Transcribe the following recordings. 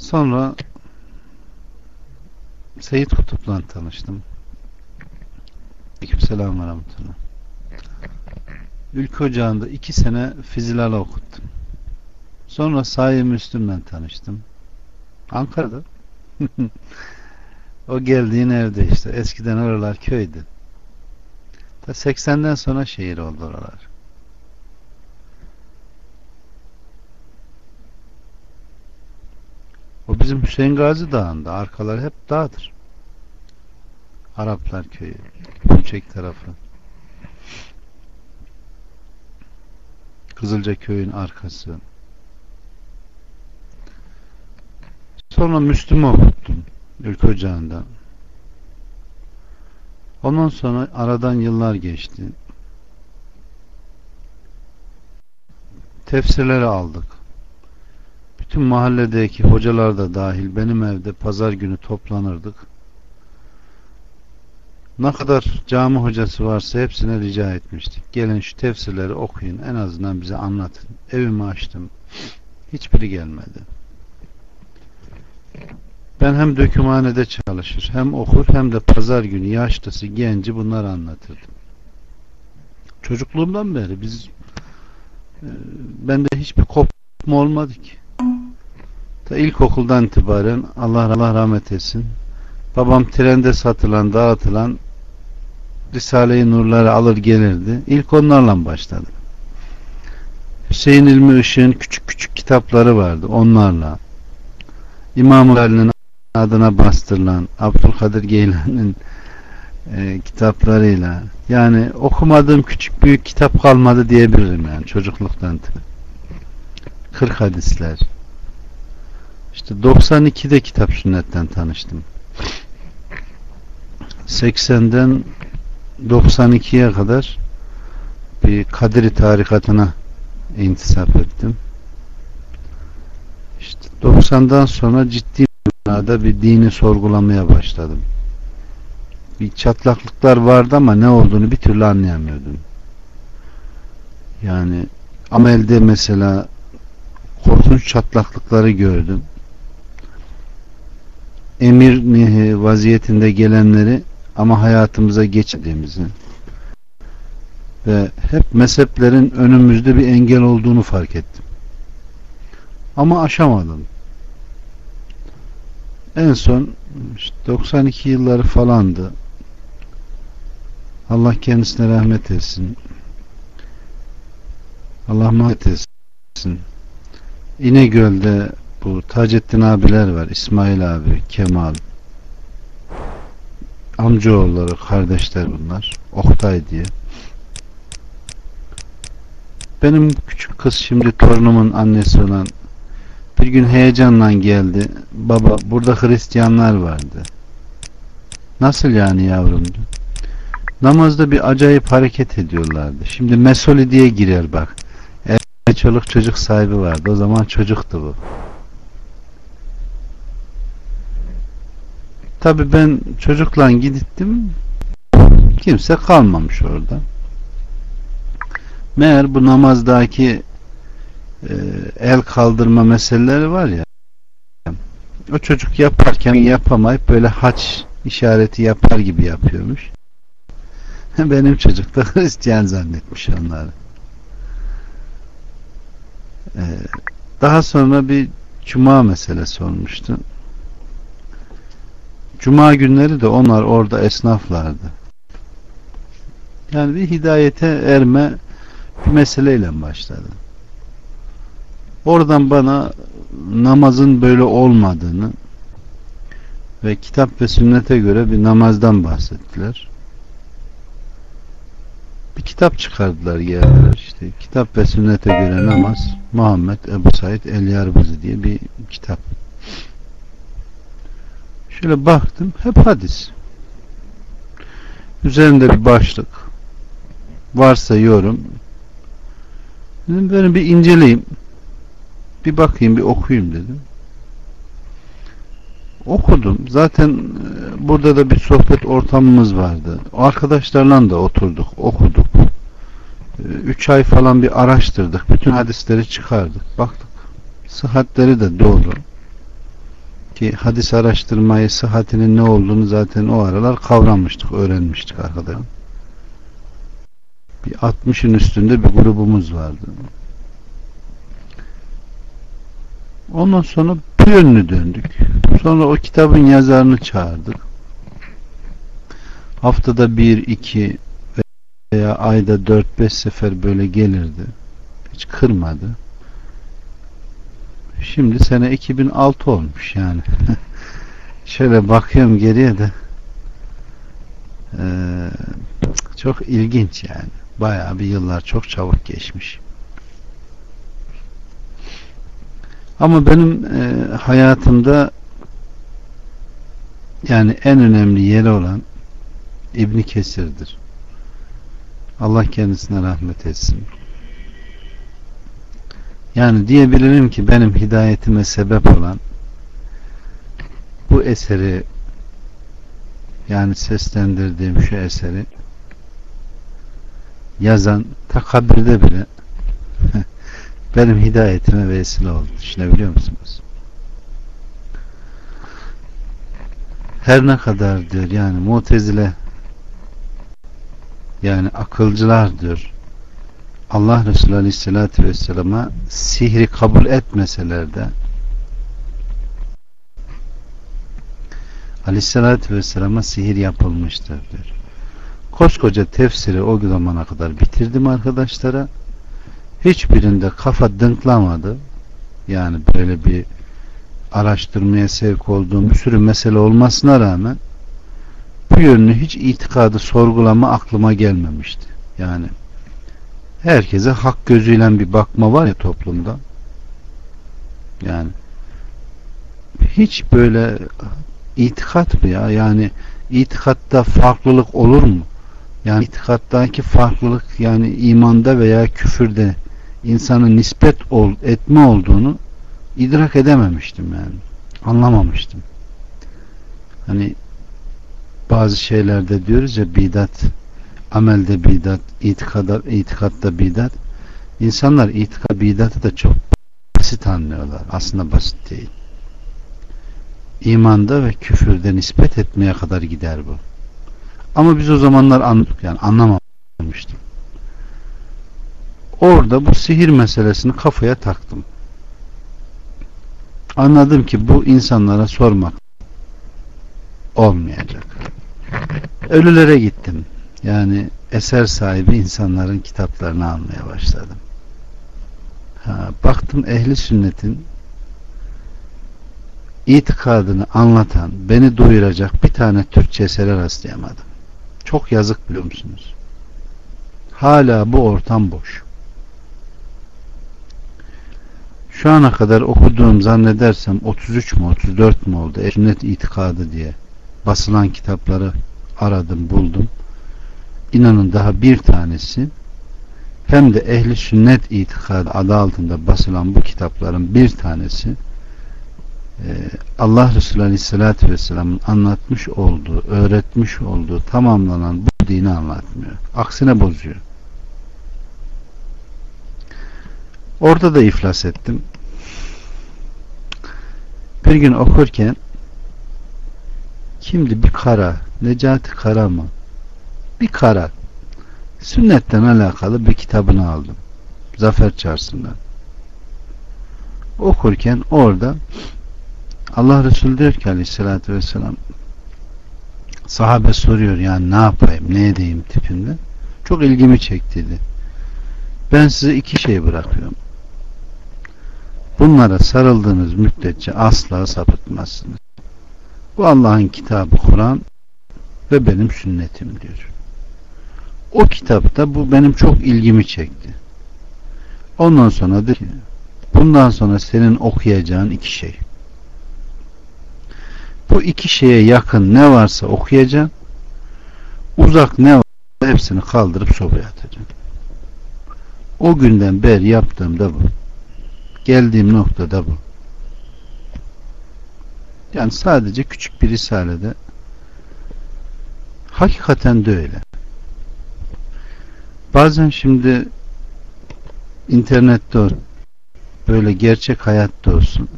Sonra Seyit Kutup'la tanıştım. Aleykümselam ve rahmetullah. Ülke Ocağı'nda iki sene Fizilal okuttum. Sonra Sahi Müslüm'le tanıştım. Ankara'da. o geldiğin evde işte. Eskiden oralar köydü. Ta 80'den sonra şehir oldu oralar. Bizim Hüseyin Gazi Dağı'nda. Arkalar hep dağdır. Araplar köyü. Gülçek tarafı. Kızılca köyün arkası. Sonra Müslüm'ü okuttum. Ülke Ocağı'nda. Ondan sonra aradan yıllar geçti. Tefsirleri aldık. Bütün mahalledeki hocalar da dahil benim evde pazar günü toplanırdık. Ne kadar cami hocası varsa hepsine rica etmiştik. Gelin şu tefsirleri okuyun en azından bize anlatın. Evimi açtım. Hiçbiri gelmedi. Ben hem dökümhanede çalışır, hem okur, hem de pazar günü yaşlısı, genci bunları anlatırdım. Çocukluğumdan beri biz e, bende hiçbir kopma olmadı ki. Ta ilkokuldan itibaren Allah Allah rahmet etsin. Babam trende satılan, dağıtılan Risale-i Nurları alır gelirdi. İlk onlarla başladı. Hüseyin İlmi Işık'ın küçük küçük kitapları vardı. Onlarla. İmam Ali'nin adına bastırılan Abdülkadir Geylan'ın e, kitaplarıyla yani okumadığım küçük büyük kitap kalmadı diyebilirim yani çocukluktan 40 hadisler işte 92'de kitap sünnetten tanıştım 80'den 92'ye kadar bir Kadiri tarikatına intisap ettim. İşte 90'dan sonra ciddi manada bir dini sorgulamaya başladım. Bir çatlaklıklar vardı ama ne olduğunu bir türlü anlayamıyordum. Yani amelde mesela korkunç çatlaklıkları gördüm. Emir vaziyetinde gelenleri ama hayatımıza geçirdiğimizi ve hep mezheplerin önümüzde bir engel olduğunu fark ettim. Ama aşamadım. En son işte 92 yılları falandı. Allah kendisine rahmet etsin. Allah mahvet etsin. İnegöl'de bu Taceddin abiler var. İsmail abi, Kemal, amcaoğulları, kardeşler bunlar. Oktay diye. Benim küçük kız şimdi torunumun annesi olan bir gün heyecanla geldi. Baba burada Hristiyanlar vardı. Nasıl yani yavrum? Namazda bir acayip hareket ediyorlardı. Şimdi mesoli diye girer bak. Çoluk çocuk sahibi vardı. O zaman çocuktu bu. Tabi ben çocukla gittim. Kimse kalmamış orada. Meğer bu namazdaki e, el kaldırma meseleleri var ya o çocuk yaparken yapamayıp böyle haç işareti yapar gibi yapıyormuş. Benim çocuk da Hristiyan zannetmiş onları. Ee, daha sonra bir cuma meselesi olmuştu. Cuma günleri de onlar orada esnaflardı. Yani bir hidayete erme bir meseleyle başladı. Oradan bana namazın böyle olmadığını ve kitap ve sünnete göre bir namazdan bahsettiler. Bir kitap çıkardılar geldiler işte kitap ve sünnete göre namaz Muhammed Ebu Said El Yarbızı diye bir kitap. Şöyle baktım hep hadis. Üzerinde bir başlık. Varsa yorum dedim böyle bir inceleyeyim. Bir bakayım bir okuyayım dedim. Okudum. Zaten e, burada da bir sohbet ortamımız vardı. Arkadaşlarla da oturduk okuduk e, üç ay falan bir araştırdık bütün hadisleri çıkardık baktık sıhhatleri de doğru Ki hadis araştırmayı, sıhhatinin ne olduğunu zaten o aralar kavramıştık, öğrenmiştik arkadaşlar. Bir 60'ın üstünde bir grubumuz vardı. Ondan sonra bir yönlü döndük. Sonra o kitabın yazarını çağırdık. Haftada bir, iki veya ayda dört beş sefer böyle gelirdi. Hiç kırmadı. Şimdi sene 2006 olmuş yani. Şöyle bakıyorum geriye de ee, çok ilginç yani. Bayağı bir yıllar çok çabuk geçmiş. Ama benim e, hayatımda yani en önemli yeri olan İbni Kesir'dir. Allah kendisine rahmet etsin. Yani diyebilirim ki benim hidayetime sebep olan bu eseri yani seslendirdiğim şu eseri yazan ta kabirde bile benim hidayetime vesile oldu. Düşünebiliyor musunuz? Her ne kadar diyor yani mutezile yani akılcılar diyor Allah Resulü Aleyhisselatü Vesselam'a sihri kabul etmeseler de Aleyhisselatü Vesselam'a sihir yapılmıştır diyor. Koskoca tefsiri o zamana kadar bitirdim arkadaşlara. Hiçbirinde kafa dınklamadı. Yani böyle bir araştırmaya sevk olduğum bir sürü mesele olmasına rağmen bu yönünü hiç itikadı sorgulama aklıma gelmemişti. Yani herkese hak gözüyle bir bakma var ya toplumda. Yani hiç böyle itikat mı ya? Yani itikatta farklılık olur mu? Yani itikattaki farklılık yani imanda veya küfürde insanın nispet ol, etme olduğunu idrak edememiştim yani. Anlamamıştım. Hani bazı şeylerde diyoruz ya bidat amelde bidat, itikada, itikatta bidat. İnsanlar itikad bidatı da çok basit anlıyorlar. Aslında basit değil. İmanda ve küfürde nispet etmeye kadar gider bu. Ama biz o zamanlar anladık yani anlamamıştım. Orada bu sihir meselesini kafaya taktım. Anladım ki bu insanlara sormak olmayacak. Ölülere gittim. Yani eser sahibi insanların kitaplarını almaya başladım. Ha, baktım ehli sünnetin itikadını anlatan, beni doyuracak bir tane Türkçe esere rastlayamadım. Çok yazık biliyor musunuz? Hala bu ortam boş. Şu ana kadar okuduğum zannedersem 33 mu 34 mu oldu? Sünnet itikadı diye basılan kitapları aradım buldum inanın daha bir tanesi hem de ehli sünnet itikadı adı altında basılan bu kitapların bir tanesi e, Allah Resulü Aleyhisselatü Vesselam'ın anlatmış olduğu, öğretmiş olduğu tamamlanan bu dini anlatmıyor. Aksine bozuyor. Orada da iflas ettim. Bir gün okurken kimdi bir kara, Necati Kara mı? bir karar. Sünnetten alakalı bir kitabını aldım. Zafer Çarşısı'ndan. Okurken orada Allah Resulü diyor ki aleyhissalatü vesselam sahabe soruyor yani ne yapayım ne edeyim tipinde. Çok ilgimi çektiydi. Ben size iki şey bırakıyorum. Bunlara sarıldığınız müddetçe asla sapıtmazsınız. Bu Allah'ın kitabı Kur'an ve benim sünnetim diyor. O kitapta bu benim çok ilgimi çekti. Ondan sonra dedi ki bundan sonra senin okuyacağın iki şey. Bu iki şeye yakın ne varsa okuyacaksın. Uzak ne varsa hepsini kaldırıp sobaya atacaksın. O günden beri yaptığım da bu. Geldiğim nokta da bu. Yani sadece küçük bir risalede hakikaten de öyle. Bazen şimdi internette böyle gerçek hayatta olsun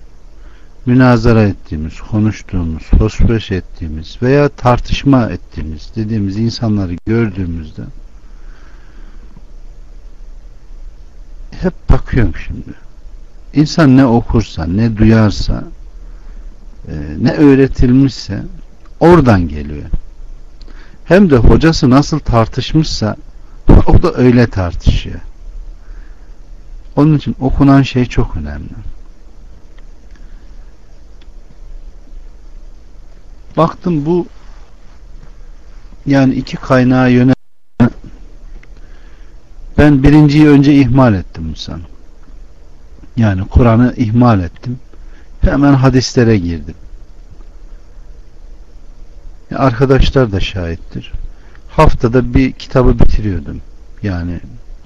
münazara ettiğimiz, konuştuğumuz, sohbet ettiğimiz veya tartışma ettiğimiz dediğimiz insanları gördüğümüzde hep bakıyorum şimdi. İnsan ne okursa, ne duyarsa, e, ne öğretilmişse oradan geliyor. Hem de hocası nasıl tartışmışsa o da öyle tartışıyor. Onun için okunan şey çok önemli. Baktım bu yani iki kaynağa yönel ben birinciyi önce ihmal ettim Musa. Yani Kur'an'ı ihmal ettim. Hemen hadislere girdim. Arkadaşlar da şahittir. Haftada bir kitabı bitiriyordum. Yani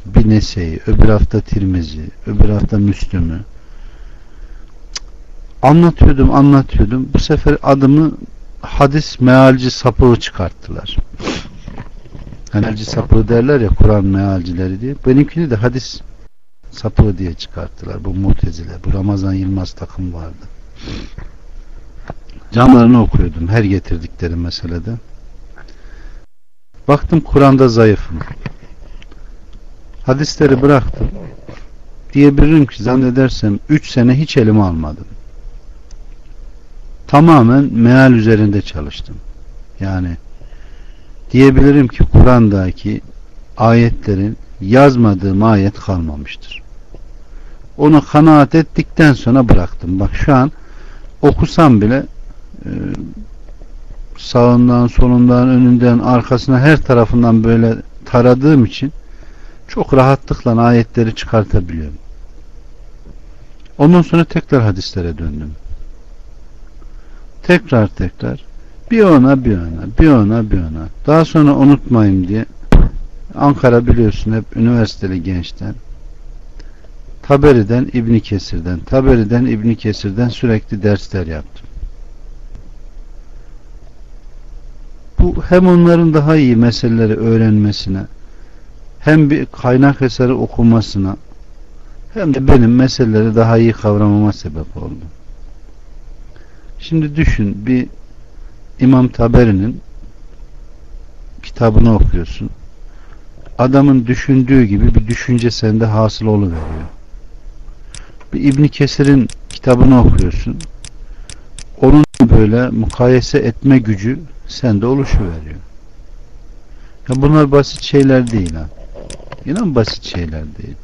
bir Nese'yi, öbür hafta Tirmizi, öbür hafta Müslüm'ü. Anlatıyordum, anlatıyordum. Bu sefer adımı hadis mealci sapığı çıkarttılar. Mealci sapığı derler ya Kur'an mealcileri diye. Benimkini de hadis sapığı diye çıkarttılar. Bu mutezile. Bu Ramazan Yılmaz takım vardı. Camlarını okuyordum her getirdikleri meselede. Baktım Kur'an'da zayıfım. Hadisleri bıraktım. Diyebilirim ki zannedersem 3 sene hiç elime almadım. Tamamen meal üzerinde çalıştım. Yani diyebilirim ki Kur'an'daki ayetlerin yazmadığım ayet kalmamıştır. Onu kanaat ettikten sonra bıraktım. Bak şu an okusam bile e, sağından, solundan, önünden, arkasına her tarafından böyle taradığım için çok rahatlıkla ayetleri çıkartabiliyorum. Ondan sonra tekrar hadislere döndüm. Tekrar tekrar bir ona bir ona bir ona bir ona daha sonra unutmayayım diye Ankara biliyorsun hep üniversiteli gençten Taberi'den İbni Kesir'den Taberi'den İbni Kesir'den sürekli dersler yaptım. Bu hem onların daha iyi meseleleri öğrenmesine hem bir kaynak eseri okumasına hem de benim meseleleri daha iyi kavramama sebep oldu. Şimdi düşün bir İmam Taberi'nin kitabını okuyorsun. Adamın düşündüğü gibi bir düşünce sende hasıl oluveriyor. Bir İbn Kesir'in kitabını okuyorsun. Onun böyle mukayese etme gücü sende oluşuveriyor. Ya bunlar basit şeyler değil ha. İnan basit şeyler değil.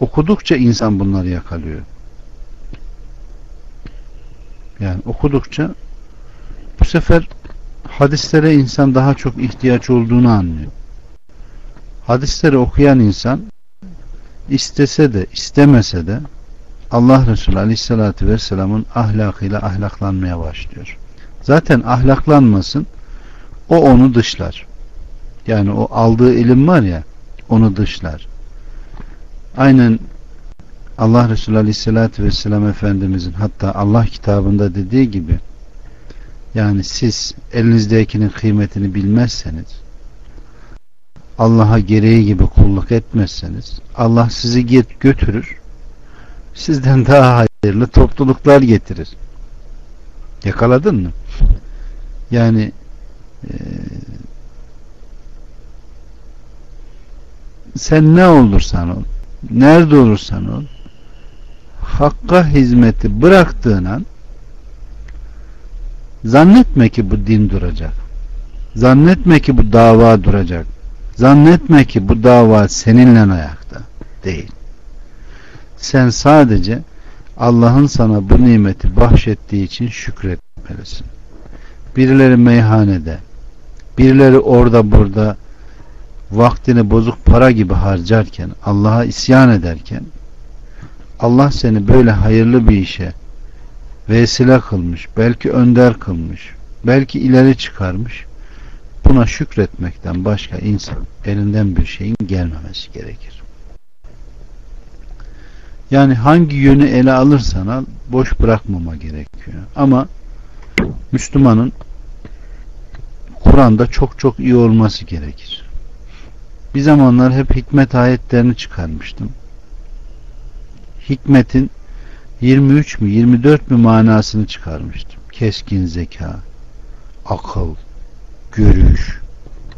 Okudukça insan bunları yakalıyor. Yani okudukça bu sefer hadislere insan daha çok ihtiyaç olduğunu anlıyor. Hadisleri okuyan insan istese de istemese de Allah Resulü Aleyhisselatü Vesselam'ın ahlakıyla ahlaklanmaya başlıyor. Zaten ahlaklanmasın o onu dışlar. Yani o aldığı ilim var ya onu dışlar. Aynen Allah Resulü Aleyhisselatü Vesselam Efendimizin hatta Allah kitabında dediği gibi yani siz elinizdekinin kıymetini bilmezseniz Allah'a gereği gibi kulluk etmezseniz Allah sizi get götürür sizden daha hayırlı topluluklar getirir. Yakaladın mı? Yani e, sen ne olursan ol, nerede olursan ol, hakka hizmeti bıraktığın an zannetme ki bu din duracak. Zannetme ki bu dava duracak. Zannetme ki bu dava seninle ayakta. Değil. Sen sadece Allah'ın sana bu nimeti bahşettiği için şükretmelisin. Birileri meyhanede, birileri orada burada vaktini bozuk para gibi harcarken, Allah'a isyan ederken Allah seni böyle hayırlı bir işe vesile kılmış, belki önder kılmış, belki ileri çıkarmış. Buna şükretmekten başka insan elinden bir şeyin gelmemesi gerekir. Yani hangi yönü ele alırsan al, boş bırakmama gerekiyor. Ama Müslümanın Kur'an'da çok çok iyi olması gerekir. Bir zamanlar hep hikmet ayetlerini çıkarmıştım. Hikmetin 23 mü 24 mü manasını çıkarmıştım. Keskin zeka, akıl, görüş,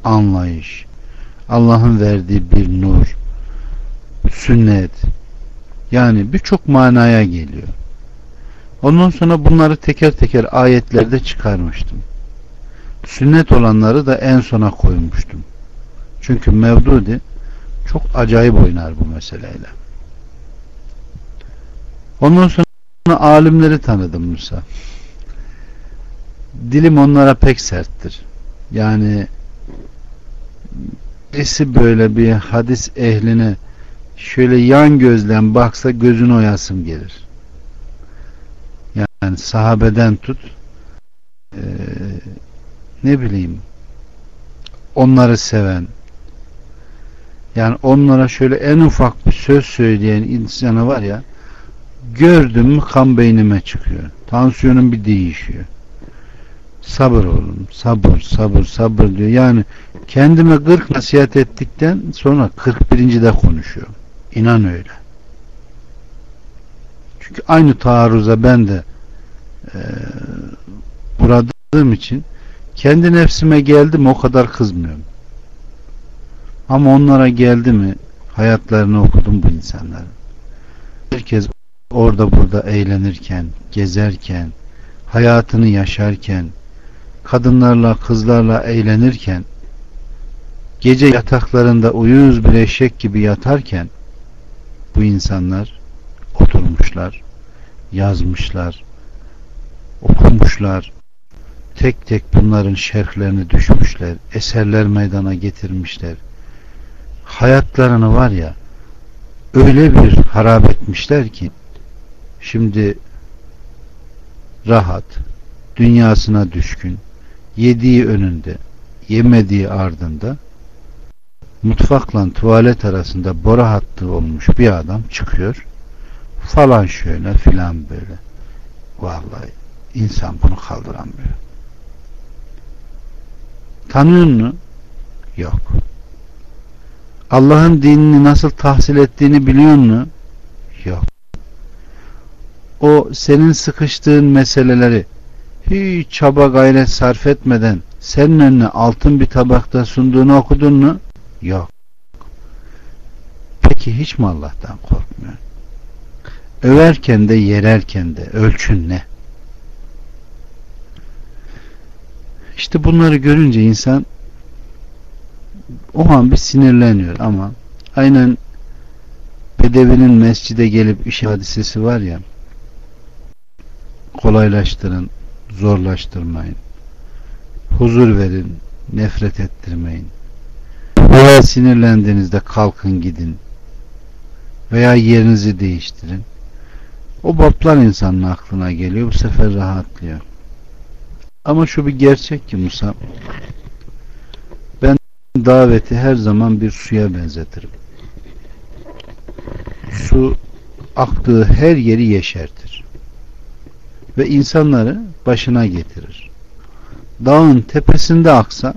anlayış, Allah'ın verdiği bir nur, sünnet, yani birçok manaya geliyor. Ondan sonra bunları teker teker ayetlerde çıkarmıştım. Sünnet olanları da en sona koymuştum. Çünkü Mevdudi çok acayip oynar bu meseleyle. Ondan sonra alimleri tanıdım Musa. Dilim onlara pek serttir. Yani birisi böyle bir hadis ehline şöyle yan gözlen baksa gözün oyasım gelir. Yani sahabeden tut ne bileyim onları seven yani onlara şöyle en ufak bir söz söyleyen insana var ya gördüm mü kan beynime çıkıyor. Tansiyonum bir değişiyor. Sabır oğlum. Sabır, sabır, sabır diyor. Yani kendime 40 nasihat ettikten sonra 41. de konuşuyor. İnan öyle. Çünkü aynı taarruza ben de e, uğradığım için kendi nefsime geldi mi o kadar kızmıyorum. Ama onlara geldi mi hayatlarını okudum bu insanların. Herkes orada burada eğlenirken, gezerken, hayatını yaşarken, kadınlarla, kızlarla eğlenirken, gece yataklarında uyuz bir eşek gibi yatarken, bu insanlar oturmuşlar, yazmışlar, okumuşlar, tek tek bunların şerhlerini düşmüşler, eserler meydana getirmişler. Hayatlarını var ya, öyle bir harap etmişler ki, şimdi rahat, dünyasına düşkün, yediği önünde, yemediği ardında, mutfakla tuvalet arasında bora hattı olmuş bir adam çıkıyor, falan şöyle filan böyle. Vallahi insan bunu kaldıramıyor. Tanıyor mu? Yok. Allah'ın dinini nasıl tahsil ettiğini biliyor mu? Yok o senin sıkıştığın meseleleri hiç çaba gayret sarf etmeden senin önüne altın bir tabakta sunduğunu okudun mu? Yok. Peki hiç mi Allah'tan korkmuyor? Överken de yererken de ölçün ne? İşte bunları görünce insan o an bir sinirleniyor ama aynen Bedevinin mescide gelip iş hadisesi var ya kolaylaştırın, zorlaştırmayın. Huzur verin, nefret ettirmeyin. Veya sinirlendiğinizde kalkın gidin. Veya yerinizi değiştirin. O bablar insanın aklına geliyor. Bu sefer rahatlıyor. Ama şu bir gerçek ki Musa ben daveti her zaman bir suya benzetirim. Su aktığı her yeri yeşertir ve insanları başına getirir. Dağın tepesinde aksa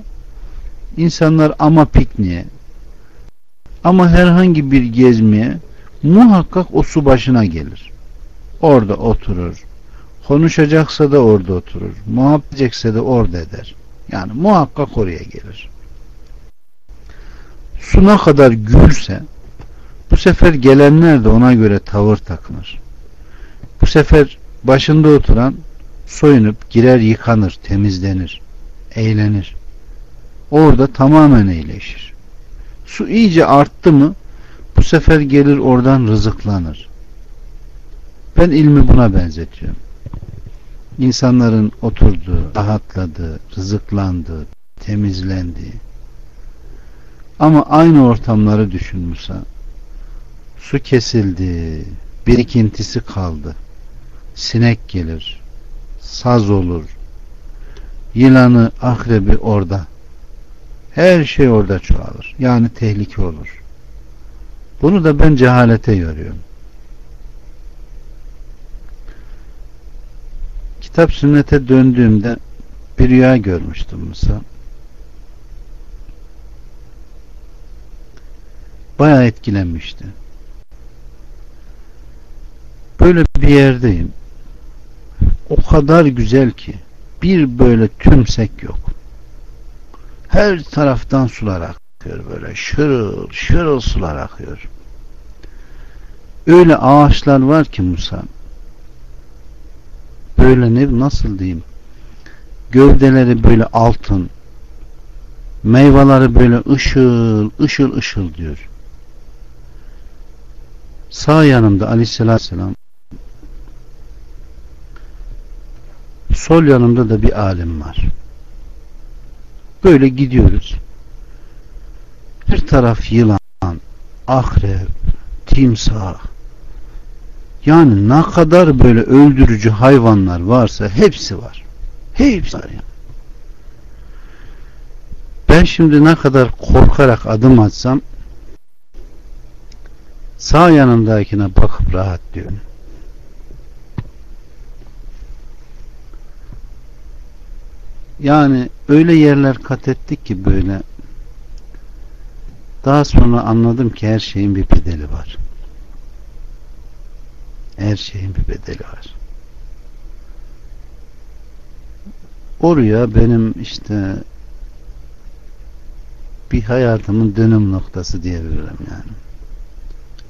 insanlar ama pikniğe ama herhangi bir gezmeye muhakkak o su başına gelir. Orada oturur. Konuşacaksa da orada oturur. Muhabbet edecekse de orada eder. Yani muhakkak oraya gelir. Su ne kadar gürse bu sefer gelenler de ona göre tavır takınır. Bu sefer başında oturan soyunup girer yıkanır, temizlenir, eğlenir. Orada tamamen iyileşir. Su iyice arttı mı bu sefer gelir oradan rızıklanır. Ben ilmi buna benzetiyorum. İnsanların oturduğu, rahatladığı, rızıklandığı, temizlendiği. Ama aynı ortamları düşün Musa. Su kesildi, birikintisi kaldı sinek gelir, saz olur, yılanı, akrebi orada. Her şey orada çoğalır. Yani tehlike olur. Bunu da ben cehalete yoruyorum. Kitap sünnete döndüğümde bir rüya görmüştüm Musa. Bayağı etkilenmişti. Böyle bir yerdeyim. O kadar güzel ki bir böyle tümsek yok. Her taraftan sular akıyor böyle şırıl şırıl sular akıyor. Öyle ağaçlar var ki Musa böyle ne nasıl diyeyim gövdeleri böyle altın meyveleri böyle ışıl ışıl ışıl diyor. Sağ yanımda aleyhissalatü vesselam sol yanımda da bir alim var. Böyle gidiyoruz. Her taraf yılan, akrep, timsah. Yani ne kadar böyle öldürücü hayvanlar varsa hepsi var. Hepsi var yani. Ben şimdi ne kadar korkarak adım atsam sağ yanımdakine bakıp rahat diyorum. Yani öyle yerler kat ettik ki böyle daha sonra anladım ki her şeyin bir bedeli var. Her şeyin bir bedeli var. Oraya benim işte bir hayatımın dönüm noktası diyebilirim yani.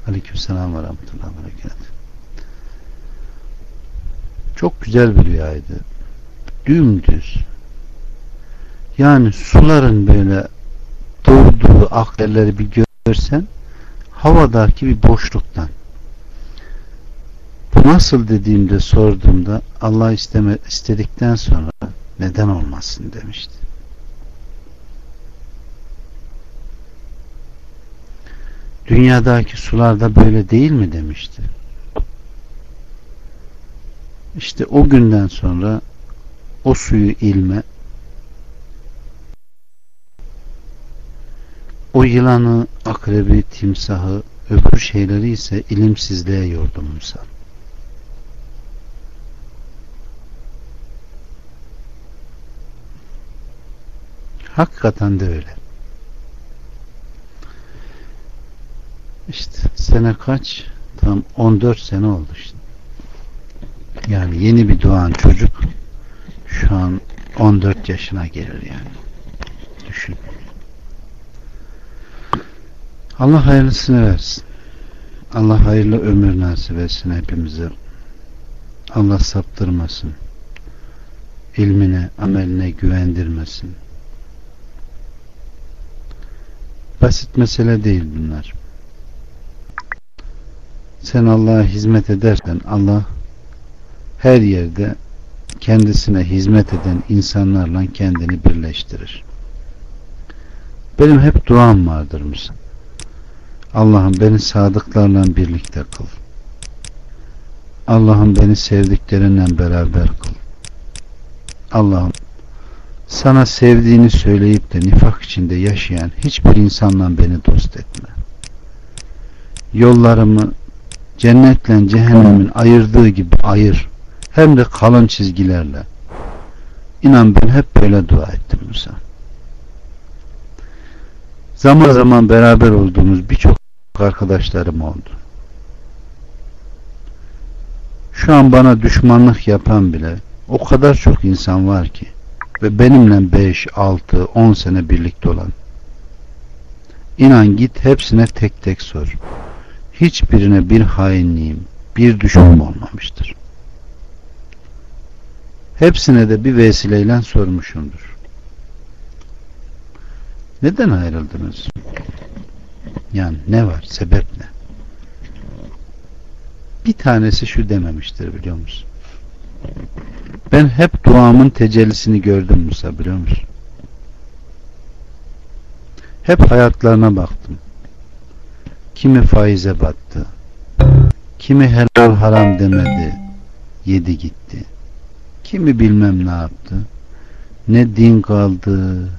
Aleykümselam ve rahmetullahi ve Çok güzel bir rüyaydı. Dümdüz. Yani suların böyle durduğu aklerleri bir görsen havadaki bir boşluktan bu nasıl dediğimde sorduğumda Allah isteme, istedikten sonra neden olmasın demişti. Dünyadaki sularda böyle değil mi demişti. İşte o günden sonra o suyu ilme o yılanı, akrebi, timsahı, öbür şeyleri ise ilimsizliğe yordum Musa. Hakikaten de öyle. İşte sene kaç? Tam 14 sene oldu işte. Yani yeni bir doğan çocuk şu an 14 yaşına gelir yani. Düşün. Allah hayırlısını versin. Allah hayırlı ömür nasip etsin hepimize. Allah saptırmasın. İlmine, ameline güvendirmesin. Basit mesele değil bunlar. Sen Allah'a hizmet edersen Allah her yerde kendisine hizmet eden insanlarla kendini birleştirir. Benim hep duam vardır mısın? Allah'ım beni sadıklarla birlikte kıl. Allah'ım beni sevdiklerinle beraber kıl. Allah'ım sana sevdiğini söyleyip de nifak içinde yaşayan hiçbir insanla beni dost etme. Yollarımı cennetle cehennemin ayırdığı gibi ayır. Hem de kalın çizgilerle. İnan ben hep böyle dua ettim Musa. Zaman zaman beraber olduğumuz birçok arkadaşlarım oldu. Şu an bana düşmanlık yapan bile o kadar çok insan var ki ve benimle 5, 6, 10 sene birlikte olan. İnan git hepsine tek tek sor. Hiçbirine bir hainliğim, bir düşmanım olmamıştır. Hepsine de bir vesileyle sormuşumdur. Neden ayrıldınız? Yani ne var? Sebep ne? Bir tanesi şu dememiştir biliyor musun? Ben hep duamın tecellisini gördüm Musa biliyor musun? Hep hayatlarına baktım. Kimi faize battı. Kimi helal haram demedi. Yedi gitti. Kimi bilmem ne yaptı. Ne din kaldı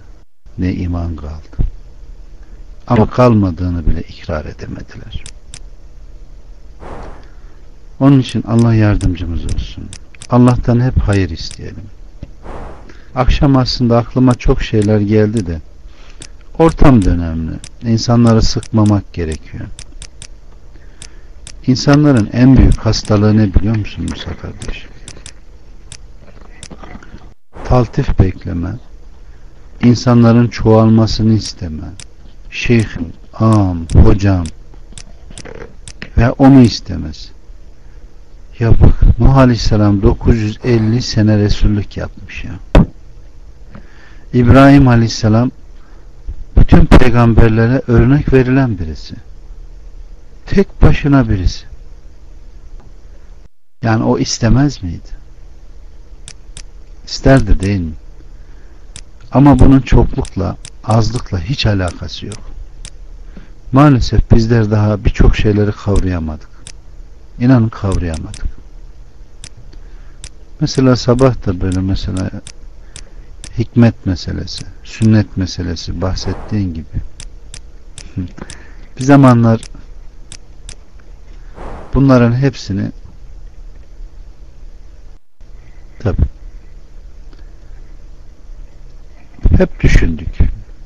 ne iman kaldı. Ama kalmadığını bile ikrar edemediler. Onun için Allah yardımcımız olsun. Allah'tan hep hayır isteyelim. Akşam aslında aklıma çok şeyler geldi de ortam önemli. İnsanları sıkmamak gerekiyor. İnsanların en büyük hastalığı ne biliyor musun Musa kardeş? Taltif bekleme, insanların çoğalmasını isteme, şeyhim, ağam, hocam ve onu istemez. Ya bak Nuh Aleyhisselam 950 sene Resullük yapmış ya. İbrahim Aleyhisselam bütün peygamberlere örnek verilen birisi. Tek başına birisi. Yani o istemez miydi? İsterdi değil mi? Ama bunun çoklukla, azlıkla hiç alakası yok. Maalesef bizler daha birçok şeyleri kavrayamadık. İnanın kavrayamadık. Mesela sabah da böyle mesela hikmet meselesi, sünnet meselesi bahsettiğin gibi. Bir zamanlar bunların hepsini tabi hep düşündük.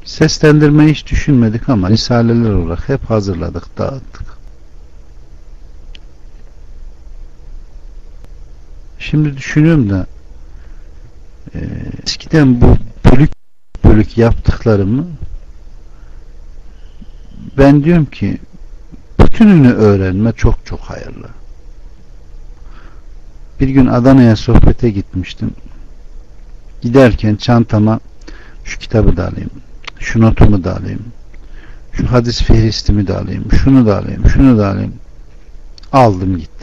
Seslendirmeyi hiç düşünmedik ama risaleler olarak hep hazırladık, dağıttık. Şimdi düşünüyorum da e, eskiden bu bölük bölük yaptıklarımı ben diyorum ki bütününü öğrenme çok çok hayırlı. Bir gün Adana'ya sohbete gitmiştim. Giderken çantama şu kitabı da alayım, şu notumu da alayım, şu hadis fihristimi de alayım, şunu da alayım, şunu da alayım. Aldım gittim.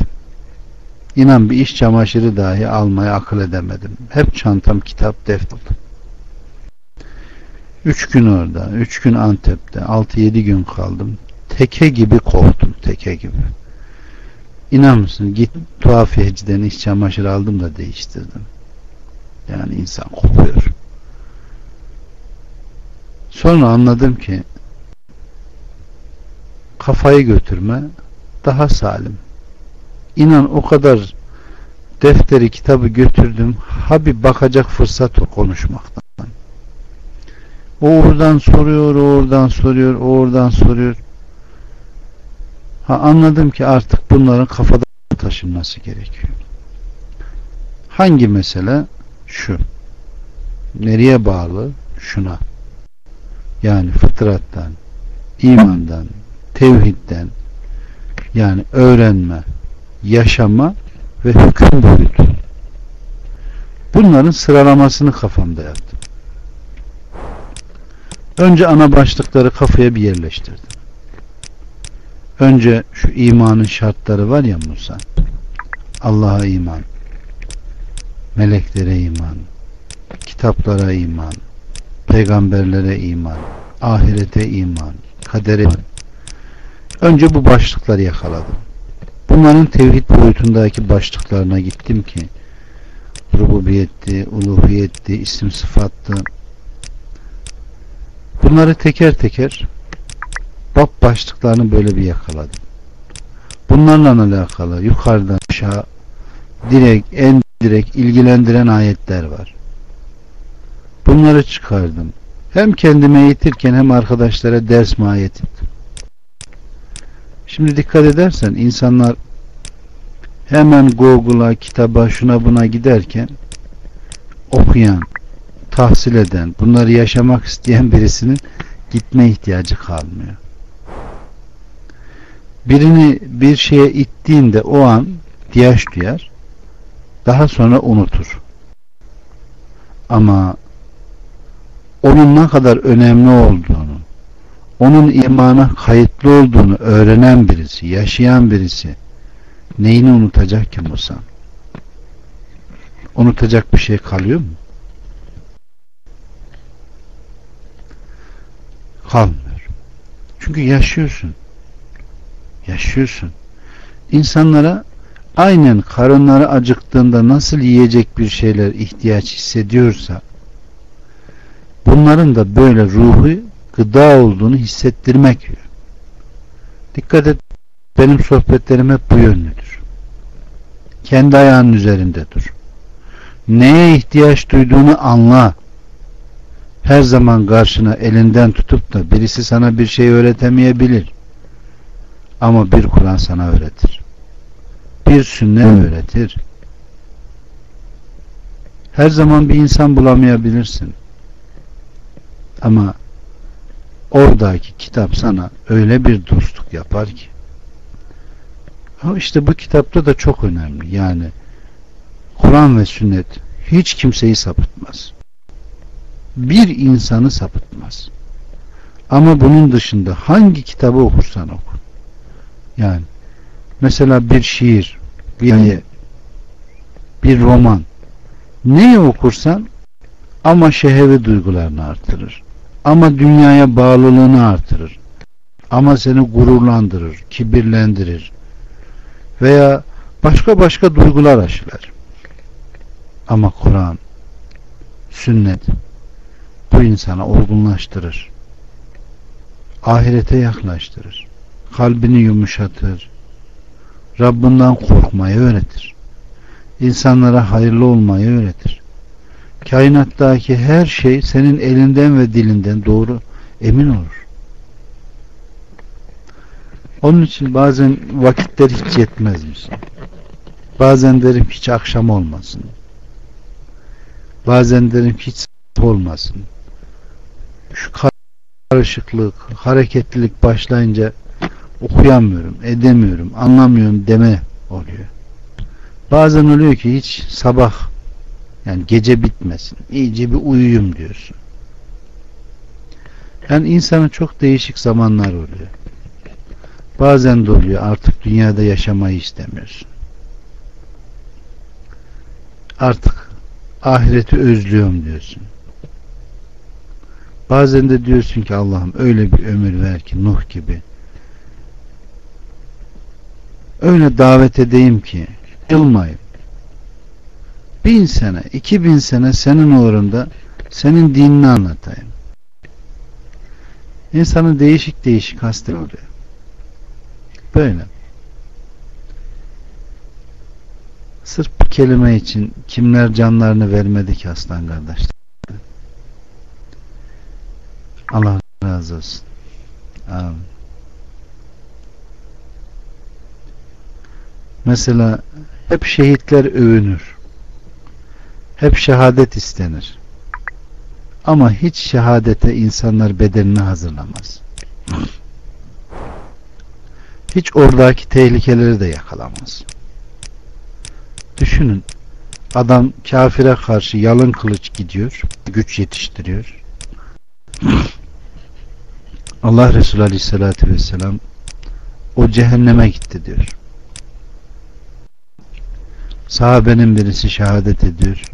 İnan bir iş çamaşırı dahi almaya akıl edemedim. Hep çantam kitap defter. Üç gün orada, üç gün Antep'te, altı yedi gün kaldım. Teke gibi kovdum, teke gibi. İnan mısın git tuhafiyeciden iş çamaşırı aldım da değiştirdim. Yani insan kopuyor. Sonra anladım ki kafayı götürme daha salim. İnan o kadar defteri kitabı götürdüm. Ha bir bakacak fırsat o konuşmaktan. O oradan soruyor, o oradan soruyor, o oradan soruyor. Ha anladım ki artık bunların kafada taşınması gerekiyor. Hangi mesele? Şu. Nereye bağlı? Şuna. Yani fıtrattan, imandan, tevhidden, yani öğrenme, yaşama ve hüküm boyutu. Bunların sıralamasını kafamda yaptım. Önce ana başlıkları kafaya bir yerleştirdim. Önce şu imanın şartları var ya Musa. Allah'a iman, meleklere iman, kitaplara iman, peygamberlere iman, ahirete iman, kadere iman. Önce bu başlıkları yakaladım. Bunların tevhid boyutundaki başlıklarına gittim ki rububiyetti, uluhiyetti, isim sıfattı. Bunları teker teker bab başlıklarını böyle bir yakaladım. Bunlarla alakalı yukarıdan aşağı direkt en direkt ilgilendiren ayetler var. Bunları çıkardım. Hem kendime eğitirken hem arkadaşlara ders mahiyet ettim. Şimdi dikkat edersen insanlar hemen Google'a, kitaba, şuna buna giderken okuyan, tahsil eden, bunları yaşamak isteyen birisinin gitme ihtiyacı kalmıyor. Birini bir şeye ittiğinde o an ihtiyaç duyar, daha sonra unutur. Ama onun ne kadar önemli olduğunu, onun imana kayıtlı olduğunu öğrenen birisi, yaşayan birisi neyini unutacak ki Musa? Unutacak bir şey kalıyor mu? Kalmıyor. Çünkü yaşıyorsun. Yaşıyorsun. İnsanlara aynen karınları acıktığında nasıl yiyecek bir şeyler ihtiyaç hissediyorsa bunların da böyle ruhu gıda olduğunu hissettirmek. Dikkat et benim sohbetlerim hep bu yönlüdür. Kendi ayağının üzerinde dur. Neye ihtiyaç duyduğunu anla. Her zaman karşına elinden tutup da birisi sana bir şey öğretemeyebilir. Ama bir Kur'an sana öğretir. bir sünnet öğretir. Her zaman bir insan bulamayabilirsin. Ama oradaki kitap sana öyle bir dostluk yapar ki. Ama işte bu kitapta da çok önemli. Yani Kur'an ve sünnet hiç kimseyi sapıtmaz. Bir insanı sapıtmaz. Ama bunun dışında hangi kitabı okursan oku. Yani mesela bir şiir, bir bir roman neyi okursan ama şehevi duygularını artırır. Ama dünyaya bağlılığını artırır. Ama seni gururlandırır, kibirlendirir. Veya başka başka duygular aşılar. Ama Kur'an, sünnet bu insana olgunlaştırır. Ahirete yaklaştırır. Kalbini yumuşatır. Rabbinden korkmayı öğretir. İnsanlara hayırlı olmayı öğretir. Kainattaki her şey senin elinden ve dilinden doğru emin olur. Onun için bazen vakitler hiç yetmezmiş. Bazen derim hiç akşam olmasın. Bazen derim hiç olmasın. Şu karışıklık, hareketlilik başlayınca okuyamıyorum, edemiyorum, anlamıyorum deme oluyor. Bazen oluyor ki hiç sabah yani gece bitmesin. İyice bir uyuyum diyorsun. Yani insanın çok değişik zamanlar oluyor. Bazen de oluyor artık dünyada yaşamayı istemiyorsun. Artık ahireti özlüyorum diyorsun. Bazen de diyorsun ki Allah'ım öyle bir ömür ver ki Nuh gibi. Öyle davet edeyim ki yılmayayım. Bin sene, iki bin sene senin uğrunda senin dinini anlatayım. İnsanın değişik değişik hasta oluyor. Böyle. Sırf bir kelime için kimler canlarını vermedi ki aslan kardeşler. Allah razı olsun. Amin. Mesela hep şehitler övünür. Hep şehadet istenir. Ama hiç şehadete insanlar bedenini hazırlamaz. Hiç oradaki tehlikeleri de yakalamaz. Düşünün. Adam kafire karşı yalın kılıç gidiyor. Güç yetiştiriyor. Allah Resulü Aleyhisselatü Vesselam o cehenneme gitti diyor. Sahabenin birisi şehadet ediyor.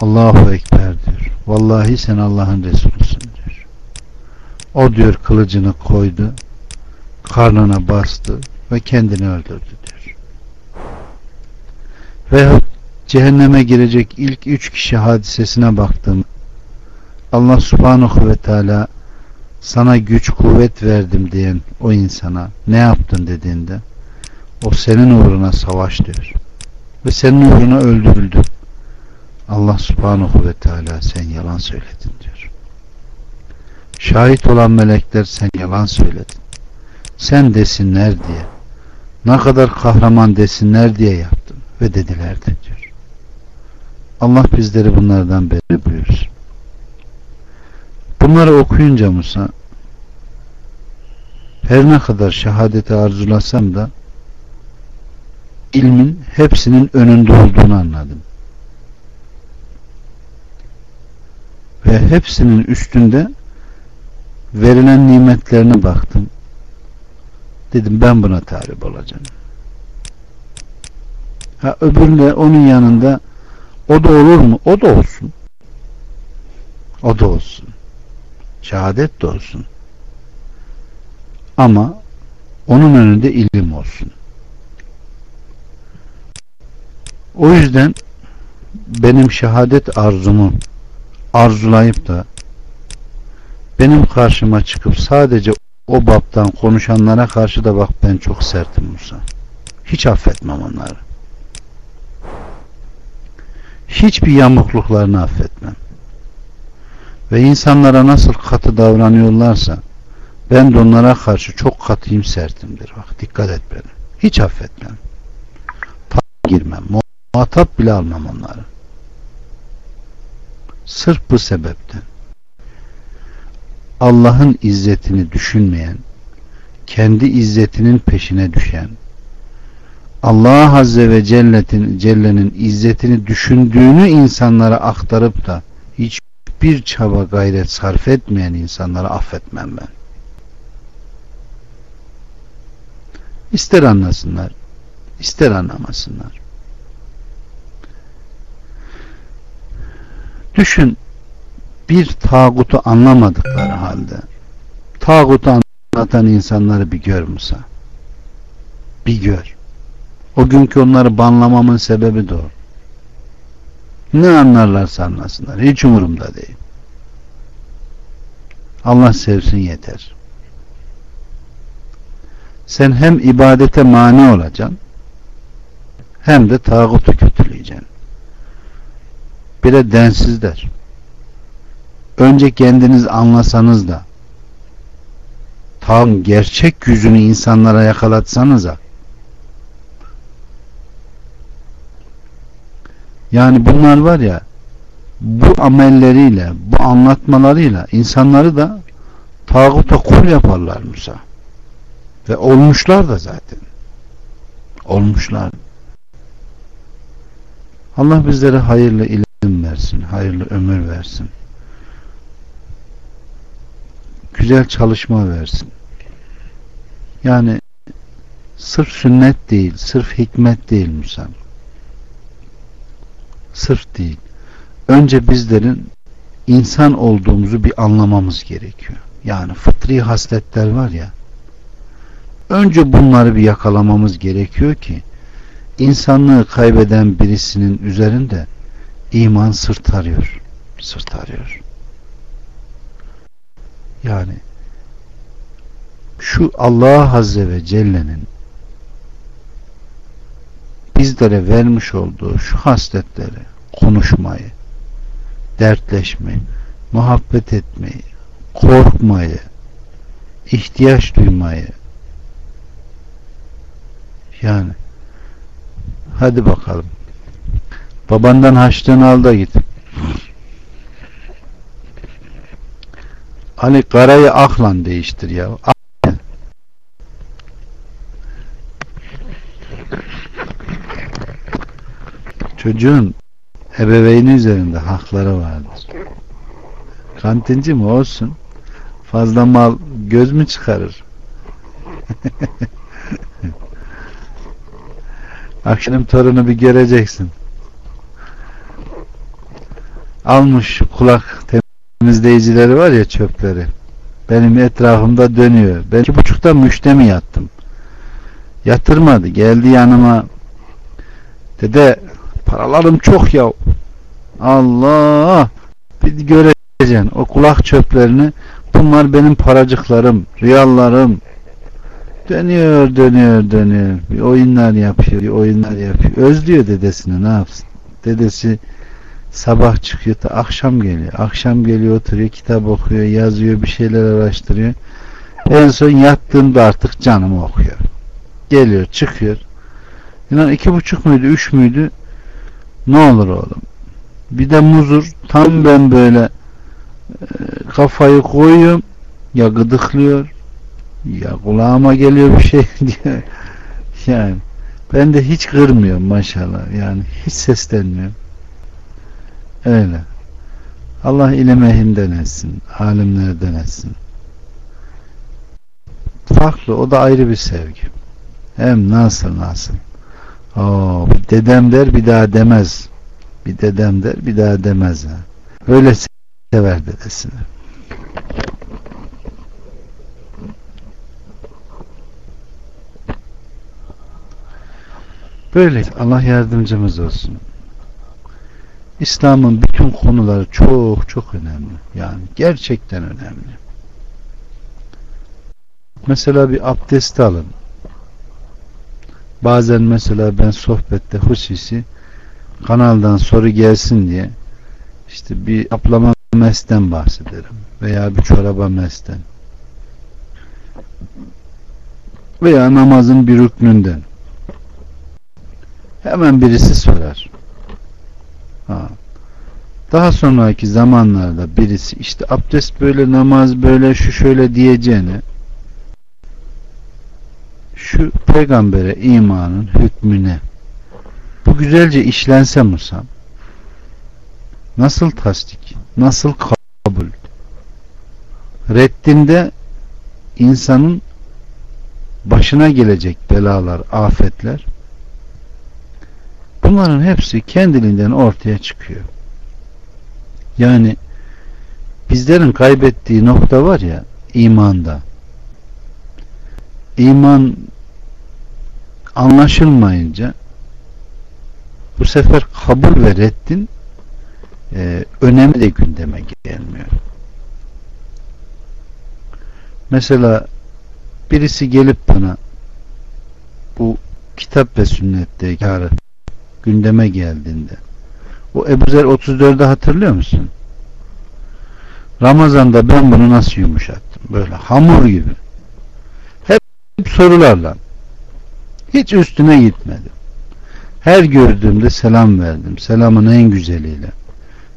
Allahu Ekber diyor. Vallahi sen Allah'ın Resulüsün diyor. O diyor kılıcını koydu, karnına bastı ve kendini öldürdü diyor. Ve cehenneme girecek ilk üç kişi hadisesine baktım. Allah subhanahu ve teala sana güç kuvvet verdim diyen o insana ne yaptın dediğinde o senin uğruna savaş diyor. Ve senin uğruna öldürüldü. Allah subhanahu ve teala sen yalan söyledin diyor. Şahit olan melekler sen yalan söyledin. Sen desinler diye ne kadar kahraman desinler diye yaptın ve dediler de diyor. Allah bizleri bunlardan beri buyursun. Bunları okuyunca Musa her ne kadar şehadeti arzulasam da ilmin hepsinin önünde olduğunu anladım. Ve hepsinin üstünde verilen nimetlerine baktım. Dedim ben buna talip olacağım. Ha öbüründe onun yanında o da olur mu? O da olsun. O da olsun. Şehadet de olsun. Ama onun önünde ilim olsun. O yüzden benim şehadet arzumu arzulayıp da benim karşıma çıkıp sadece o baptan konuşanlara karşı da bak ben çok sertim Musa. Hiç affetmem onları. Hiçbir yamukluklarını affetmem. Ve insanlara nasıl katı davranıyorlarsa ben de onlara karşı çok katıyım sertimdir. Bak dikkat et beni. Hiç affetmem. girmem. Muhatap bile almam onları. Sırf bu sebepten. Allah'ın izzetini düşünmeyen, kendi izzetinin peşine düşen, Allah Azze ve Celle'nin, izzetini düşündüğünü insanlara aktarıp da hiçbir çaba gayret sarf etmeyen insanları affetmem ben. İster anlasınlar, ister anlamasınlar. Düşün, bir tağutu anlamadıkları halde tağutu anlatan insanları bir gör Musa. Bir gör. O günkü onları banlamamın sebebi de o. Ne anlarlarsa anlasınlar. Hiç umurumda değil. Allah sevsin yeter. Sen hem ibadete mani olacaksın hem de tağutu kötüleyeceksin. Bir de densizler. Önce kendiniz anlasanız da tam gerçek yüzünü insanlara yakalatsanıza Yani bunlar var ya bu amelleriyle, bu anlatmalarıyla insanları da tağuta kul yaparlar Musa. Ve olmuşlar da zaten. Olmuşlar. Allah bizlere hayırlı ilim versin, hayırlı ömür versin. Güzel çalışma versin. Yani sırf sünnet değil, sırf hikmet değil Musa sırf değil. Önce bizlerin insan olduğumuzu bir anlamamız gerekiyor. Yani fıtri hasletler var ya. Önce bunları bir yakalamamız gerekiyor ki insanlığı kaybeden birisinin üzerinde iman sırt arıyor. Sırt arıyor. Yani şu Allah Azze ve Celle'nin bizlere vermiş olduğu şu hasletleri konuşmayı, dertleşmeyi, muhabbet etmeyi, korkmayı, ihtiyaç duymayı yani hadi bakalım babandan haçlığını al da git Ali karayı aklan değiştir ya çocuğun ebeveyni üzerinde hakları vardır. Kantinci mi olsun? Fazla mal göz mü çıkarır? Akşam torunu bir göreceksin. Almış kulak temizleyicileri var ya çöpleri. Benim etrafımda dönüyor. Ben iki buçukta müştemi yattım. Yatırmadı. Geldi yanıma. Dede Paralarım çok ya. Allah! Bir göreceksin o kulak çöplerini. Bunlar benim paracıklarım, riyallarım. Dönüyor, dönüyor, dönüyor. Bir oyunlar yapıyor, bir oyunlar yapıyor. Özlüyor dedesini ne yapsın? Dedesi sabah çıkıyor da akşam geliyor. Akşam geliyor oturuyor, kitap okuyor, yazıyor, bir şeyler araştırıyor. En son yattığımda artık canımı okuyor. Geliyor, çıkıyor. İnan iki buçuk müydü, üç müydü? Ne olur oğlum. Bir de muzur. Tam ben böyle e, kafayı koyuyorum. Ya gıdıklıyor. Ya kulağıma geliyor bir şey diye. Yani ben de hiç kırmıyorum maşallah. Yani hiç seslenmiyorum. Öyle. Allah ilim ehlinden etsin. Alimlerden etsin. Farklı. O da ayrı bir sevgi. Hem nasıl nasıl. Oo, bir dedem der bir daha demez. Bir dedem der bir daha demez. Ha. Öyle sever dedesini. Böyle Allah yardımcımız olsun. İslam'ın bütün konuları çok çok önemli. Yani gerçekten önemli. Mesela bir abdest alın bazen mesela ben sohbette hususi kanaldan soru gelsin diye işte bir aplama mesten bahsederim veya bir çoraba mesten veya namazın bir rüknünden Hemen birisi sorar. Ha. Daha sonraki zamanlarda birisi işte abdest böyle namaz böyle şu şöyle diyeceğine şu peygambere imanın hükmüne bu güzelce işlense Musa nasıl tasdik nasıl kabul reddinde insanın başına gelecek belalar, afetler bunların hepsi kendiliğinden ortaya çıkıyor. Yani bizlerin kaybettiği nokta var ya imanda. İman anlaşılmayınca bu sefer kabul ve reddin e, önemi de gündeme gelmiyor. Mesela birisi gelip bana bu kitap ve sünnette yarı gündeme geldiğinde o Ebu Zer 34'ü hatırlıyor musun? Ramazan'da ben bunu nasıl yumuşattım? Böyle hamur gibi. Hep sorularla. Hiç üstüne gitmedim. Her gördüğümde selam verdim. Selamın en güzeliyle.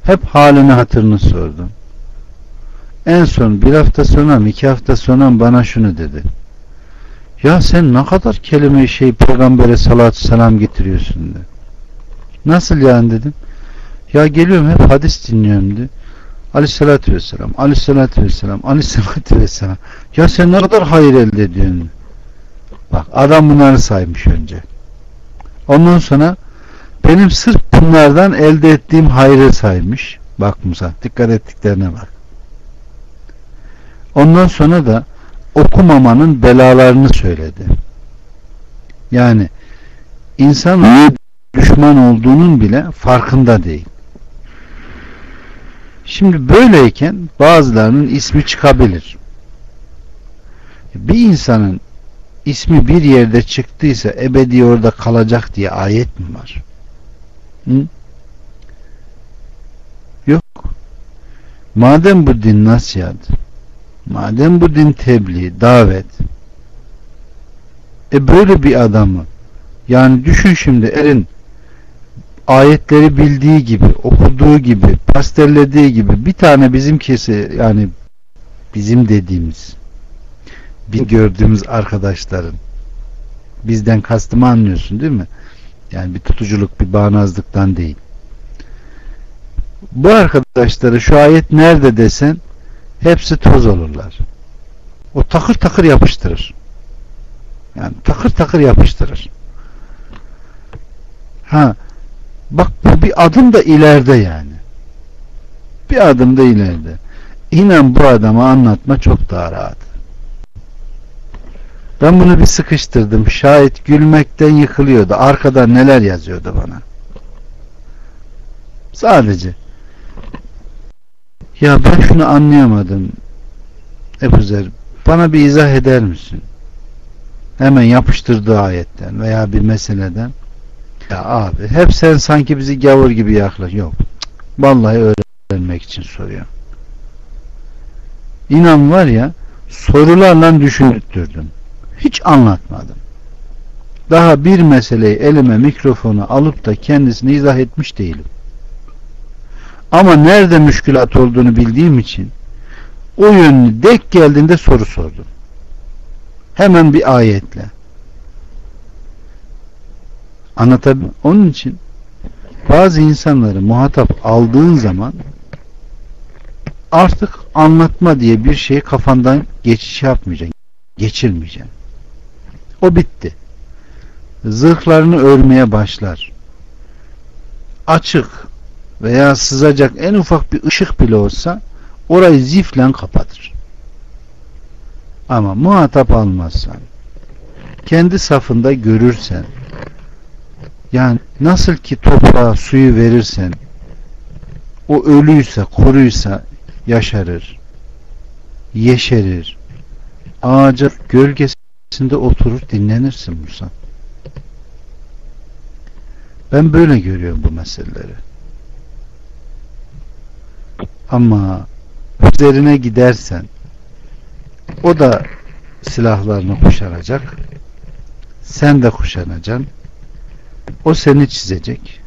Hep halini hatırını sordum. En son bir hafta sonra iki hafta sonra bana şunu dedi. Ya sen ne kadar kelime şey peygambere salatü selam getiriyorsun de. Nasıl yani dedim. Ya geliyorum hep hadis dinliyorum dedi. Aleyhissalatü vesselam, aleyhissalatü vesselam, aleyhissalatü vesselam. Ya sen ne kadar hayır elde ediyorsun? Bak adam bunları saymış önce. Ondan sonra benim sırf bunlardan elde ettiğim hayrı saymış. Bak Musa dikkat ettiklerine bak. Ondan sonra da okumamanın belalarını söyledi. Yani insan düşman olduğunun bile farkında değil. Şimdi böyleyken bazılarının ismi çıkabilir. Bir insanın ismi bir yerde çıktıysa ebedi orada kalacak diye ayet mi var? Hı? Yok. Madem bu din nasihat, madem bu din tebliğ, davet, e böyle bir adamı yani düşün şimdi erin ayetleri bildiği gibi, okuduğu gibi, pastellediği gibi bir tane bizimkisi yani bizim dediğimiz bir gördüğümüz arkadaşların bizden kastımı anlıyorsun değil mi? Yani bir tutuculuk, bir bağnazlıktan değil. Bu arkadaşları şu ayet nerede desen hepsi toz olurlar. O takır takır yapıştırır. Yani takır takır yapıştırır. Ha, Bak bu bir adım da ileride yani. Bir adım da ileride. İnan bu adama anlatma çok daha rahat. Ben bunu bir sıkıştırdım. Şahit gülmekten yıkılıyordu. Arkadan neler yazıyordu bana. Sadece. Ya ben şunu anlayamadım. Ebu Zer bana bir izah eder misin? Hemen yapıştırdığı ayetten veya bir meseleden. Ya abi hep sen sanki bizi gavur gibi yaklaş. Yok. Vallahi öğrenmek için soruyor. İnan var ya sorularla düşündürdüm. Hiç anlatmadım. Daha bir meseleyi elime mikrofonu alıp da kendisini izah etmiş değilim. Ama nerede müşkülat olduğunu bildiğim için o yönlü dek geldiğinde soru sordum. Hemen bir ayetle. Anlatabiliyor Onun için bazı insanları muhatap aldığın zaman artık anlatma diye bir şey kafandan geçiş yapmayacaksın. Geçirmeyeceksin. O bitti. Zırhlarını örmeye başlar. Açık veya sızacak en ufak bir ışık bile olsa orayı ziflen kapatır. Ama muhatap almazsan kendi safında görürsen yani nasıl ki toprağa suyu verirsen o ölüyse, kuruysa yaşarır, yeşerir, ağaca gölgesinde oturur dinlenirsin Musa. Ben böyle görüyorum bu meseleleri. Ama üzerine gidersen o da silahlarını kuşanacak sen de kuşanacaksın O seni çizecek.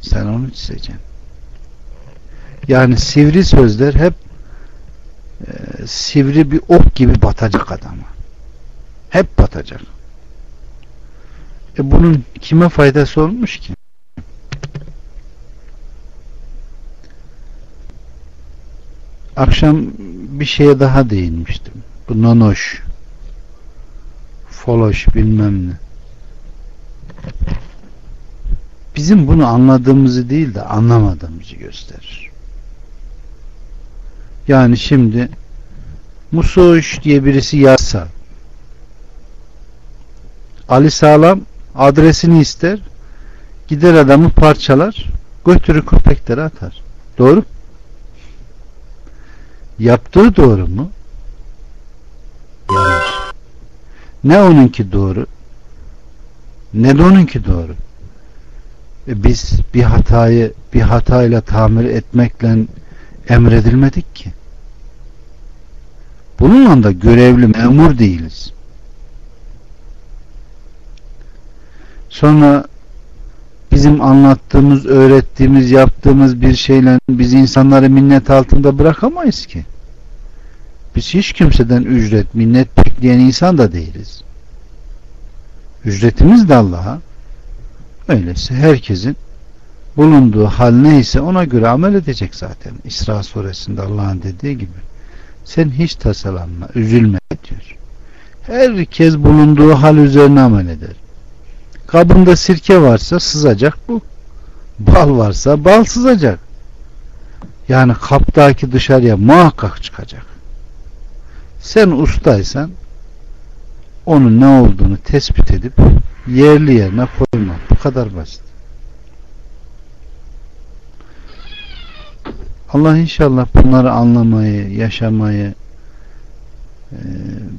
Sen onu çizeceksin. Yani sivri sözler hep e, sivri bir ok gibi batacak adama. Hep batacak. E bunun kime faydası olmuş ki? Akşam bir şeye daha değinmiştim. Bu nanoş, foloş bilmem ne. Bizim bunu anladığımızı değil de anlamadığımızı gösterir. Yani şimdi Musoş diye birisi yazsa Ali Sağlam adresini ister gider adamı parçalar götürür köpeklere atar. Doğru Yaptığı doğru mu? Yanlış. Ne onunki doğru? Ne de onunki doğru? E biz bir hatayı bir hatayla tamir etmekle emredilmedik ki. Bununla da görevli memur değiliz. Sonra bizim anlattığımız, öğrettiğimiz, yaptığımız bir şeyle biz insanları minnet altında bırakamayız ki. Biz hiç kimseden ücret, minnet bekleyen insan da değiliz. Ücretimiz de Allah'a. Öyleyse herkesin bulunduğu hal neyse ona göre amel edecek zaten. İsra suresinde Allah'ın dediği gibi. Sen hiç tasalanma, üzülme diyor. Herkes bulunduğu hal üzerine amel eder. Kabında sirke varsa sızacak bu. Bal varsa bal sızacak. Yani kaptaki dışarıya muhakkak çıkacak. Sen ustaysan onun ne olduğunu tespit edip yerli yerine koyma. Bu kadar basit. Allah inşallah bunları anlamayı, yaşamayı e,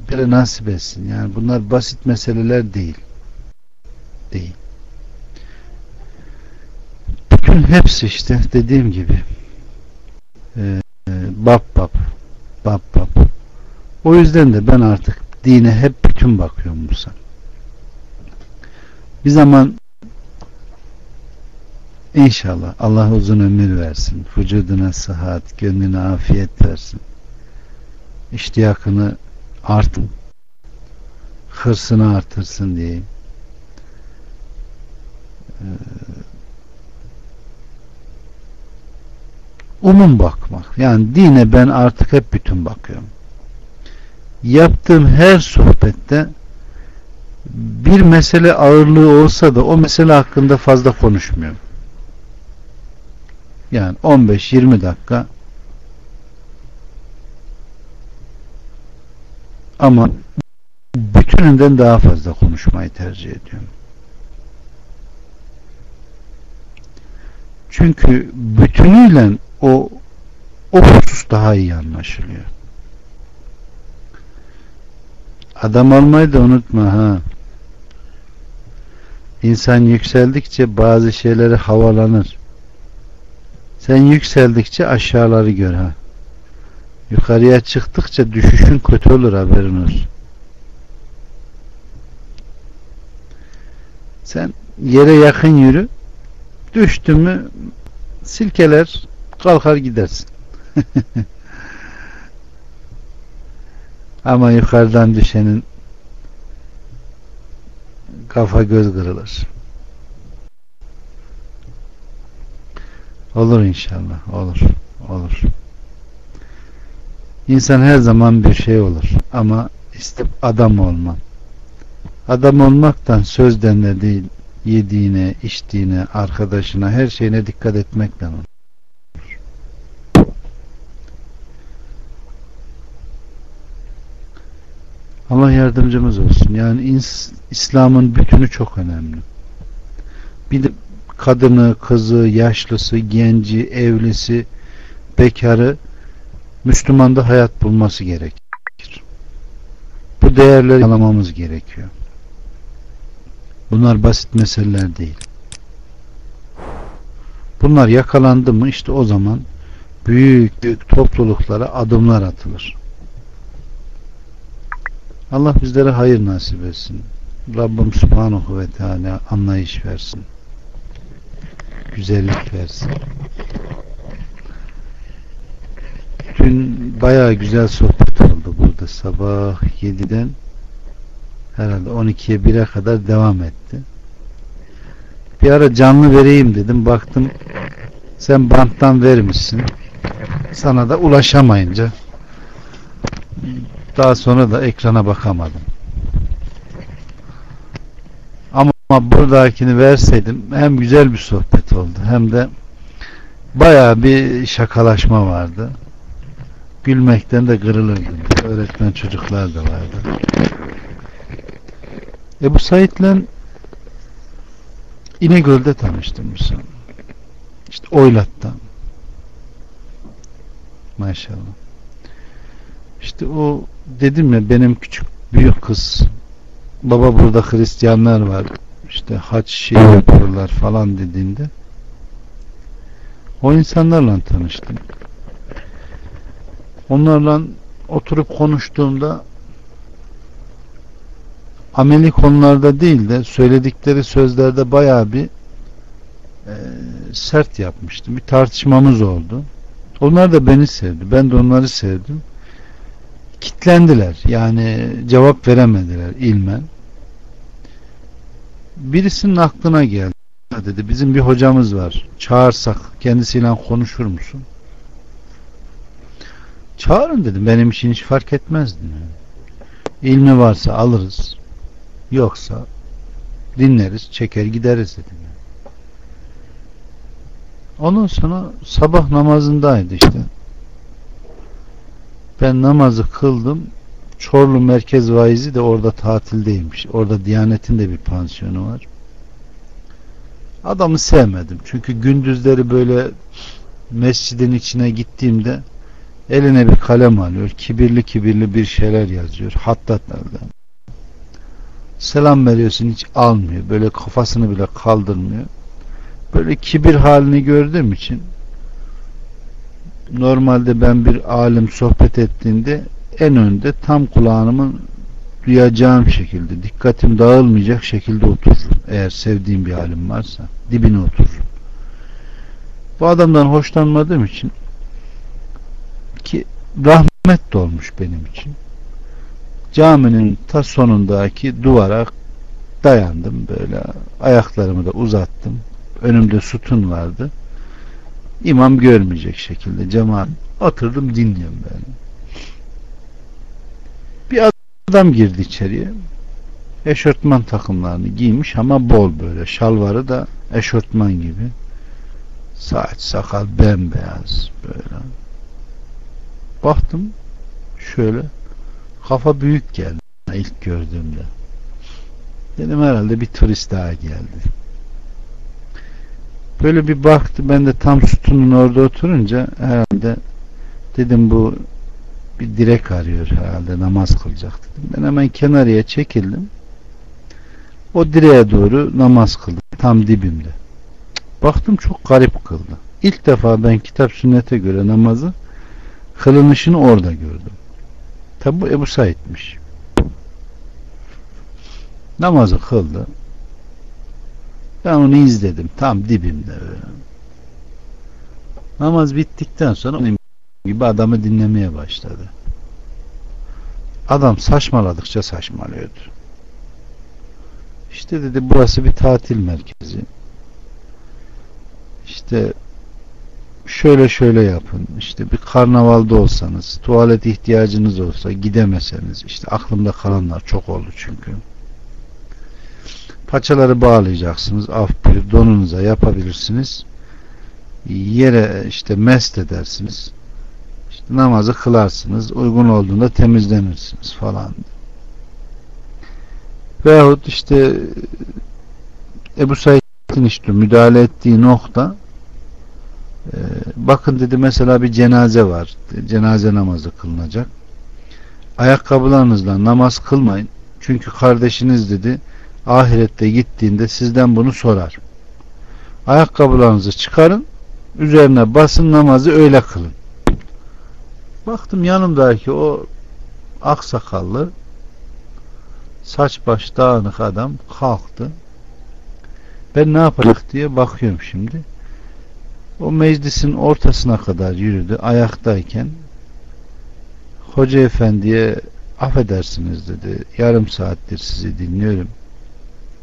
bile nasip etsin. Yani bunlar basit meseleler değil. Değil. Bütün hepsi işte dediğim gibi e, bab bab bab bab o yüzden de ben artık dine hep bütün bakıyorum Musa. Bir zaman inşallah Allah uzun ömür versin. Vücuduna sıhhat, gönlüne afiyet versin. İştiyakını artın. Hırsını artırsın diyeyim. Ee, umum bakmak. Yani dine ben artık hep bütün bakıyorum yaptığım her sohbette bir mesele ağırlığı olsa da o mesele hakkında fazla konuşmuyorum. Yani 15-20 dakika ama bütününden daha fazla konuşmayı tercih ediyorum. Çünkü bütünüyle o o husus daha iyi anlaşılıyor. Adam olmayı da unutma ha. İnsan yükseldikçe bazı şeyleri havalanır. Sen yükseldikçe aşağıları gör ha. Yukarıya çıktıkça düşüşün kötü olur haberin olsun. Sen yere yakın yürü. Düştü mü silkeler kalkar gidersin. Ama yukarıdan düşenin kafa göz kırılır. Olur inşallah. Olur. Olur. İnsan her zaman bir şey olur. Ama istep adam olma. Adam olmaktan sözden de değil, yediğine, içtiğine, arkadaşına, her şeyine dikkat etmekle olur. Allah yardımcımız olsun. Yani İslam'ın bütünü çok önemli. Bir de kadını, kızı, yaşlısı, genci, evlisi, bekarı Müslümanda hayat bulması gerekir. Bu değerleri anlamamız gerekiyor. Bunlar basit meseleler değil. Bunlar yakalandı mı işte o zaman büyük büyük topluluklara adımlar atılır. Allah bizlere hayır nasip etsin. Rabbim Subhanahu ve Teala anlayış versin. Güzellik versin. Dün bayağı güzel sohbet oldu burada. Sabah 7'den herhalde 12'ye 1'e kadar devam etti. Bir ara canlı vereyim dedim. Baktım sen banttan vermişsin. Sana da ulaşamayınca daha sonra da ekrana bakamadım. Ama buradakini verseydim hem güzel bir sohbet oldu hem de baya bir şakalaşma vardı. Gülmekten de kırılırdım. Öğretmen çocuklar da vardı. Ebu Said'le İnegöl'de tanıştım Müslüman. İşte Oylat'ta. Maşallah. İşte o dedim ya benim küçük büyük kız baba burada Hristiyanlar var işte haç şey yapıyorlar falan dediğinde o insanlarla tanıştım. Onlarla oturup konuştuğumda ameli konularda değil de söyledikleri sözlerde bayağı bir e, sert yapmıştım. Bir tartışmamız oldu. Onlar da beni sevdi. Ben de onları sevdim. Kitlendiler. Yani cevap veremediler ilmen. Birisinin aklına geldi. Dedi bizim bir hocamız var. Çağırsak kendisiyle konuşur musun? Çağırın dedim. Benim için hiç fark etmezdi. Yani. İlmi varsa alırız. Yoksa dinleriz, çeker gideriz dedim. Ondan sonra sabah namazındaydı işte. Ben namazı kıldım. Çorlu merkez vaizi de orada tatildeymiş. Orada Diyanet'in de bir pansiyonu var. Adamı sevmedim. Çünkü gündüzleri böyle mescidin içine gittiğimde eline bir kalem alıyor. Kibirli kibirli bir şeyler yazıyor. Hattatlarda. Selam veriyorsun hiç almıyor. Böyle kafasını bile kaldırmıyor böyle kibir halini gördüğüm için normalde ben bir alim sohbet ettiğinde en önde tam kulağımın duyacağım şekilde dikkatim dağılmayacak şekilde otururum. Eğer sevdiğim bir alim varsa dibine otururum. Bu adamdan hoşlanmadığım için ki rahmet dolmuş benim için. Caminin ta sonundaki duvara dayandım böyle ayaklarımı da uzattım önümde sütun vardı. İmam görmeyecek şekilde cemaat oturdum dinliyorum ben. Bir adam girdi içeriye. Eşortman takımlarını giymiş ama bol böyle. Şalvarı da eşortman gibi. Saç sakal bembeyaz böyle. Baktım şöyle kafa büyük geldi ilk gördüğümde. Dedim herhalde bir turist daha geldi. Böyle bir baktı ben de tam sütunun orada oturunca herhalde dedim bu bir direk arıyor herhalde namaz kılacak dedim. Ben hemen kenarıya çekildim. O direğe doğru namaz kıldım. Tam dibimde. Baktım çok garip kıldı. İlk defa ben kitap sünnete göre namazı kılınışını orada gördüm. Tabi bu Ebu Said'miş. Namazı kıldı. Ben onu izledim. Tam dibimde. Namaz bittikten sonra benim gibi adamı dinlemeye başladı. Adam saçmaladıkça saçmalıyordu. İşte dedi burası bir tatil merkezi. İşte şöyle şöyle yapın. İşte bir karnavalda olsanız, tuvalet ihtiyacınız olsa gidemeseniz, işte aklımda kalanlar çok oldu çünkü. Paçaları bağlayacaksınız. Af buyur donunuza yapabilirsiniz. Yere işte mest edersiniz. İşte namazı kılarsınız. Uygun olduğunda temizlenirsiniz falan. Veyahut işte Ebu Said'in işte müdahale ettiği nokta e, bakın dedi mesela bir cenaze var. Cenaze namazı kılınacak. Ayakkabılarınızla namaz kılmayın. Çünkü kardeşiniz dedi ahirette gittiğinde sizden bunu sorar. Ayakkabılarınızı çıkarın, üzerine basın namazı öyle kılın. Baktım yanımdaki o aksakallı saç baş dağınık adam kalktı. Ben ne yapacak diye bakıyorum şimdi. O meclisin ortasına kadar yürüdü ayaktayken Hoca efendiye affedersiniz dedi. Yarım saattir sizi dinliyorum.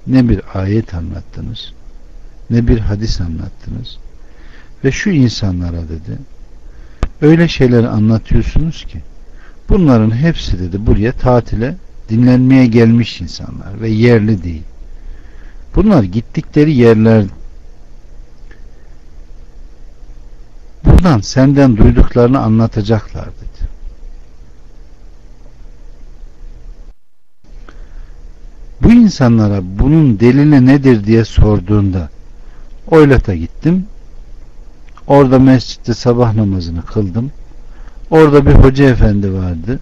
Ne bir ayet anlattınız ne bir hadis anlattınız. Ve şu insanlara dedi öyle şeyler anlatıyorsunuz ki bunların hepsi dedi buraya tatile dinlenmeye gelmiş insanlar ve yerli değil. Bunlar gittikleri yerler buradan senden duyduklarını anlatacaklar Bu insanlara bunun delili nedir diye sorduğunda Oylat'a gittim. Orada mescitte sabah namazını kıldım. Orada bir hoca efendi vardı.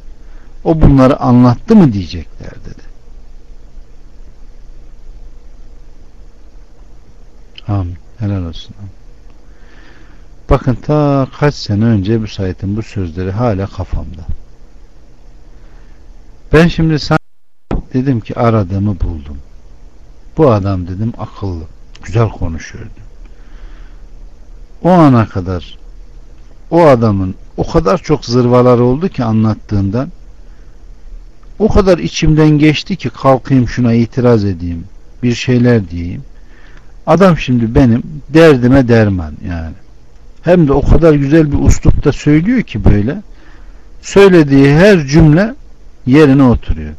O bunları anlattı mı diyecekler dedi. Amin. Helal olsun. Bakın ta kaç sene önce bu sayetin bu sözleri hala kafamda. Ben şimdi dedim ki aradığımı buldum. Bu adam dedim akıllı. Güzel konuşuyordu. O ana kadar o adamın o kadar çok zırvalar oldu ki anlattığından o kadar içimden geçti ki kalkayım şuna itiraz edeyim bir şeyler diyeyim adam şimdi benim derdime derman yani hem de o kadar güzel bir uslupta söylüyor ki böyle söylediği her cümle yerine oturuyor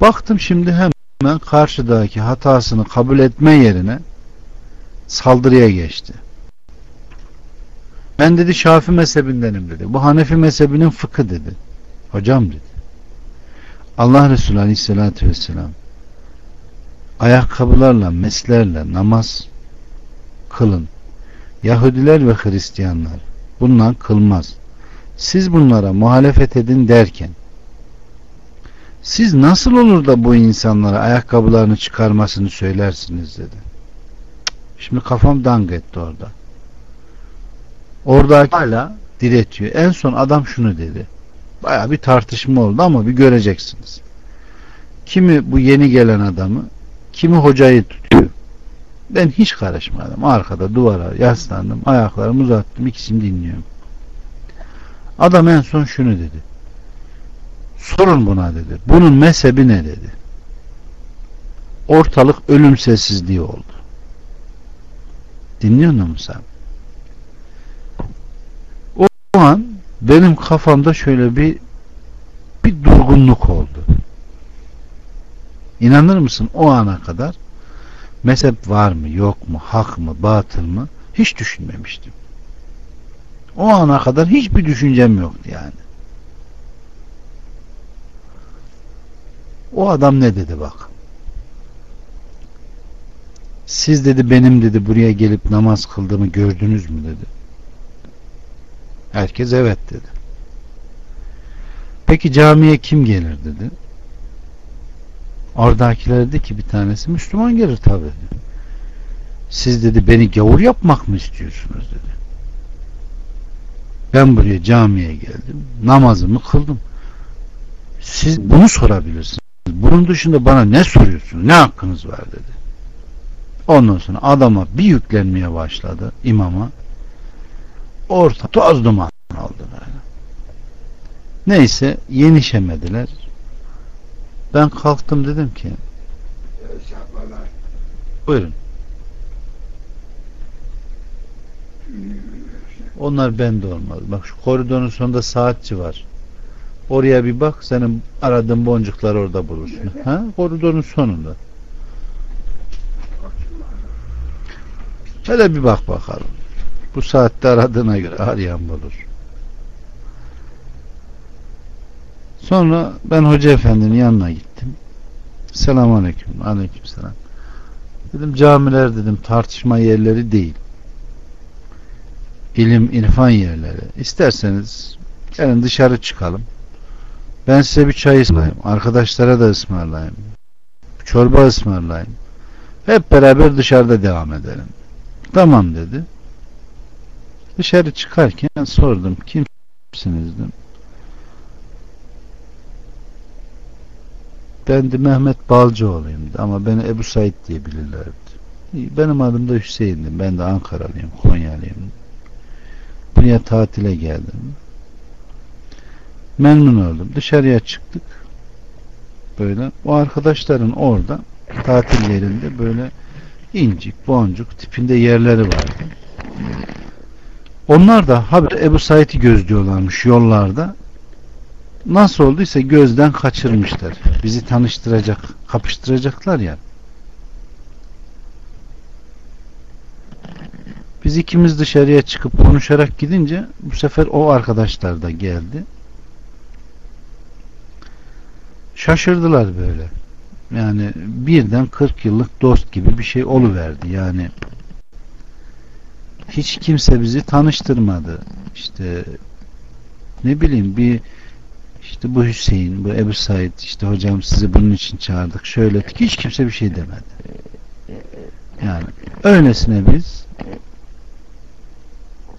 baktım şimdi hemen karşıdaki hatasını kabul etme yerine saldırıya geçti ben dedi Şafi mezhebindenim dedi. Bu Hanefi mezhebinin fıkı dedi. Hocam dedi. Allah Resulü Aleyhisselatü Vesselam ayakkabılarla, meslerle namaz kılın. Yahudiler ve Hristiyanlar bundan kılmaz. Siz bunlara muhalefet edin derken siz nasıl olur da bu insanlara ayakkabılarını çıkarmasını söylersiniz dedi. Şimdi kafam dang etti orada. Orada hala diretiyor. En son adam şunu dedi. Baya bir tartışma oldu ama bir göreceksiniz. Kimi bu yeni gelen adamı, kimi hocayı tutuyor. Ben hiç karışmadım. Arkada duvara yaslandım, ayaklarımı uzattım, ikisini dinliyorum. Adam en son şunu dedi. Sorun buna dedi. Bunun mezhebi ne dedi. Ortalık ölüm sessizliği oldu. Dinliyor musun sen? O an benim kafamda şöyle bir bir durgunluk oldu. İnanır mısın o ana kadar mezhep var mı yok mu hak mı batıl mı hiç düşünmemiştim. O ana kadar hiçbir düşüncem yoktu yani. O adam ne dedi bak. Siz dedi benim dedi buraya gelip namaz kıldığımı gördünüz mü dedi. Herkes evet dedi. Peki camiye kim gelir dedi. Oradakiler dedi ki bir tanesi Müslüman gelir tabi. Siz dedi beni gavur yapmak mı istiyorsunuz dedi. Ben buraya camiye geldim. Namazımı kıldım. Siz bunu sorabilirsiniz. Bunun dışında bana ne soruyorsunuz? Ne hakkınız var dedi. Ondan sonra adama bir yüklenmeye başladı imama orta toz duman oldu böyle. Neyse yenişemediler. Ben kalktım dedim ki buyurun. Onlar bende olmaz. Bak şu koridorun sonunda saatçi var. Oraya bir bak senin aradığın boncuklar orada bulursun. Ha? Koridorun sonunda. Hele bir bak bakalım. Bu saatte aradığına göre arayan bulur. Sonra ben hoca efendinin yanına gittim. Selamun aleyküm. Aleyküm selam. Dedim camiler dedim tartışma yerleri değil. İlim, irfan yerleri. İsterseniz gelin dışarı çıkalım. Ben size bir çay ısmarlayayım. Arkadaşlara da ısmarlayayım. Çorba ısmarlayayım. Hep beraber dışarıda devam edelim. Tamam dedi. Dışarı çıkarken sordum. Kimsiniz dedim. Ben de Mehmet Balcıoğlu'yum ama beni Ebu Said diye bilirlerdi. Benim adım da Hüseyin'dim. Ben de Ankaralıyım, Konyalıyım. Buraya tatile geldim. Memnun oldum. Dışarıya çıktık. Böyle o arkadaşların orada tatil yerinde böyle incik, boncuk tipinde yerleri vardı. Onlar da haber Ebu Said'i gözlüyorlarmış yollarda. Nasıl olduysa gözden kaçırmışlar. Bizi tanıştıracak, kapıştıracaklar ya. Biz ikimiz dışarıya çıkıp konuşarak gidince bu sefer o arkadaşlar da geldi. Şaşırdılar böyle. Yani birden 40 yıllık dost gibi bir şey oluverdi. Yani hiç kimse bizi tanıştırmadı. İşte ne bileyim bir işte bu Hüseyin, bu Ebu Said, işte hocam sizi bunun için çağırdık. Şöyle hiç kimse bir şey demedi. Yani öylesine biz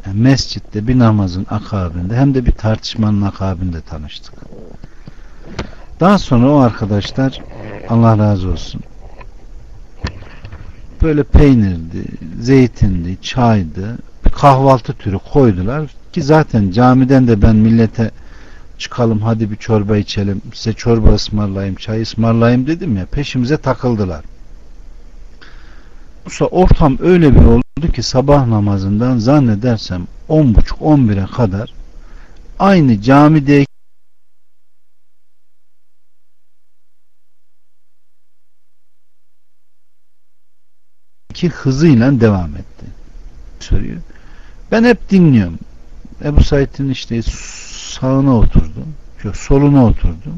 yani mescitte bir namazın akabinde hem de bir tartışmanın akabinde tanıştık. Daha sonra o arkadaşlar Allah razı olsun böyle peynirdi, zeytindi, çaydı, bir kahvaltı türü koydular ki zaten camiden de ben millete çıkalım hadi bir çorba içelim size çorba ısmarlayayım çay ısmarlayayım dedim ya peşimize takıldılar. Bu ortam öyle bir oldu ki sabah namazından zannedersem 10.30-11'e kadar aynı camideki hızıyla devam etti. Soruyor. Ben hep dinliyorum. Ebu Said'in işte sağına oturdu. Yok, soluna oturdu.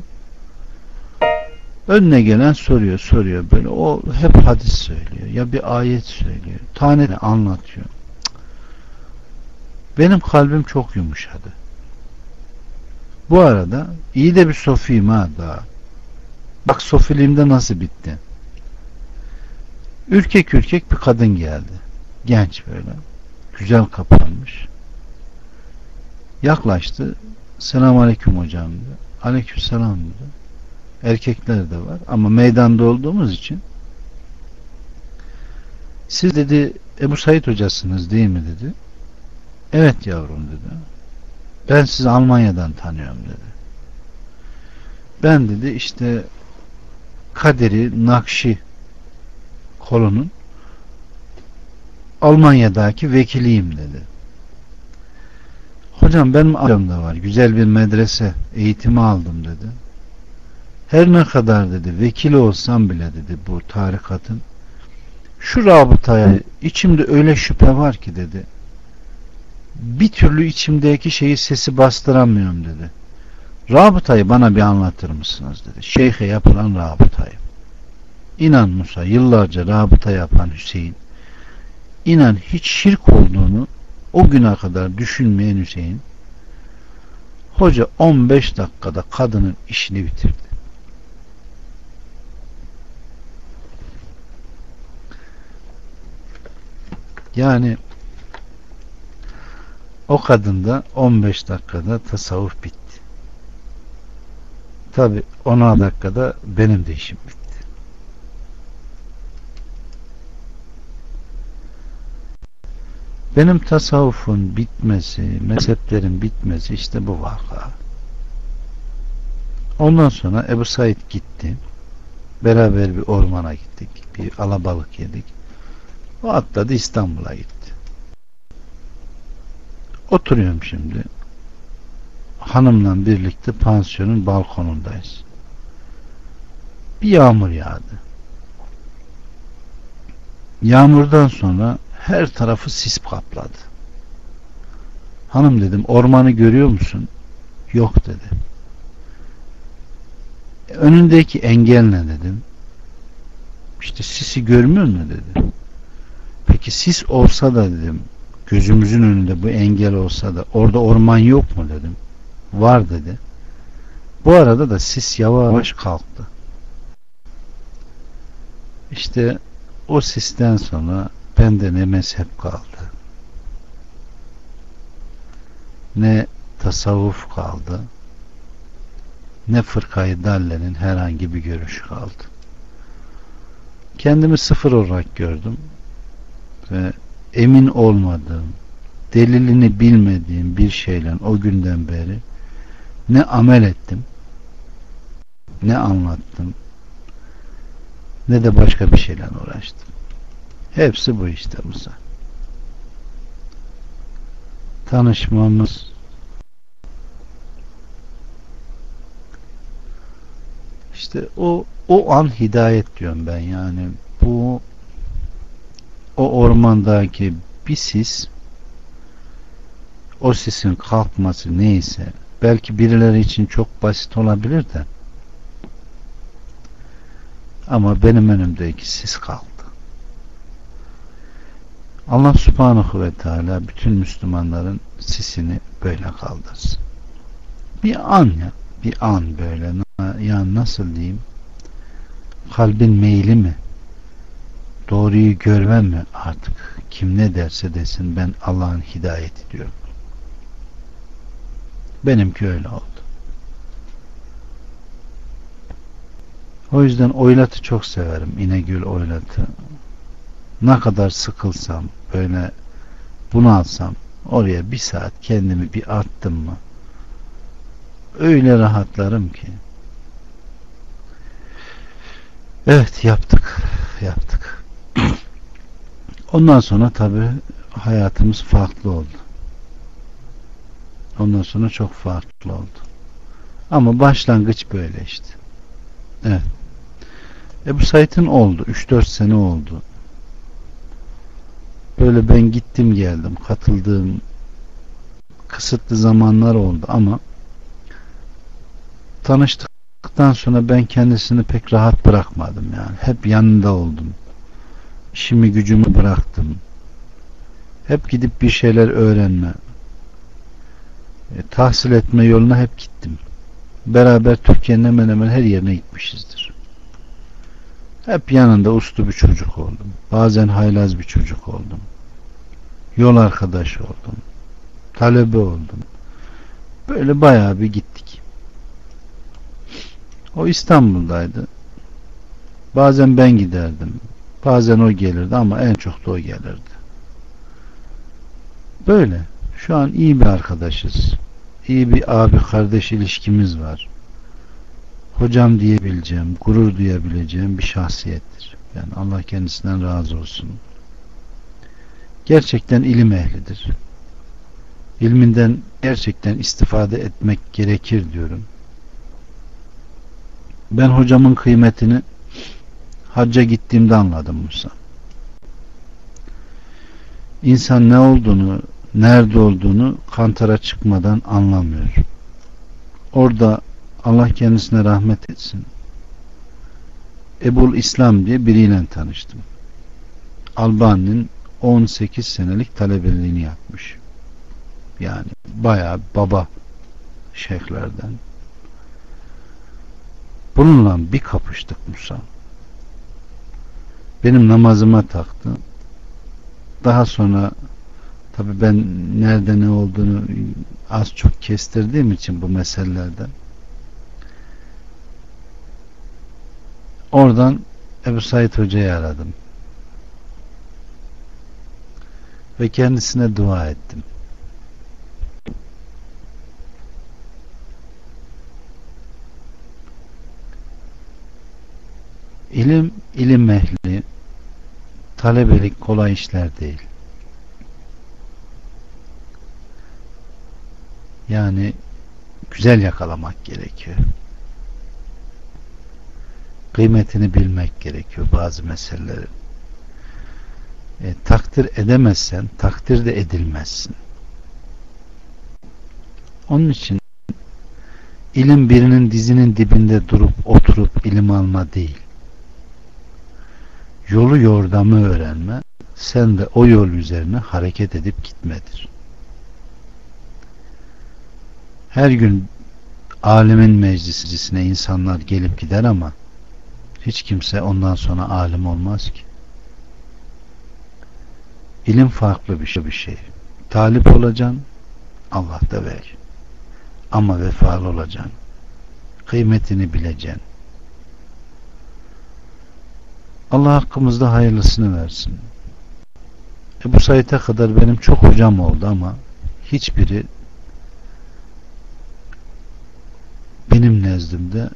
Önüne gelen soruyor, soruyor böyle. O hep hadis söylüyor. Ya bir ayet söylüyor. Tane anlatıyor. Benim kalbim çok yumuşadı. Bu arada iyi de bir sofiyim ha daha. Bak sofiliğimde nasıl bitti. Ürkek ürkek bir kadın geldi. Genç böyle. Güzel kapanmış. Yaklaştı. Selamun Aleyküm hocam dedi. Aleyküm selam dedi. Erkekler de var ama meydanda olduğumuz için siz dedi Ebu Said hocasınız değil mi dedi. Evet yavrum dedi. Ben sizi Almanya'dan tanıyorum dedi. Ben dedi işte Kaderi Nakşi kolunun Almanya'daki vekiliyim dedi. Hocam benim aklımda var. Güzel bir medrese eğitimi aldım dedi. Her ne kadar dedi vekil olsam bile dedi bu tarikatın şu rabıtaya içimde öyle şüphe var ki dedi. Bir türlü içimdeki şeyi sesi bastıramıyorum dedi. Rabıtayı bana bir anlatır mısınız dedi. Şeyhe yapılan rabıtayı. İnan Musa yıllarca rabıta yapan Hüseyin inan hiç şirk olduğunu o güne kadar düşünmeyen Hüseyin hoca 15 dakikada kadının işini bitirdi. Yani o kadında 15 dakikada tasavvuf bitti. Tabi 10 dakikada benim de işim bitti. Benim tasavvufun bitmesi, mezheplerin bitmesi işte bu vaka. Ondan sonra Ebu Said gitti. Beraber bir ormana gittik. Bir alabalık yedik. O atladı İstanbul'a gitti. Oturuyorum şimdi. Hanımla birlikte pansiyonun balkonundayız. Bir yağmur yağdı. Yağmurdan sonra her tarafı sis kapladı. Hanım dedim ormanı görüyor musun? Yok dedi. E, önündeki engel ne dedim. İşte sisi görmüyor mu dedi. Peki sis olsa da dedim gözümüzün önünde bu engel olsa da orada orman yok mu dedim. Var dedi. Bu arada da sis yavaş kalktı. İşte o sisten sonra bende ne mezhep kaldı ne tasavvuf kaldı ne fırkayı dallerin herhangi bir görüşü kaldı. Kendimi sıfır olarak gördüm ve emin olmadığım, delilini bilmediğim bir şeyle o günden beri ne amel ettim, ne anlattım, ne de başka bir şeyle uğraştım. Hepsi bu işte Musa. Tanışmamız işte o o an hidayet diyorum ben yani bu o ormandaki bir sis o sisin kalkması neyse belki birileri için çok basit olabilir de ama benim önümdeki sis kaldı. Allah subhanahu ve teala bütün Müslümanların sisini böyle kaldırsın. Bir an ya, bir an böyle. Ya nasıl diyeyim? Kalbin meyli mi? Doğruyu görmem mi artık? Kim ne derse desin ben Allah'ın hidayeti diyorum. Benimki öyle oldu. O yüzden oylatı çok severim. İnegül oylatı. Ne kadar sıkılsam böyle bunu alsam oraya bir saat kendimi bir attım mı öyle rahatlarım ki Evet yaptık. Yaptık. Ondan sonra tabi hayatımız farklı oldu. Ondan sonra çok farklı oldu. Ama başlangıç böyle işte. Evet. Ebu Said'in oldu. 3-4 sene oldu. Böyle ben gittim geldim. Katıldığım kısıtlı zamanlar oldu ama tanıştık Tanıştıktan sonra ben kendisini pek rahat bırakmadım yani. Hep yanında oldum. İşimi gücümü bıraktım. Hep gidip bir şeyler öğrenme, e, tahsil etme yoluna hep gittim. Beraber Türkiye'nin hemen hemen her yerine gitmişizdir. Hep yanında uslu bir çocuk oldum. Bazen haylaz bir çocuk oldum. Yol arkadaşı oldum. Talebe oldum. Böyle bayağı bir gittik. O İstanbul'daydı. Bazen ben giderdim. Bazen o gelirdi ama en çok da o gelirdi. Böyle. Şu an iyi bir arkadaşız. İyi bir abi kardeş ilişkimiz var. Hocam diyebileceğim, gurur duyabileceğim bir şahsiyettir. Yani Allah kendisinden razı olsun. Gerçekten ilim ehlidir. İlminden gerçekten istifade etmek gerekir diyorum. Ben hocamın kıymetini hacca gittiğimde anladım Musa. İnsan ne olduğunu, nerede olduğunu kantara çıkmadan anlamıyor. Orada Allah kendisine rahmet etsin. Ebul İslam diye biriyle tanıştım. Albani'nin 18 senelik talebeliğini yapmış. Yani bayağı baba şeyhlerden. Bununla bir kapıştık Musa. Benim namazıma taktı. Daha sonra tabi ben nerede ne olduğunu az çok kestirdiğim için bu meselelerde oradan Ebu Said Hoca'yı aradım. Ve kendisine dua ettim. İlim, ilim ehli, talebelik kolay işler değil. Yani güzel yakalamak gerekiyor. Kıymetini bilmek gerekiyor bazı meseleleri. E, takdir edemezsen takdir de edilmezsin. Onun için ilim birinin dizinin dibinde durup oturup ilim alma değil yolu yordamı öğrenme, sen de o yol üzerine hareket edip gitmedir. Her gün alimin meclisine insanlar gelip gider ama hiç kimse ondan sonra alim olmaz ki. İlim farklı bir şey. Bir şey. Talip olacaksın, Allah da ver. Ama vefalı olacaksın. Kıymetini bileceksin. Allah hakkımızda hayırlısını versin. E bu sayıta kadar benim çok hocam oldu ama hiçbiri benim nezdimde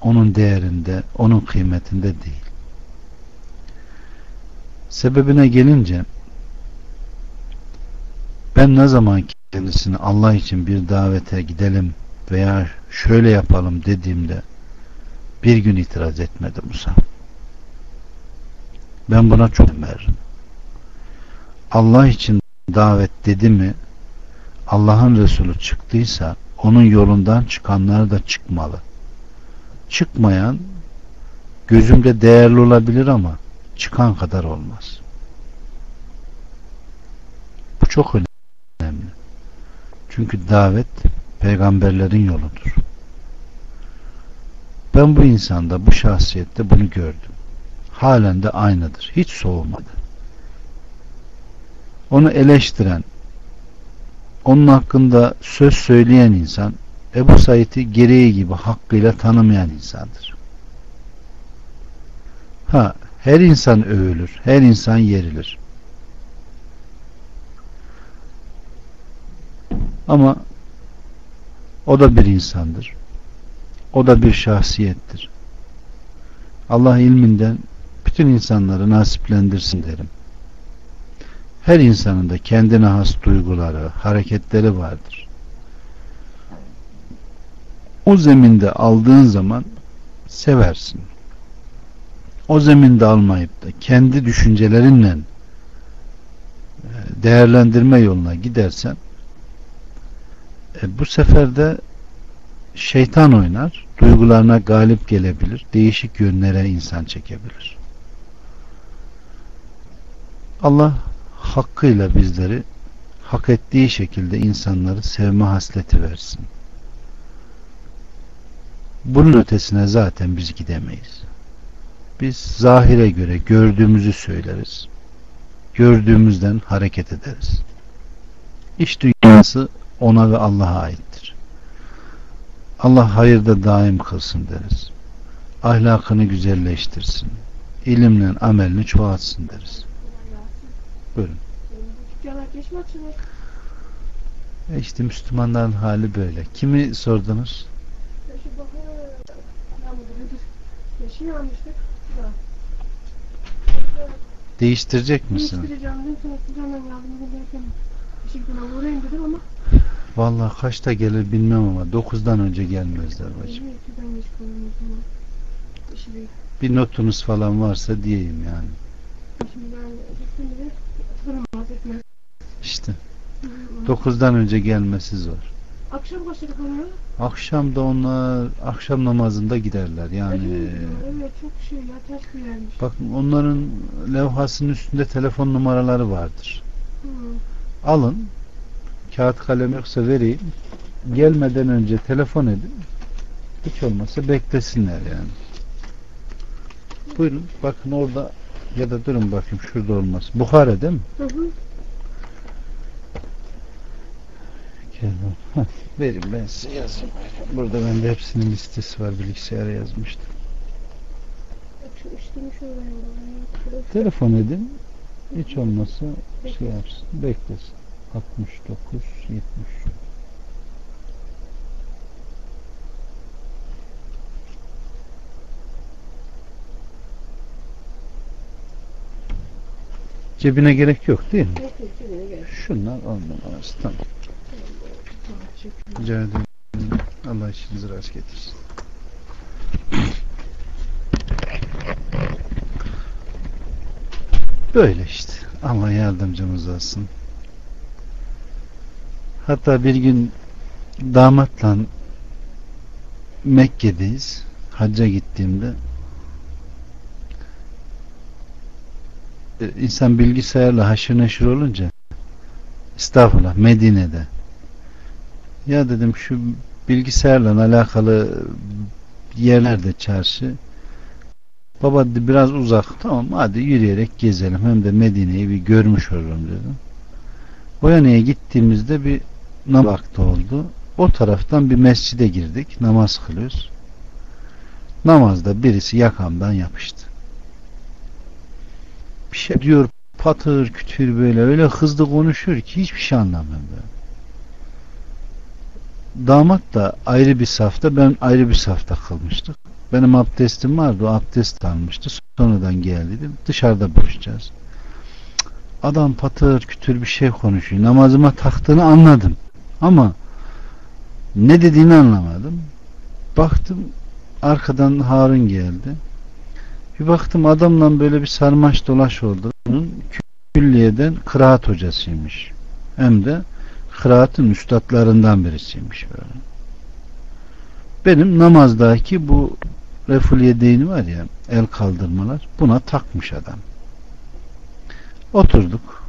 onun değerinde, onun kıymetinde değil. Sebebine gelince ben ne zaman kendisini Allah için bir davete gidelim veya şöyle yapalım dediğimde bir gün itiraz etmedi Musa. Ben buna çok veririm. Allah için davet dedi mi Allah'ın Resulü çıktıysa onun yolundan çıkanlar da çıkmalı. Çıkmayan gözümde değerli olabilir ama çıkan kadar olmaz. Bu çok önemli. Çünkü davet peygamberlerin yoludur. Ben bu insanda, bu şahsiyette bunu gördüm. Halen de aynıdır. Hiç soğumadı. Onu eleştiren, onun hakkında söz söyleyen insan Ebu Said'i gereği gibi hakkıyla tanımayan insandır. Ha, her insan övülür, her insan yerilir. Ama o da bir insandır. O da bir şahsiyettir. Allah ilminden bütün insanları nasiplendirsin derim. Her insanın da kendine has duyguları, hareketleri vardır. O zeminde aldığın zaman seversin. O zeminde almayıp da kendi düşüncelerinle e, değerlendirme yoluna gidersen e, bu sefer de şeytan oynar, duygularına galip gelebilir, değişik yönlere insan çekebilir. Allah hakkıyla bizleri hak ettiği şekilde insanları sevme hasleti versin. Bunun ötesine zaten biz gidemeyiz. Biz zahire göre gördüğümüzü söyleriz. Gördüğümüzden hareket ederiz. İş dünyası ona ve Allah'a aittir. Allah hayırda daim kılsın deriz. Ahlakını güzelleştirsin. İlimle amelini çoğaltsın deriz. Buyurun. E işte Müslümanların hali böyle. Kimi sordunuz? Değiştirecek misin? Değiştireceğim. Dün sonra Suzan'dan yardım ederken Işıktan uğrayayım dedim ama Vallahi kaçta gelir bilmem ama 9'dan önce gelmezler bacım. Yine ikiden geç kaldım o zaman. İşi değil. Bir notunuz falan varsa diyeyim yani. Şimdi ben gittim bile etmez. İşte Hı hı. 9'dan önce gelmesi zor. Akşam başladık onunla. Akşam da onlar akşam namazında giderler yani. Evet çok şey ya ters bir yermiş. Bakın onların levhasının üstünde telefon numaraları vardır. Hı. Alın. Kağıt kalem yoksa vereyim. Gelmeden önce telefon edin. Hiç olmazsa beklesinler yani. Buyurun. Bakın orada ya da durun bakayım şurada olmaz. Bukhara değil mi? Hı hı. Hah, Verin ben size yazayım. Burada bende hepsinin listesi var. Bilgisayara yazmıştım. Telefon edin. Hiç olmazsa şey yapsın. Beklesin. 69 70 Cebine gerek yok değil mi? Şunlar on numarası tamam. Rica ederim. Allah işinizi rast getirsin. Böyle işte. Allah yardımcımız olsun. Hatta bir gün damatla Mekke'deyiz. Hacca gittiğimde e, insan bilgisayarla haşır neşir olunca estağfurullah Medine'de ya dedim şu bilgisayarla alakalı yerlerde çarşı baba dedi, biraz uzak tamam hadi yürüyerek gezelim hem de Medine'yi bir görmüş olurum dedim. O yanıya gittiğimizde bir namaz vakti oldu. o taraftan bir mescide girdik. Namaz kılıyoruz. Namazda birisi yakamdan yapıştı. Bir şey diyor patır kütür böyle öyle hızlı konuşuyor ki hiçbir şey anlamıyorum ben. Damat da ayrı bir safta ben ayrı bir safta kılmıştık. Benim abdestim vardı o abdest almıştı. Sonradan geldi dışarıda buluşacağız. Adam patır kütür bir şey konuşuyor. Namazıma taktığını anladım. Ama ne dediğini anlamadım. Baktım arkadan Harun geldi. Bir baktım adamla böyle bir sarmaş dolaş oldu. Onun külliyeden kıraat hocasıymış. Hem de kıraatın üstadlarından birisiymiş böyle. Benim namazdaki bu reful yedeğini var ya el kaldırmalar buna takmış adam. Oturduk.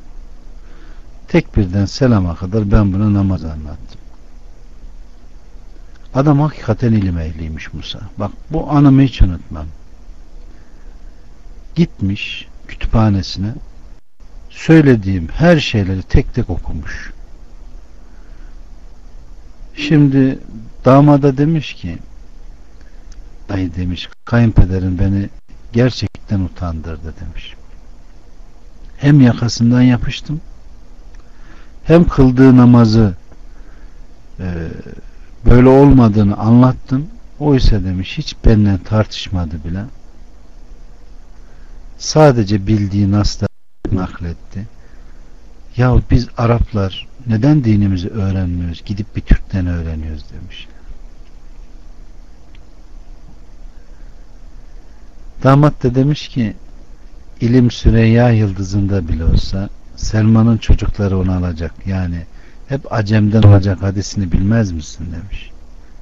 Tekbirden selama kadar ben buna namaz anlattım. Adam hakikaten ilim ehliymiş Musa. Bak bu anımı hiç unutmam. Gitmiş kütüphanesine söylediğim her şeyleri tek tek okumuş. Şimdi damada demiş ki dayı demiş kayınpederin beni gerçekten utandırdı demiş. Hem yakasından yapıştım hem kıldığı namazı e, böyle olmadığını anlattım. O ise demiş hiç benimle tartışmadı bile. Sadece bildiği nasıl nakletti. Ya biz Araplar neden dinimizi öğrenmiyoruz? Gidip bir Türk'ten öğreniyoruz demiş. Damat da demiş ki ilim Süreyya yıldızında bile olsa Selman'ın çocukları onu alacak. Yani hep acemden olacak hadisini bilmez misin demiş.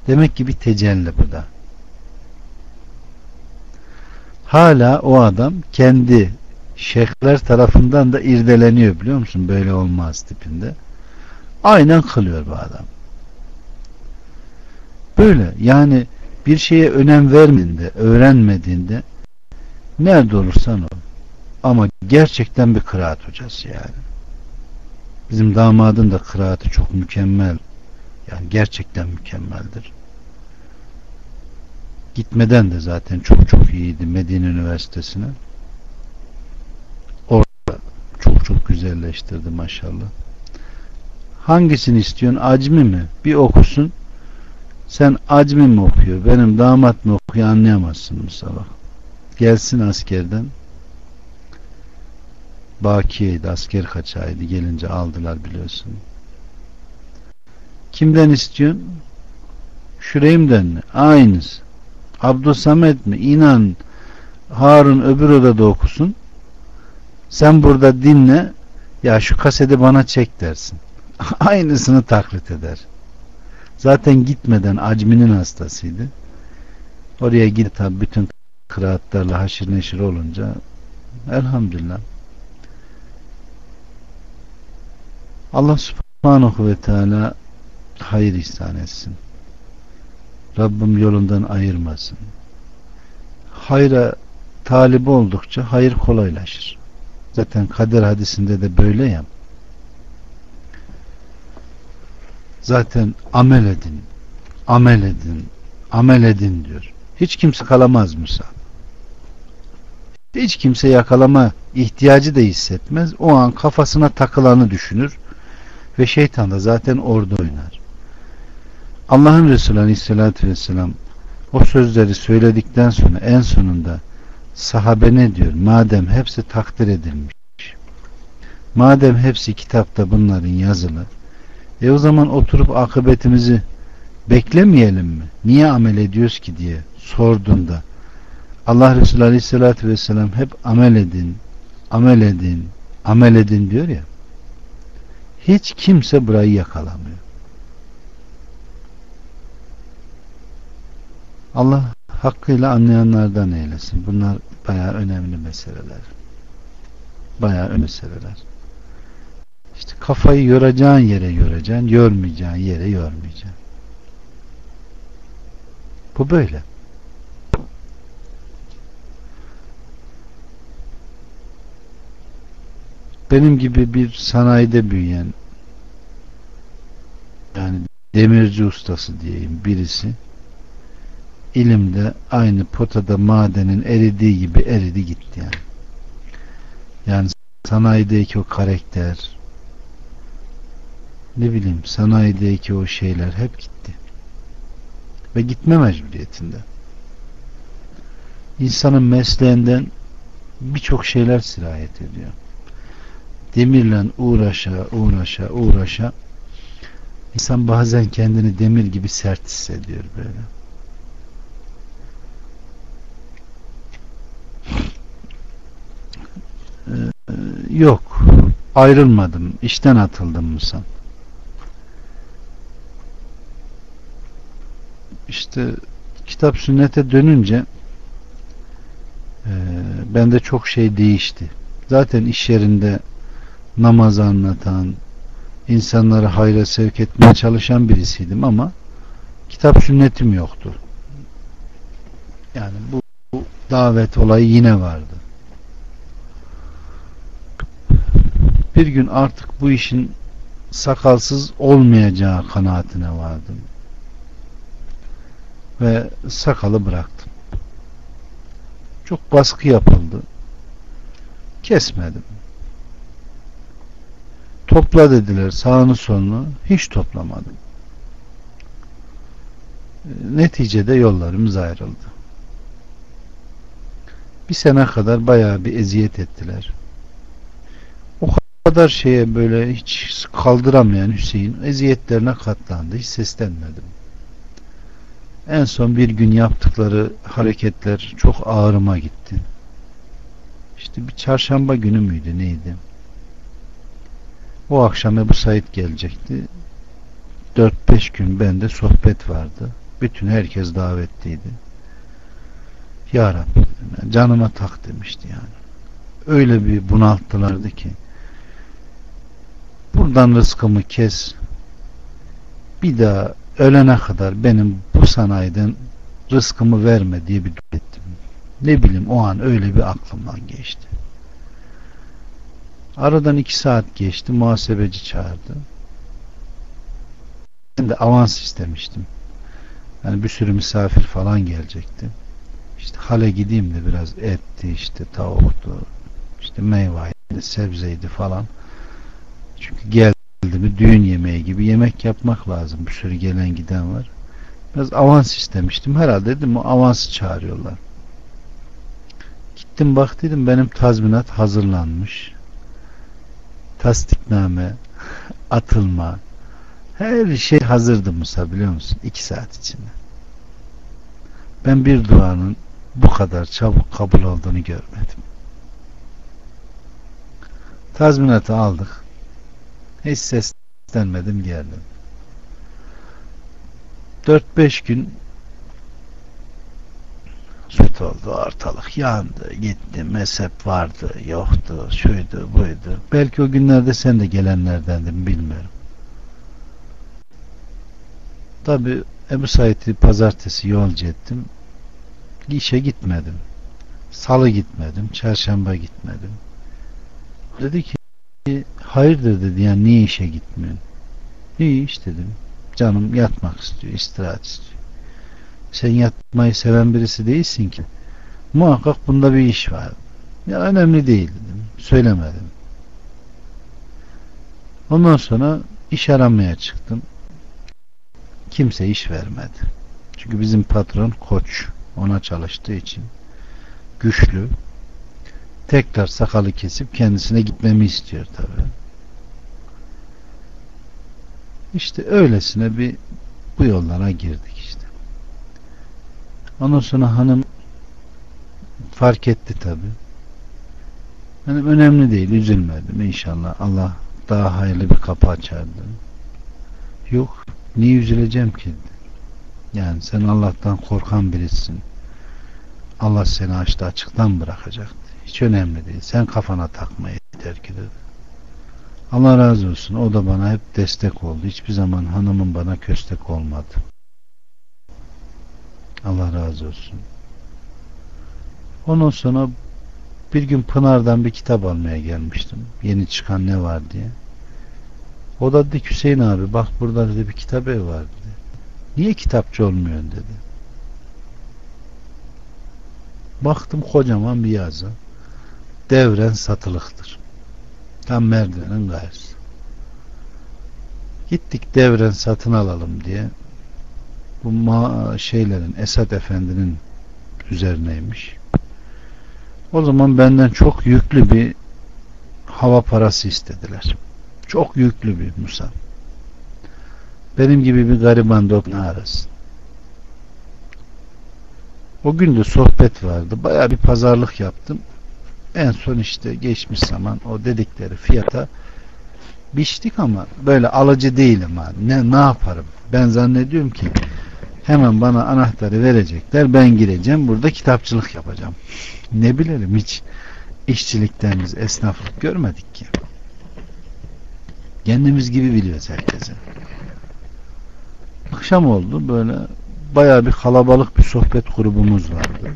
Demek ki bir tecelli bu da. Hala o adam kendi şeyhler tarafından da irdeleniyor biliyor musun? Böyle olmaz tipinde. Aynen kılıyor bu adam. Böyle yani bir şeye önem vermediğinde, öğrenmediğinde nerede olursan ol. Ama gerçekten bir kıraat hocası yani. Bizim damadın da kıraatı çok mükemmel. Yani gerçekten mükemmeldir. Gitmeden de zaten çok çok iyiydi Medine Üniversitesi'ne. Orada çok çok güzelleştirdi maşallah. Hangisini istiyorsun? Acmi mi? Bir okusun. Sen acmi mi okuyor? Benim damat mı okuyor? Anlayamazsın Mustafa. Gelsin askerden. Bakiye'ydi. Asker kaçağıydı. Gelince aldılar biliyorsun. Kimden istiyorsun? Şüreym'den mi? Aynısı. Abdülsamet mi? İnan Harun öbür odada okusun. Sen burada dinle. Ya şu kaseti bana çek dersin. Aynısını taklit eder. Zaten gitmeden acminin hastasıydı. Oraya gidip tabi bütün kıraatlarla haşir neşir olunca elhamdülillah Allah subhanahu ve teala hayır ihsan etsin. Rabbim yolundan ayırmasın. Hayra talip oldukça hayır kolaylaşır. Zaten kader hadisinde de böyle ya. Zaten amel edin, amel edin, amel edin diyor. Hiç kimse kalamaz Musa. Hiç kimse yakalama ihtiyacı da hissetmez. O an kafasına takılanı düşünür ve şeytan da zaten orada oynar. Allah'ın Resulü Aleyhisselatü Vesselam o sözleri söyledikten sonra en sonunda sahabe ne diyor? Madem hepsi takdir edilmiş. Madem hepsi kitapta bunların yazılı. E o zaman oturup akıbetimizi beklemeyelim mi? Niye amel ediyoruz ki diye sorduğunda Allah Resulü Aleyhisselatü Vesselam hep amel edin, amel edin, amel edin diyor ya. Hiç kimse burayı yakalamıyor. Allah hakkıyla anlayanlardan eylesin. Bunlar bayağı önemli meseleler. Bayağı önemli meseleler. İşte kafayı yoracağın yere yoracaksın, yormayacağın yere yormayacaksın. Bu böyle. benim gibi bir sanayide büyüyen yani demirci ustası diyeyim birisi ilimde aynı potada madenin eridiği gibi eridi gitti yani. Yani sanayideki o karakter ne bileyim sanayideki o şeyler hep gitti. Ve gitme mecburiyetinde. İnsanın mesleğinden birçok şeyler sirayet ediyor. Demirle uğraşa uğraşa uğraşa insan bazen kendini demir gibi sert hissediyor böyle. Ee, yok ayrılmadım işten atıldım Musa işte kitap sünnete dönünce e, bende çok şey değişti. Zaten iş yerinde namaz anlatan insanları hayra sevk etmeye çalışan birisiydim ama kitap sünnetim yoktu. Yani bu, bu davet olayı yine vardı. Bir gün artık bu işin sakalsız olmayacağı kanaatine vardım. Ve sakalı bıraktım. Çok baskı yapıldı. Kesmedim. Topla dediler sağını solunu. Hiç toplamadım. Neticede yollarımız ayrıldı. Bir sene kadar bayağı bir eziyet ettiler kadar şeye böyle hiç kaldıramayan Hüseyin eziyetlerine katlandı. Hiç seslenmedim. En son bir gün yaptıkları hareketler çok ağrıma gitti. İşte bir çarşamba günü müydü neydi? O akşam Ebu Said gelecekti. 4-5 gün bende sohbet vardı. Bütün herkes davetliydi. Ya Rabbi canıma tak demişti yani. Öyle bir bunalttılardı ki buradan rızkımı kes bir daha ölene kadar benim bu sanayiden rızkımı verme diye bir dua ettim. Ne bileyim o an öyle bir aklımdan geçti. Aradan iki saat geçti. Muhasebeci çağırdı. Ben de avans istemiştim. Yani bir sürü misafir falan gelecekti. İşte hale gideyim de biraz etti işte tavuktu işte meyveydi sebzeydi falan. Çünkü geldi mi düğün yemeği gibi yemek yapmak lazım. Bir sürü gelen giden var. Biraz avans istemiştim. Herhalde dedim o avansı çağırıyorlar. Gittim bak dedim benim tazminat hazırlanmış. Tasdikname, atılma, her şey hazırdı Musa biliyor musun? İki saat içinde. Ben bir duanın bu kadar çabuk kabul olduğunu görmedim. Tazminatı aldık. Hiç seslenmedim geldim. 4-5 gün süt oldu ortalık yandı gitti mezhep vardı yoktu şuydu buydu. Belki o günlerde sen de gelenlerdendin bilmiyorum. Tabi Ebu Said'i pazartesi yolcu ettim. İşe gitmedim. Salı gitmedim çarşamba gitmedim. Dedi ki hayırdır? dedi. Yani niye işe gitmiyorsun? İyi iş dedim canım yatmak istiyor istirahat istiyor. Sen yatmayı seven birisi değilsin ki. Muhakkak bunda bir iş var. Ya önemli değil dedim söylemedim. Ondan sonra iş aramaya çıktım. Kimse iş vermedi. Çünkü bizim patron koç ona çalıştığı için güçlü. Tekrar sakalı kesip kendisine gitmemi istiyor tabi. İşte öylesine bir bu yollara girdik işte. Ondan sonra hanım fark etti tabi. Benim önemli değil, üzülmedim inşallah. Allah daha hayırlı bir kapı açardı. Yok, niye üzüleceğim ki? Yani sen Allah'tan korkan birisin. Allah seni açtı açıktan bırakacak. Hiç önemli değil. Sen kafana takmayı terk dedi. Allah razı olsun. O da bana hep destek oldu. Hiçbir zaman hanımın bana köstek olmadı. Allah razı olsun. Ondan sonra bir gün Pınar'dan bir kitap almaya gelmiştim. Yeni çıkan ne var diye. O da dedi Hüseyin abi bak burada dedi bir kitap ev var dedi. Niye kitapçı olmuyorsun dedi. Baktım kocaman bir yazı. Devren satılıktır. Tam merdivenin karşısı. Gittik devren satın alalım diye. Bu ma şeylerin Esat Efendi'nin üzerineymiş. O zaman benden çok yüklü bir hava parası istediler. Çok yüklü bir Musa. Benim gibi bir gariban da ne arasın. O gün de sohbet vardı. Baya bir pazarlık yaptım. En son işte geçmiş zaman o dedikleri fiyata biçtik ama böyle alıcı değilim abi. Ne, ne yaparım? Ben zannediyorum ki hemen bana anahtarı verecekler. Ben gireceğim. Burada kitapçılık yapacağım. Ne bilelim hiç işçilikten biz esnaflık görmedik ki. Kendimiz gibi biliyoruz herkese. Akşam oldu böyle bayağı bir kalabalık bir sohbet grubumuz vardı.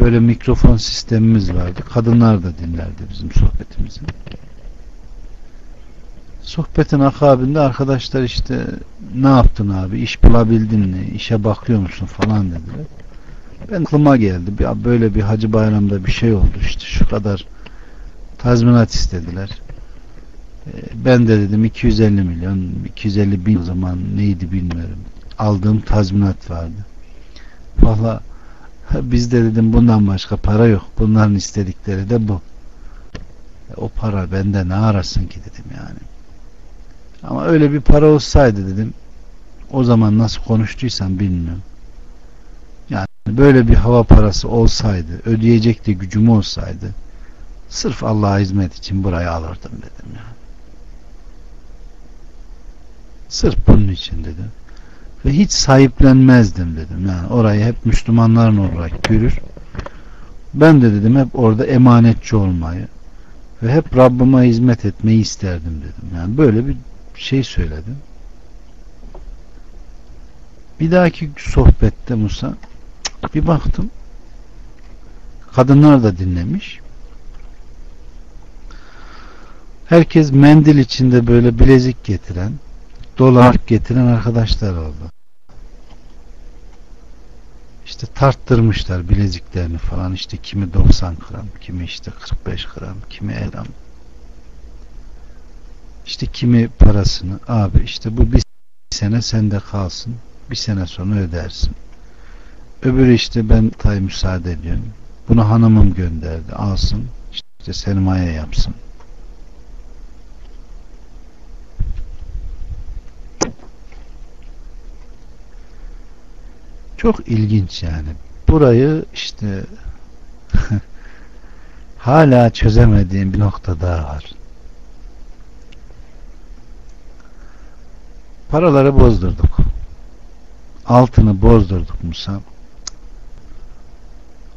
Böyle mikrofon sistemimiz vardı. Kadınlar da dinlerdi bizim sohbetimizi. Sohbetin akabinde arkadaşlar işte ne yaptın abi iş bulabildin mi işe bakıyor musun falan dediler. Ben aklıma geldi bir, böyle bir hacı bayramda bir şey oldu işte şu kadar tazminat istediler. Ee, Ben de dedim 250 milyon 250 bin o zaman neydi bilmiyorum. Aldığım tazminat vardı. Valla bizde dedim bundan başka para yok. Bunların istedikleri de bu. E, o para bende ne arasın ki dedim yani. Ama öyle bir para olsaydı dedim o zaman nasıl konuştuysam bilmiyorum. Yani böyle bir hava parası olsaydı ödeyecek de gücüm olsaydı sırf Allah'a hizmet için burayı alırdım dedim yani. Sırf bunun için dedim. Ve hiç sahiplenmezdim dedim. Yani orayı hep Müslümanların olarak görür. Ben de dedim hep orada emanetçi olmayı ve hep Rabbime hizmet etmeyi isterdim dedim. Yani böyle bir şey söyledim. Bir dahaki sohbette Musa bir baktım kadınlar da dinlemiş. Herkes mendil içinde böyle bilezik getiren, dolar getiren arkadaşlar oldu. İşte tarttırmışlar bileziklerini falan işte kimi 90 gram, kimi işte 45 gram, kimi 50 gram. İşte kimi parasını abi işte bu bir sene sende kalsın bir sene sonra ödersin. Öbürü işte ben tay müsaade ediyorum. Bunu hanımım gönderdi alsın işte sermaye yapsın. Çok ilginç yani. Burayı işte hala çözemediğim bir nokta daha var. Paraları bozdurduk. Altını bozdurduk Musa.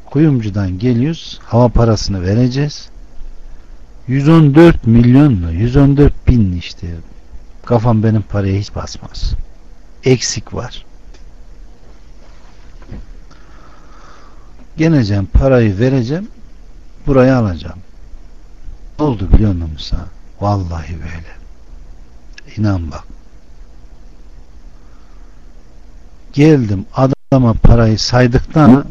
Kuyumcudan geliyoruz. Hava parasını vereceğiz. 114 milyon mu? 114 bin işte. Kafam benim paraya hiç basmaz. Eksik var. Geleceğim parayı vereceğim. Burayı alacağım. Ne oldu biliyor musun Musa? Vallahi böyle. İnan bak. geldim adama parayı saydıktan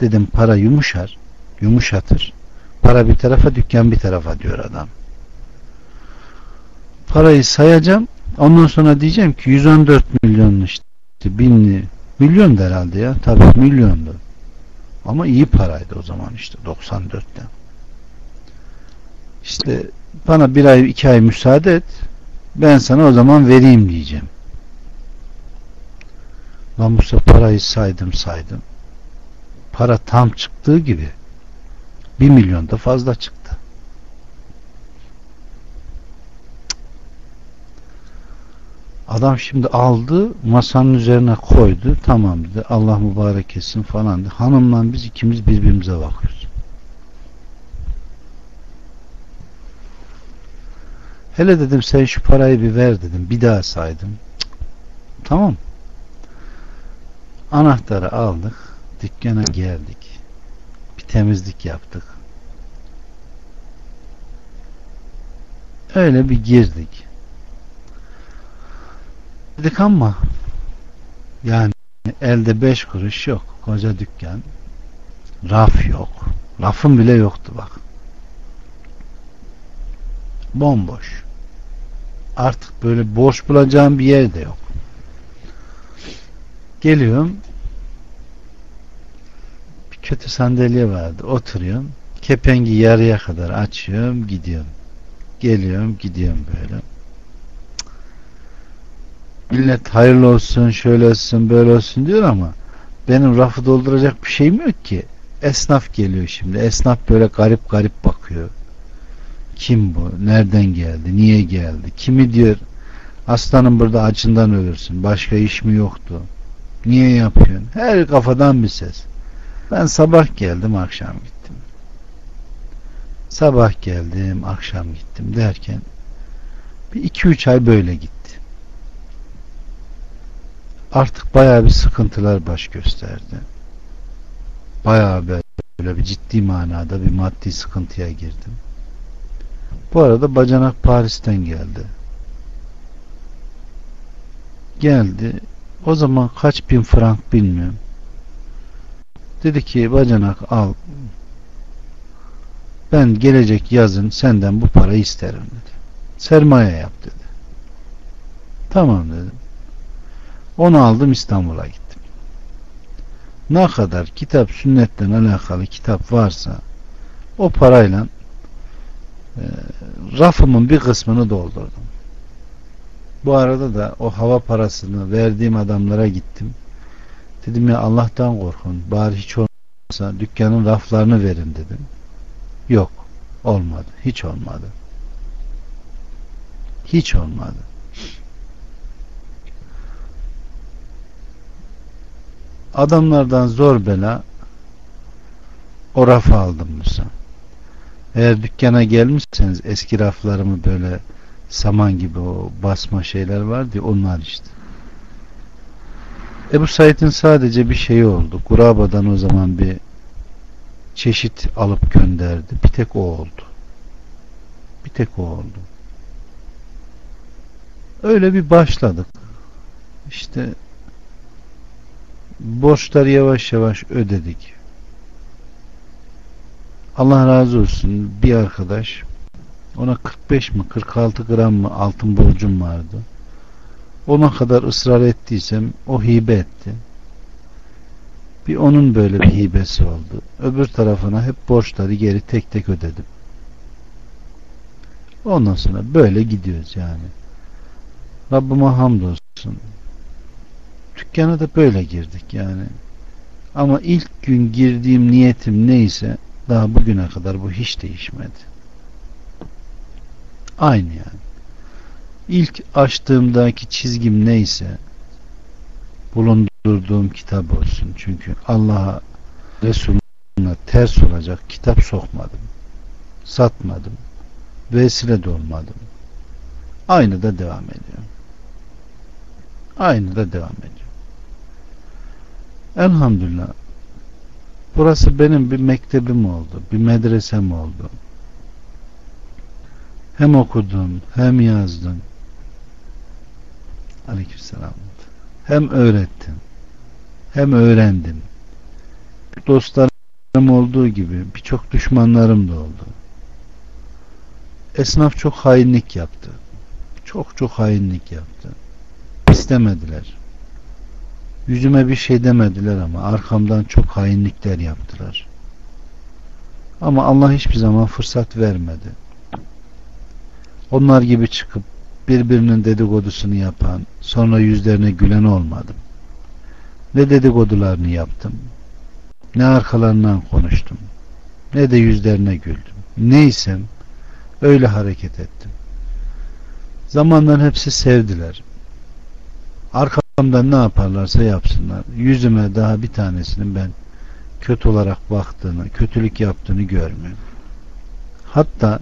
dedim para yumuşar yumuşatır para bir tarafa dükkan bir tarafa diyor adam parayı sayacağım ondan sonra diyeceğim ki 114 milyon işte binli milyon da herhalde ya tabi milyondu ama iyi paraydı o zaman işte 94'te işte bana bir ay iki ay müsaade et ben sana o zaman vereyim diyeceğim Lan bu parayı saydım saydım. Para tam çıktığı gibi bir milyon da fazla çıktı. Adam şimdi aldı masanın üzerine koydu tamam dedi Allah mübarek etsin falan dedi. Hanımla biz ikimiz birbirimize bakıyoruz. Hele dedim sen şu parayı bir ver dedim bir daha saydım. Cık. Tamam Anahtarı aldık. Dükkana geldik. Bir temizlik yaptık. Öyle bir girdik. Dedik ama yani elde beş kuruş yok. Koca dükkan. Raf yok. Rafın bile yoktu bak. Bomboş. Artık böyle boş bulacağım bir yer de yok. Geliyorum. Bir kötü sandalye vardı. Oturuyorum. Kepengi yarıya kadar açıyorum. Gidiyorum. Geliyorum. Gidiyorum böyle. Millet hayırlı olsun, şöyle olsun, böyle olsun diyor ama benim rafı dolduracak bir şeyim yok ki. Esnaf geliyor şimdi. Esnaf böyle garip garip bakıyor. Kim bu? Nereden geldi? Niye geldi? Kimi diyor aslanım burada acından ölürsün. Başka iş mi yoktu? Niye yapıyorsun? Her kafadan bir ses. Ben sabah geldim, akşam gittim. Sabah geldim, akşam gittim derken bir iki üç ay böyle gitti. Artık bayağı bir sıkıntılar baş gösterdi. Bayağı böyle bir ciddi manada bir maddi sıkıntıya girdim. Bu arada bacanak Paris'ten geldi. Geldi. O zaman kaç bin frank bilmiyorum. Dedi ki bacanak al. Ben gelecek yazın senden bu parayı isterim dedi. Sermaye yap dedi. Tamam dedim. Onu aldım İstanbul'a gittim. Ne kadar kitap sünnetten alakalı kitap varsa o parayla e, rafımın bir kısmını doldurdum. Bu arada da o hava parasını verdiğim adamlara gittim. Dedim ya Allah'tan korkun. Bari hiç olmazsa dükkanın raflarını verin dedim. Yok. Olmadı. Hiç olmadı. Hiç olmadı. Adamlardan zor bela o rafı aldım Musa. Eğer dükkana gelmişseniz eski raflarımı böyle saman gibi o basma şeyler var diye onlar işte. Ebu Said'in sadece bir şeyi oldu. Kuraba'dan o zaman bir çeşit alıp gönderdi. Bir tek o oldu. Bir tek o oldu. Öyle bir başladık. İşte borçları yavaş yavaş ödedik. Allah razı olsun bir arkadaş ona 45 mi 46 gram mı altın borcum vardı. Ona kadar ısrar ettiysem o hibe etti. Bir onun böyle bir hibesi oldu. Öbür tarafına hep borçları geri tek tek ödedim. Ondan sonra böyle gidiyoruz yani. Rabbime hamdolsun. Dükkana da böyle girdik yani. Ama ilk gün girdiğim niyetim neyse daha bugüne kadar bu hiç değişmedi. Aynı yani. İlk açtığımdaki çizgim neyse bulundurduğum kitap olsun. Çünkü Allah'a Resulüne ters olacak kitap sokmadım. Satmadım. Vesile de olmadım. Aynı da devam ediyor. Aynı da devam ediyor. Elhamdülillah burası benim bir mektebim oldu. Bir medresem oldu. Hem okudum hem yazdım. Aleykümselam. Hem öğrettim. Hem öğrendim. Dostlarım olduğu gibi birçok düşmanlarım da oldu. Esnaf çok hainlik yaptı. Çok çok hainlik yaptı. İstemediler. Yüzüme bir şey demediler ama arkamdan çok hainlikler yaptılar. Ama Allah hiçbir zaman fırsat vermedi. Onlar gibi çıkıp birbirinin dedikodusunu yapan, sonra yüzlerine gülen olmadım. Ne dedikodularını yaptım, ne arkalarından konuştum, ne de yüzlerine güldüm. Neysem öyle hareket ettim. Zamandan hepsi sevdiler. Arkamdan ne yaparlarsa yapsınlar. Yüzüme daha bir tanesinin ben kötü olarak baktığını, kötülük yaptığını görmüyorum. Hatta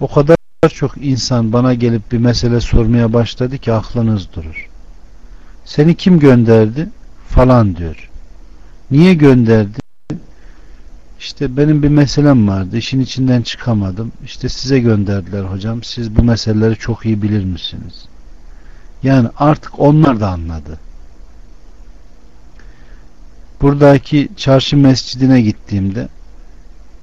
o kadar çok insan bana gelip bir mesele sormaya başladı ki aklınız durur. Seni kim gönderdi? Falan diyor. Niye gönderdi? İşte benim bir meselem vardı. İşin içinden çıkamadım. İşte size gönderdiler hocam. Siz bu meseleleri çok iyi bilir misiniz? Yani artık onlar da anladı. Buradaki çarşı mescidine gittiğimde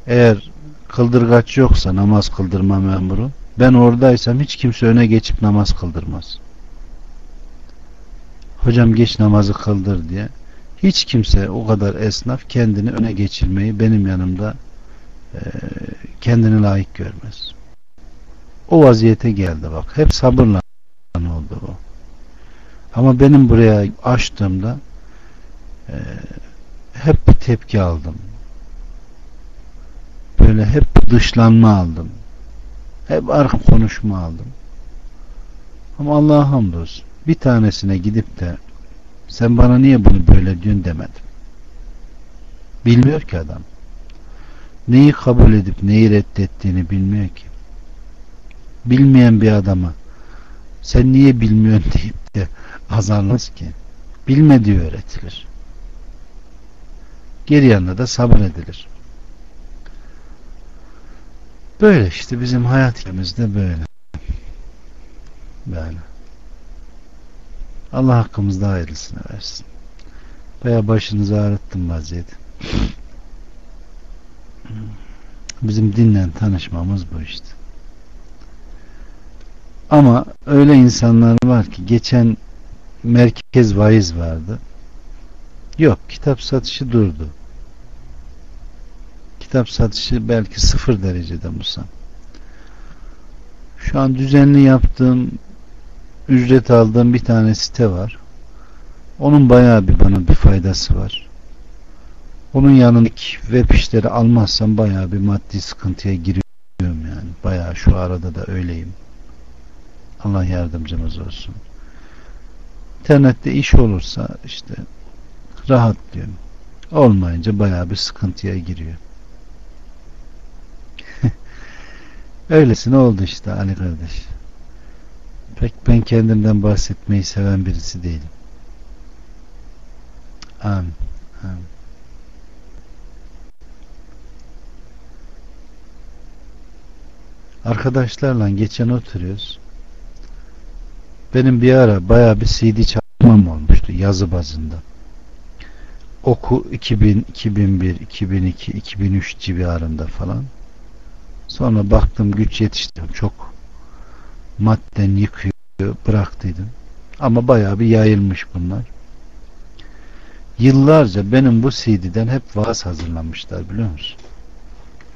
eğer kıldırgaç yoksa namaz kıldırma memuru ben oradaysam hiç kimse öne geçip namaz kıldırmaz. Hocam geç namazı kıldır diye. Hiç kimse o kadar esnaf kendini öne geçirmeyi benim yanımda e, kendini layık görmez. O vaziyete geldi bak. Hep sabırla oldu o. Ama benim buraya açtığımda e, hep bir tepki aldım. Böyle hep dışlanma aldım. Hep arka konuşma aldım. Ama Allah'a hamdolsun. Bir tanesine gidip de sen bana niye bunu böyle diyorsun demedim. Bilmiyor ki adam. Neyi kabul edip neyi reddettiğini bilmiyor ki. Bilmeyen bir adama sen niye bilmiyorsun deyip de azarlamaz ki. Bilmediği öğretilir. Geri yanına da sabır edilir. Böyle işte bizim hayat hikayemizde böyle. Böyle. Allah hakkımızda hayırlısını versin. Baya başınızı ağrıttım vaziyeti. Bizim dinle tanışmamız bu işte. Ama öyle insanlar var ki geçen merkez vaiz vardı. Yok kitap satışı durdu. Kitap satışı belki sıfır derecede Musa. Şu an düzenli yaptığım ücret aldığım bir tane site var. Onun bayağı bir bana bir faydası var. Onun yanındaki web işleri almazsam bayağı bir maddi sıkıntıya giriyorum yani. Bayağı şu arada da öyleyim. Allah yardımcımız olsun. İnternette iş olursa işte rahat diyorum. Olmayınca bayağı bir sıkıntıya giriyor. Öylesine oldu işte Ali kardeş. Pek ben kendimden bahsetmeyi seven birisi değilim. Amin. Amin. Arkadaşlarla geçen oturuyoruz. Benim bir ara baya bir CD çalmam olmuştu yazı bazında. Oku 2000, 2001, 2002, 2003 civarında falan. Sonra baktım güç yetiştirdim. Çok madden yıkıyor, bıraktıydım. Ama bayağı bir yayılmış bunlar. Yıllarca benim bu CD'den hep vaaz hazırlamışlar biliyor musun?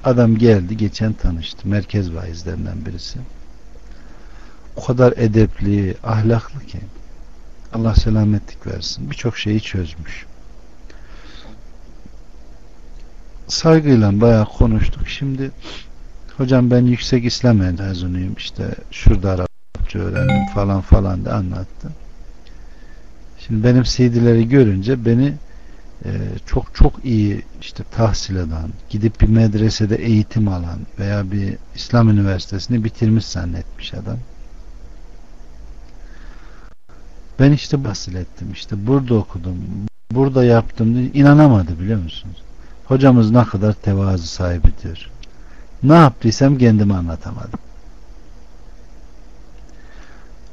Adam geldi geçen tanıştı. Merkez vaizlerinden birisi. O kadar edepli, ahlaklı ki Allah selametlik versin. Birçok şeyi çözmüş. Saygıyla bayağı konuştuk. Şimdi hocam ben yüksek İslam mezunuyum işte şurada Arapça öğrendim falan falan da anlattı. Şimdi benim CD'leri görünce beni e, çok çok iyi işte tahsil eden, gidip bir medresede eğitim alan veya bir İslam üniversitesini bitirmiş zannetmiş adam. Ben işte bahsil ettim. işte burada okudum. Burada yaptım diye inanamadı biliyor musunuz? Hocamız ne kadar tevazu sahibi diyor. Ne yaptıysam kendime anlatamadım.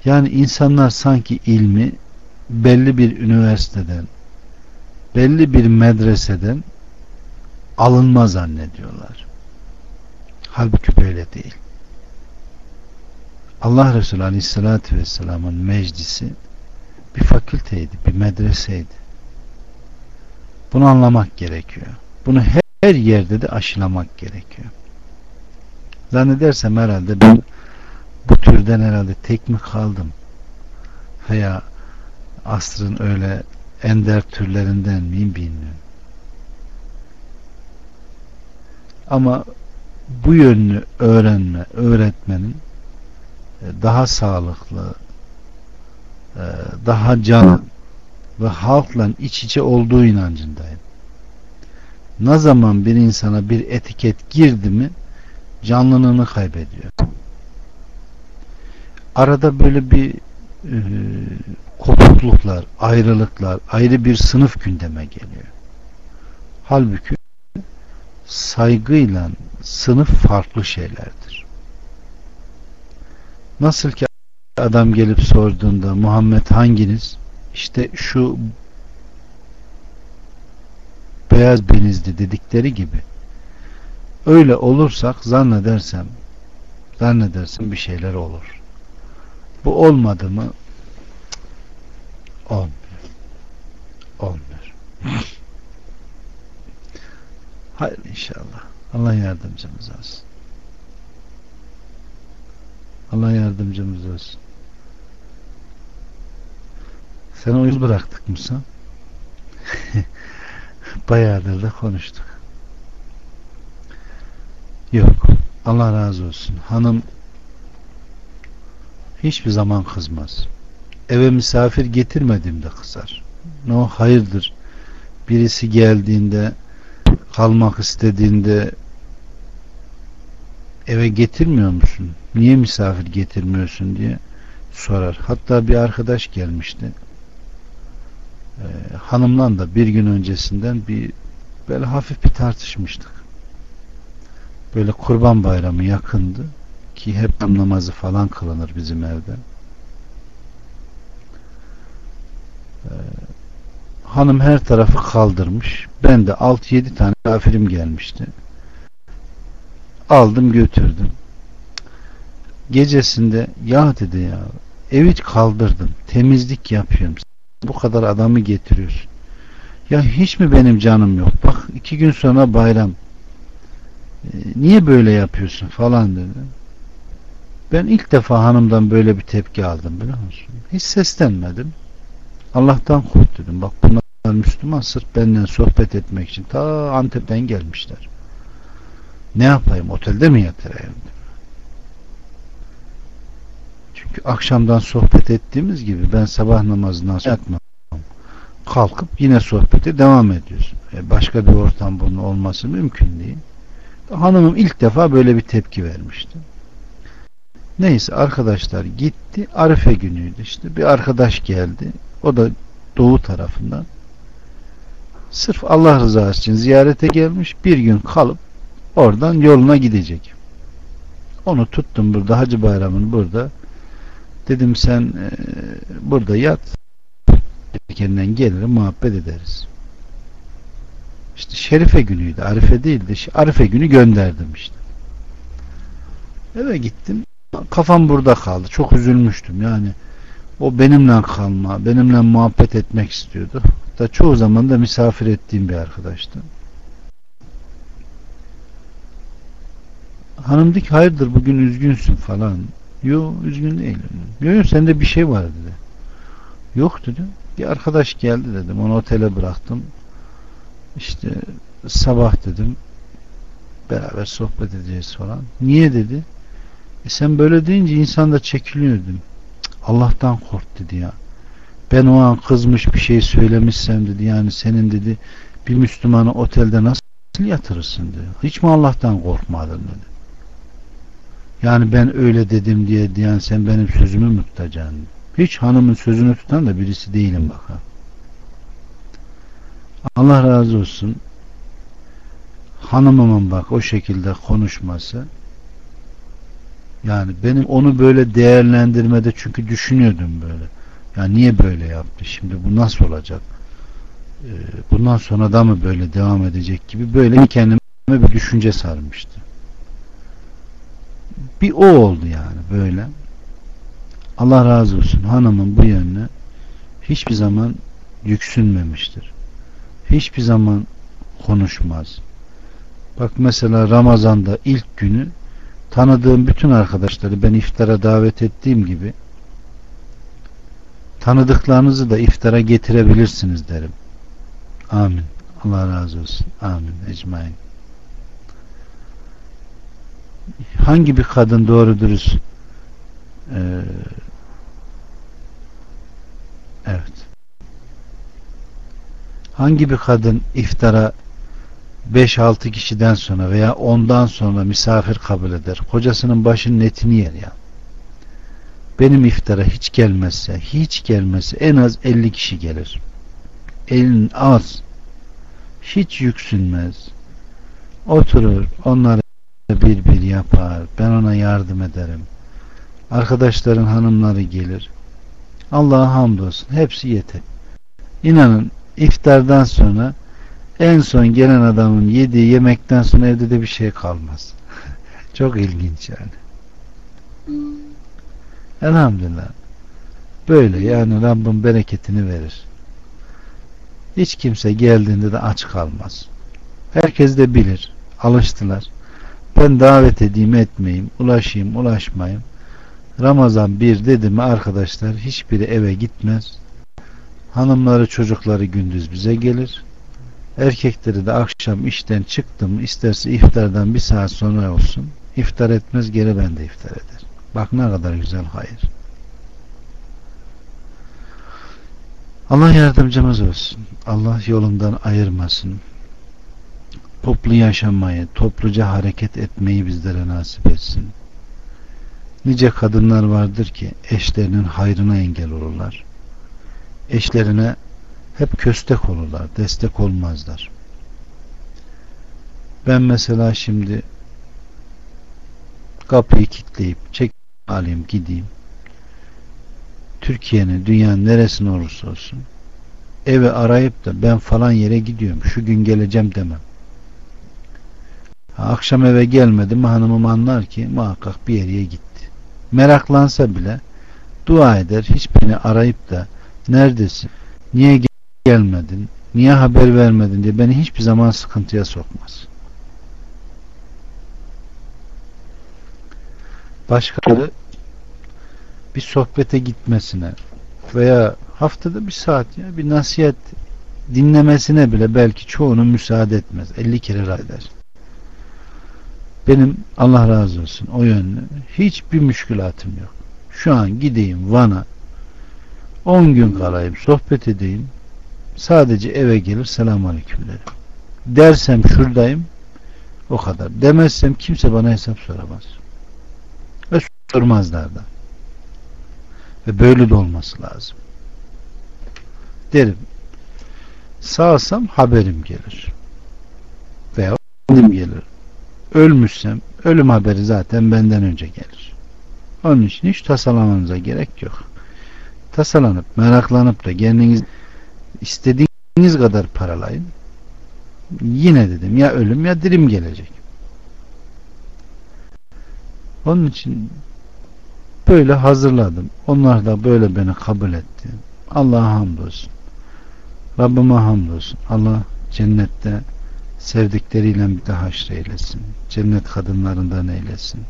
Yani insanlar sanki ilmi belli bir üniversiteden belli bir medreseden alınma zannediyorlar. Halbuki böyle değil. Allah Resulü Aleyhisselatü Vesselam'ın meclisi bir fakülteydi, bir medreseydi. Bunu anlamak gerekiyor. Bunu her yerde de aşılamak gerekiyor. Zannedersem herhalde ben bu türden herhalde tek mi kaldım? Veya asrın öyle ender türlerinden miyim bilmiyorum. Ama bu yönünü öğrenme, öğretmenin e, daha sağlıklı, daha can ve halkla iç içe olduğu inancındayım. Ne zaman bir insana bir etiket girdi mi canlılığını kaybediyor. Arada böyle bir e, kopukluklar, ayrılıklar, ayrı bir sınıf gündeme geliyor. Halbuki saygıyla sınıf farklı şeylerdir. Nasıl ki adam gelip sorduğunda Muhammed hanginiz? İşte şu beyaz benizli dedikleri gibi öyle olursak zannedersem zannedersem bir şeyler olur. Bu olmadı mı olmuyor. Olmuyor. Hayır inşallah. Allah yardımcımız olsun. Allah yardımcımız olsun. Sen uyuz bıraktık Musa. Bayağıdır da konuştuk. Yok. Allah razı olsun. Hanım hiçbir zaman kızmaz. Eve misafir getirmediğimde kızar. Ne o hayırdır? Birisi geldiğinde kalmak istediğinde eve getirmiyor musun? Niye misafir getirmiyorsun diye sorar. Hatta bir arkadaş gelmişti. Ee, hanımla da bir gün öncesinden bir böyle hafif bir tartışmıştık. Böyle kurban bayramı yakındı ki hep namazı falan kılınır bizim evde. Ee, hanım her tarafı kaldırmış. Ben de 6-7 tane misafirim gelmişti. Aldım götürdüm. Gecesinde ya dedi ya evi kaldırdım. Temizlik yapıyorum. Bu kadar adamı getiriyorsun. Ya hiç mi benim canım yok? Bak iki gün sonra bayram. E, niye böyle yapıyorsun falan dedi. Ben ilk defa hanımdan böyle bir tepki aldım biliyor musun? Hiç seslenmedim. Allah'tan kork dedim. Bak bunlar Müslüman sırf benden sohbet etmek için ta Antep'ten gelmişler. Ne yapayım? Otelde mi yatırayım? Çünkü akşamdan sohbet ettiğimiz gibi ben sabah namazından yatmam. Kalkıp yine sohbete devam ediyoruz. E başka bir ortam bunun olması mümkün değil. Hanımım ilk defa böyle bir tepki vermişti. Neyse arkadaşlar gitti. Arife günüydü işte. Bir arkadaş geldi. O da doğu tarafından. Sırf Allah rızası için ziyarete gelmiş. Bir gün kalıp oradan yoluna gidecek. Onu tuttum burada Hacı Bayram'ın burada. Dedim sen e, burada yat. Erkenden gelirim muhabbet ederiz. İşte Şerife günüydü. Arife değildi. Arife günü gönderdim işte. Eve gittim. Kafam burada kaldı. Çok üzülmüştüm. Yani o benimle kalma, benimle muhabbet etmek istiyordu. Da çoğu zaman da misafir ettiğim bir arkadaştı. Hanım dedi ki hayırdır bugün üzgünsün falan. Yok üzgün değilim. Yok yok sende bir şey var dedi. Yok dedim. Bir arkadaş geldi dedim. Onu otele bıraktım. İşte sabah dedim beraber sohbet edeceğiz falan. Niye dedi? E sen böyle deyince insan da çekiliyor dedim. Allah'tan kork dedi ya. Ben o an kızmış bir şey söylemişsem dedi. Yani senin dedi bir Müslümanı otelde nasıl yatırırsın dedi. Hiç mi Allah'tan korkmadın dedi. Yani ben öyle dedim diye diyen sen benim sözümü mü tutacaksın? Hiç hanımın sözünü tutan da birisi değilim bakalım. Allah razı olsun. Hanımımın bak o şekilde konuşması yani benim onu böyle değerlendirmede çünkü düşünüyordum böyle. Yani niye böyle yaptı? Şimdi bu nasıl olacak? Ee, bundan sonra da mı böyle devam edecek gibi böyle kendime bir düşünce sarmıştı bir o oldu yani böyle. Allah razı olsun hanımın bu yönüne hiçbir zaman yüksünmemiştir. Hiçbir zaman konuşmaz. Bak mesela Ramazan'da ilk günü tanıdığım bütün arkadaşları ben iftara davet ettiğim gibi tanıdıklarınızı da iftara getirebilirsiniz derim. Amin. Allah razı olsun. Amin. Ecmain. Hangi bir kadın doğru dürüst? Ee, evet. Hangi bir kadın iftara 5-6 kişiden sonra veya ondan sonra misafir kabul eder? Kocasının başının etini yer ya. Benim iftara hiç gelmezse hiç gelmezse en az 50 kişi gelir. Elin az hiç yüksünmez. Oturur onları bir bir yapar. Ben ona yardım ederim. Arkadaşların hanımları gelir. Allah'a hamdolsun. Hepsi yeter. İnanın iftardan sonra en son gelen adamın yediği yemekten sonra evde de bir şey kalmaz. Çok ilginç yani. Elhamdülillah. Böyle yani Rabbim bereketini verir. Hiç kimse geldiğinde de aç kalmaz. Herkes de bilir. Alıştılar. Ben davet edeyim etmeyeyim, ulaşayım ulaşmayayım. Ramazan bir dedi mi arkadaşlar hiçbiri eve gitmez. Hanımları çocukları gündüz bize gelir. Erkekleri de akşam işten çıktım isterse iftardan bir saat sonra olsun. İftar etmez geri ben de iftar eder. Bak ne kadar güzel hayır. Allah yardımcımız olsun. Allah yolundan ayırmasın. Toplu yaşamayı, topluca hareket etmeyi bizlere nasip etsin. Nice kadınlar vardır ki eşlerinin hayrına engel olurlar. Eşlerine hep köstek olurlar, destek olmazlar. Ben mesela şimdi kapıyı kilitleyip çek alayım gideyim. Türkiye'nin dünyanın neresine olursa olsun evi arayıp da ben falan yere gidiyorum şu gün geleceğim demem. Akşam eve gelmedim hanımım anlar ki muhakkak bir yere gitti. Meraklansa bile dua eder hiç beni arayıp da neredesin, niye gelmedin, niye haber vermedin diye beni hiçbir zaman sıkıntıya sokmaz. Başkaları bir sohbete gitmesine veya haftada bir saat ya bir nasihat dinlemesine bile belki çoğunun müsaade etmez. 50 kere eder. Benim Allah razı olsun o yönlü hiçbir müşkülatım yok. Şu an gideyim Van'a 10 gün kalayım sohbet edeyim sadece eve gelir selamun aleyküm derim. Dersem şuradayım o kadar. Demezsem kimse bana hesap soramaz. Ve sormazlar da. Ve böyle de olması lazım. Derim. Sağsam haberim gelir. Veya kendim gelir. Ölmüşsem ölüm haberi zaten benden önce gelir. Onun için hiç tasalamanıza gerek yok. Tasalanıp meraklanıp da kendiniz istediğiniz kadar paralayın. Yine dedim ya ölüm ya dirim gelecek. Onun için böyle hazırladım. Onlar da böyle beni kabul etti. Allah'a hamdolsun. Rabbime hamdolsun. Allah cennette sevdikleriyle bir de haşr eylesin. Cennet kadınlarından eylesin.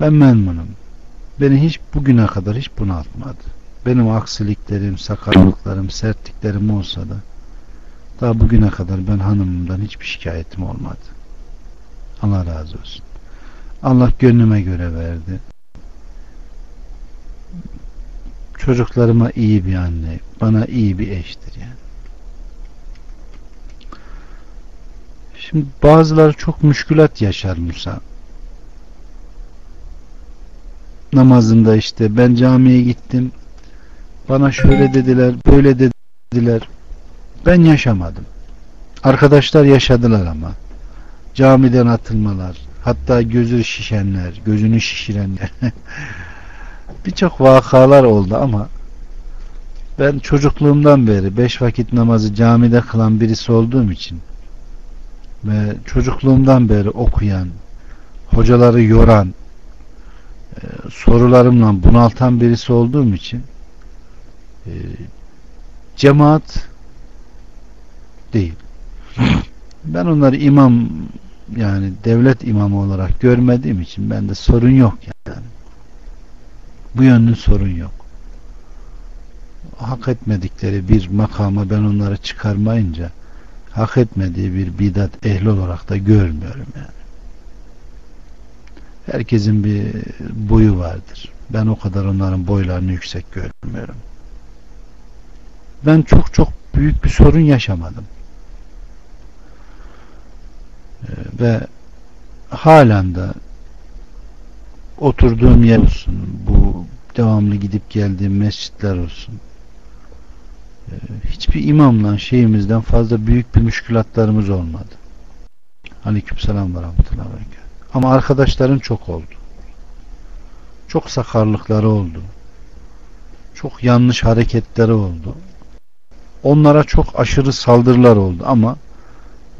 Ben memnunum. Beni hiç bugüne kadar hiç bunaltmadı. Benim aksiliklerim, sakarlıklarım, sertliklerim olsa da daha bugüne kadar ben hanımımdan hiçbir şikayetim olmadı. Allah razı olsun. Allah gönlüme göre verdi. Çocuklarıma iyi bir anne, bana iyi bir eştir yani. Şimdi bazıları çok müşkülat yaşar Musa. Namazında işte ben camiye gittim. Bana şöyle dediler, böyle dediler. Ben yaşamadım. Arkadaşlar yaşadılar ama. Camiden atılmalar, hatta gözü şişenler, gözünü şişirenler. Birçok vakalar oldu ama ben çocukluğumdan beri beş vakit namazı camide kılan birisi olduğum için ve çocukluğumdan beri okuyan, hocaları yoran, e, sorularımla bunaltan birisi olduğum için e, cemaat değil. Ben onları imam yani devlet imamı olarak görmediğim için bende sorun yok yani. Bu yönlü sorun yok. Hak etmedikleri bir makama ben onları çıkarmayınca hak etmediği bir bidat ehli olarak da görmüyorum yani. Herkesin bir boyu vardır. Ben o kadar onların boylarını yüksek görmüyorum. Ben çok çok büyük bir sorun yaşamadım. Ee, ve halen de oturduğum yer olsun, bu devamlı gidip geldiğim mescitler olsun, hiçbir imamla şeyimizden fazla büyük bir müşkülatlarımız olmadı. Aleyküm selam ve rahmetullahi Ama arkadaşlarım çok oldu. Çok sakarlıkları oldu. Çok yanlış hareketleri oldu. Onlara çok aşırı saldırılar oldu ama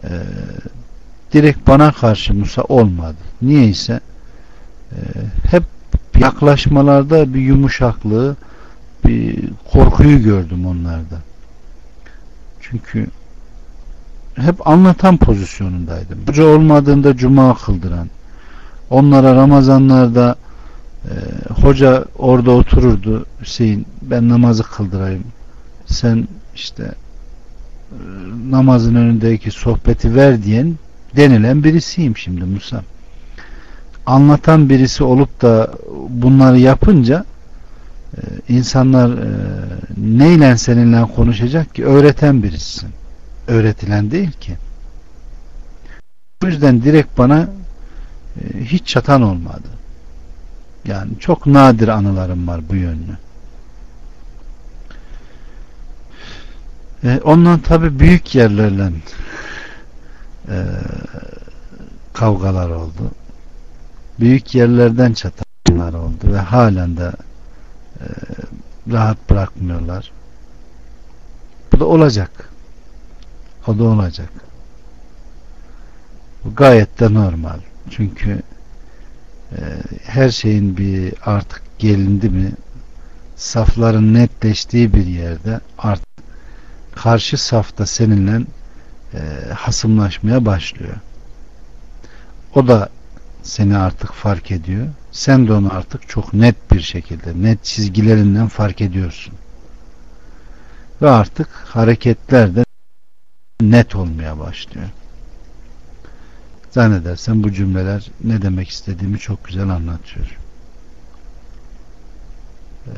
e, direkt bana karşı Musa olmadı. Niye ise e, hep yaklaşmalarda bir yumuşaklığı bir korkuyu gördüm onlarda. Çünkü hep anlatan pozisyonundaydım. Hoca olmadığında cuma kıldıran, onlara Ramazanlarda e, hoca orada otururdu Hüseyin ben namazı kıldırayım sen işte e, namazın önündeki sohbeti ver diyen denilen birisiyim şimdi Musa anlatan birisi olup da bunları yapınca insanlar e, neyle seninle konuşacak ki? Öğreten birisin öğretilen değil ki. O yüzden direkt bana e, hiç çatan olmadı. Yani çok nadir anılarım var bu yönlü. E, ondan tabi büyük yerlerle e, kavgalar oldu. Büyük yerlerden çatanlar oldu ve halen de rahat bırakmıyorlar. Bu da olacak. O da olacak. Bu gayet de normal. Çünkü e, her şeyin bir artık gelindi mi safların netleştiği bir yerde artık karşı safta seninle e, hasımlaşmaya başlıyor. O da seni artık fark ediyor. Sen de onu artık çok net bir şekilde, net çizgilerinden fark ediyorsun. Ve artık hareketler de net olmaya başlıyor. Zannedersem bu cümleler ne demek istediğimi çok güzel anlatıyor. Ee,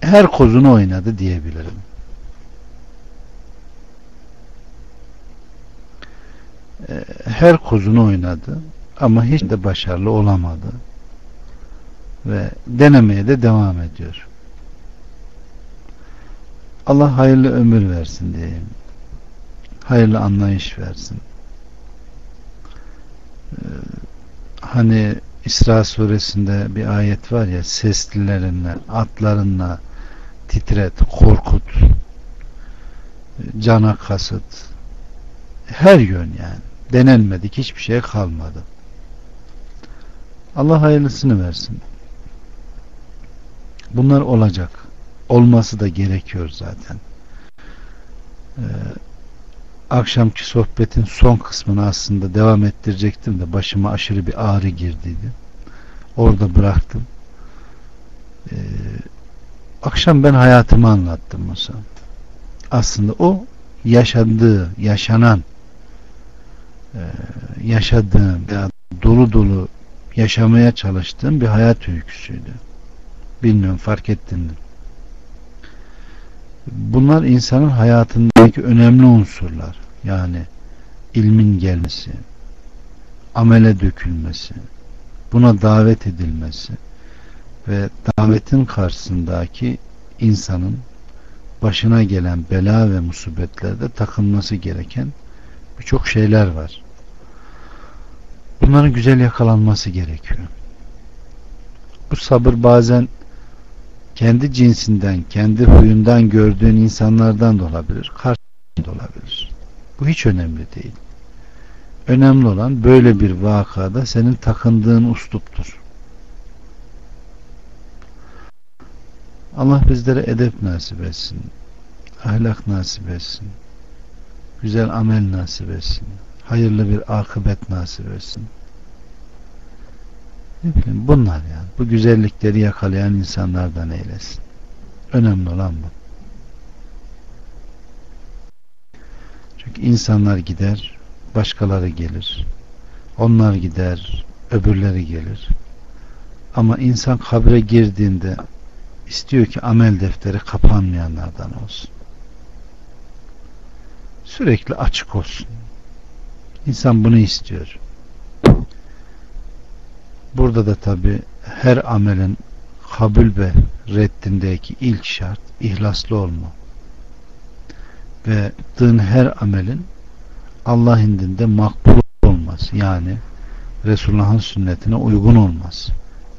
her kozunu oynadı diyebilirim. Her kozunu oynadı ama hiç de başarılı olamadı ve denemeye de devam ediyor. Allah hayırlı ömür versin diyeyim. Hayırlı anlayış versin. Ee, hani İsra suresinde bir ayet var ya seslilerinle, atlarınla titret, korkut, cana kasıt, her yön yani. Denenmedik hiçbir şey kalmadı. Allah hayırlısını versin. Bunlar olacak. Olması da gerekiyor zaten. Ee, akşamki sohbetin son kısmını aslında devam ettirecektim de başıma aşırı bir ağrı girdiydi. Orada bıraktım. Ee, akşam ben hayatımı anlattım Musa. Aslında o yaşadığı yaşanan yaşadığım ya dolu dolu yaşamaya çalıştığım bir hayat öyküsüydü. Bilmiyorum fark ettin mi? Bunlar insanın hayatındaki önemli unsurlar. Yani ilmin gelmesi, amele dökülmesi, buna davet edilmesi ve davetin karşısındaki insanın başına gelen bela ve musibetlerde takılması gereken birçok şeyler var. Bunların güzel yakalanması gerekiyor. Bu sabır bazen kendi cinsinden, kendi huyundan gördüğün insanlardan da olabilir, karşısında da olabilir. Bu hiç önemli değil. Önemli olan böyle bir vakada senin takındığın usluptur. Allah bizlere edep nasip etsin. Ahlak nasip etsin. Güzel amel nasip etsin hayırlı bir akıbet nasip etsin. Ne bileyim bunlar yani. Bu güzellikleri yakalayan insanlardan eylesin. Önemli olan bu. Çünkü insanlar gider, başkaları gelir. Onlar gider, öbürleri gelir. Ama insan kabre girdiğinde istiyor ki amel defteri kapanmayanlardan olsun. Sürekli açık olsun. İnsan bunu istiyor. Burada da tabi her amelin kabul ve reddindeki ilk şart ihlaslı olma. Ve yaptığın her amelin Allah indinde makbul olması yani Resulullah'ın sünnetine uygun olmaz.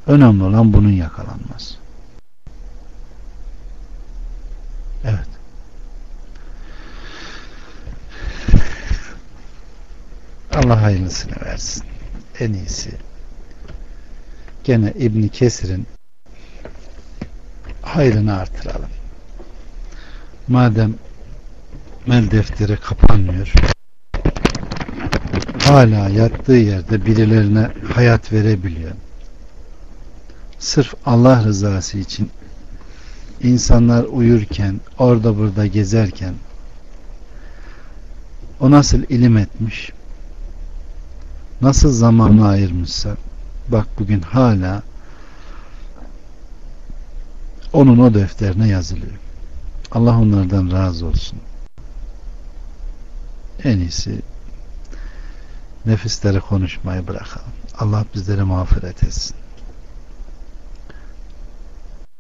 Önemli olan bunun yakalanması. Evet. Allah hayırlısını versin. En iyisi. Gene İbni Kesir'in hayrını artıralım. Madem mel defteri kapanmıyor hala yattığı yerde birilerine hayat verebiliyor. Sırf Allah rızası için insanlar uyurken, orada burada gezerken o nasıl ilim etmiş, nasıl zamanını ayırmışsa bak bugün hala onun o defterine yazılıyor. Allah onlardan razı olsun. En iyisi nefisleri konuşmayı bırakalım. Allah bizlere mağfiret etsin.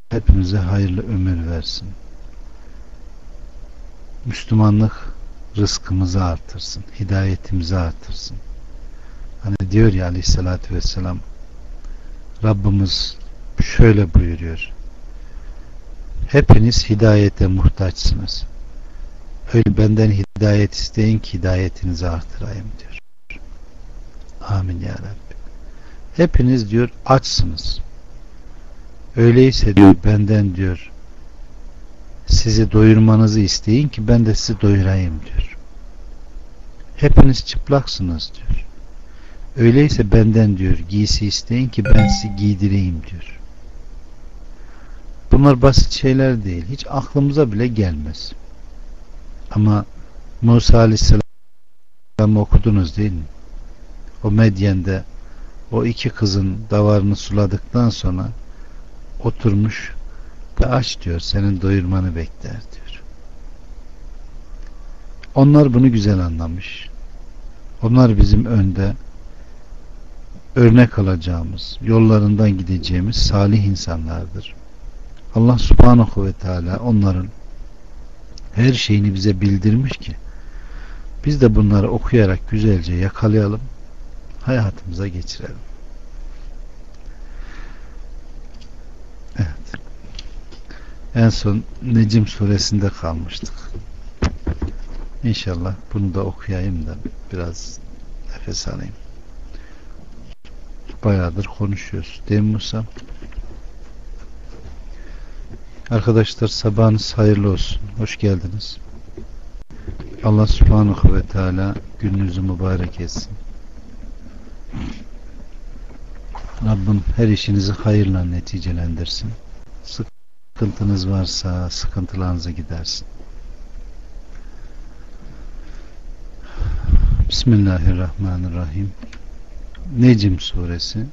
Hepimize hayırlı ömür versin. Müslümanlık rızkımızı artırsın. Hidayetimizi artırsın. Hani diyor ya aleyhissalatü vesselam Rabbimiz şöyle buyuruyor. Hepiniz hidayete muhtaçsınız. Öyle benden hidayet isteyin ki hidayetinizi artırayım diyor. Amin ya Rabbi. Hepiniz diyor açsınız. Öyleyse diyor benden diyor sizi doyurmanızı isteyin ki ben de sizi doyurayım diyor. Hepiniz çıplaksınız diyor. Öyleyse benden diyor giysi isteyin ki ben sizi giydireyim diyor. Bunlar basit şeyler değil. Hiç aklımıza bile gelmez. Ama Musa Aleyhisselam okudunuz değil mi? O Medyen'de o iki kızın davarını suladıktan sonra oturmuş aç diyor senin doyurmanı bekler diyor. Onlar bunu güzel anlamış. Onlar bizim önde örnek alacağımız, yollarından gideceğimiz salih insanlardır. Allah subhanahu ve teala onların her şeyini bize bildirmiş ki biz de bunları okuyarak güzelce yakalayalım hayatımıza geçirelim. Evet. En son Necim suresinde kalmıştık. İnşallah bunu da okuyayım da biraz nefes alayım. Bayağıdır konuşuyoruz. Değil mi Musa? Arkadaşlar sabahınız hayırlı olsun. Hoş geldiniz. Allah subhanahu ve teala gününüzü mübarek etsin. Rabbim her işinizi hayırla neticelendirsin. Sıkıntınız varsa sıkıntılarınızı gidersin. Bismillahirrahmanirrahim. Necim suresi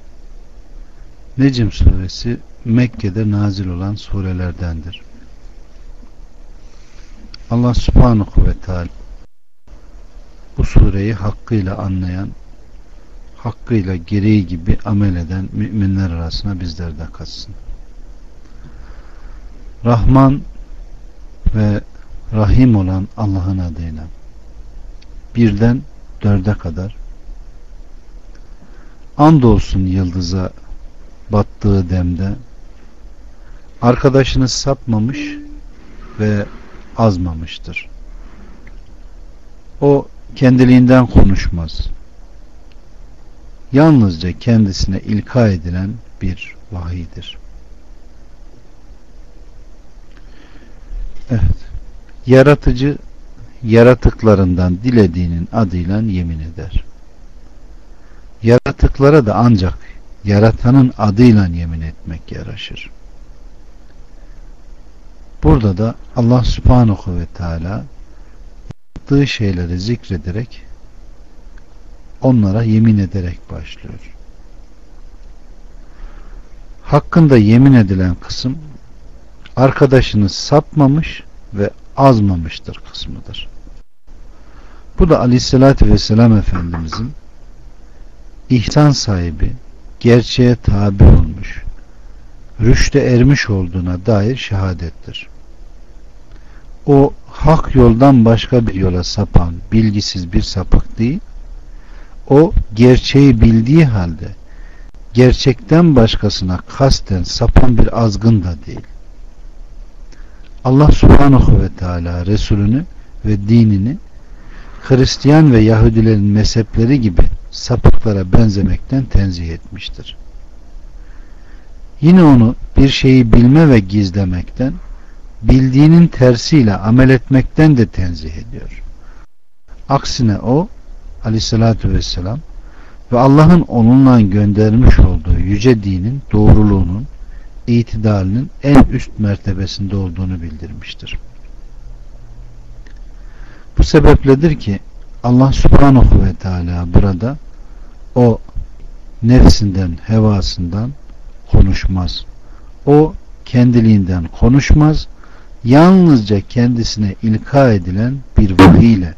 Necim suresi Mekke'de nazil olan surelerdendir. Allah subhanahu ve teala bu sureyi hakkıyla anlayan hakkıyla gereği gibi amel eden müminler arasına bizler de katsın. Rahman ve Rahim olan Allah'ın adıyla birden dörde kadar andolsun yıldıza battığı demde arkadaşını sapmamış ve azmamıştır. O kendiliğinden konuşmaz. Yalnızca kendisine ilka edilen bir vahiydir. Evet. Yaratıcı yaratıklarından dilediğinin adıyla yemin eder. Yaratıklara da ancak yaratanın adıyla yemin etmek yaraşır. Burada da Allah subhanahu ve teala yaptığı şeyleri zikrederek onlara yemin ederek başlıyor. Hakkında yemin edilen kısım arkadaşını sapmamış ve azmamıştır kısmıdır. Bu da aleyhissalatü vesselam Efendimizin ihsan sahibi, gerçeğe tabi olmuş, rüşte ermiş olduğuna dair şehadettir. O hak yoldan başka bir yola sapan bilgisiz bir sapık değil, o gerçeği bildiği halde gerçekten başkasına kasten sapan bir azgın da değil. Allah subhanahu ve teala Resulünü ve dinini Hristiyan ve Yahudilerin mezhepleri gibi sapıklara benzemekten tenzih etmiştir. Yine onu bir şeyi bilme ve gizlemekten, bildiğinin tersiyle amel etmekten de tenzih ediyor. Aksine o aleyhissalatü vesselam ve Allah'ın onunla göndermiş olduğu yüce dinin doğruluğunun, itidalinin en üst mertebesinde olduğunu bildirmiştir. Bu sebepledir ki Allah subhanahu ve teala burada o nefsinden, hevasından konuşmaz. O kendiliğinden konuşmaz. Yalnızca kendisine ilka edilen bir vahiy ile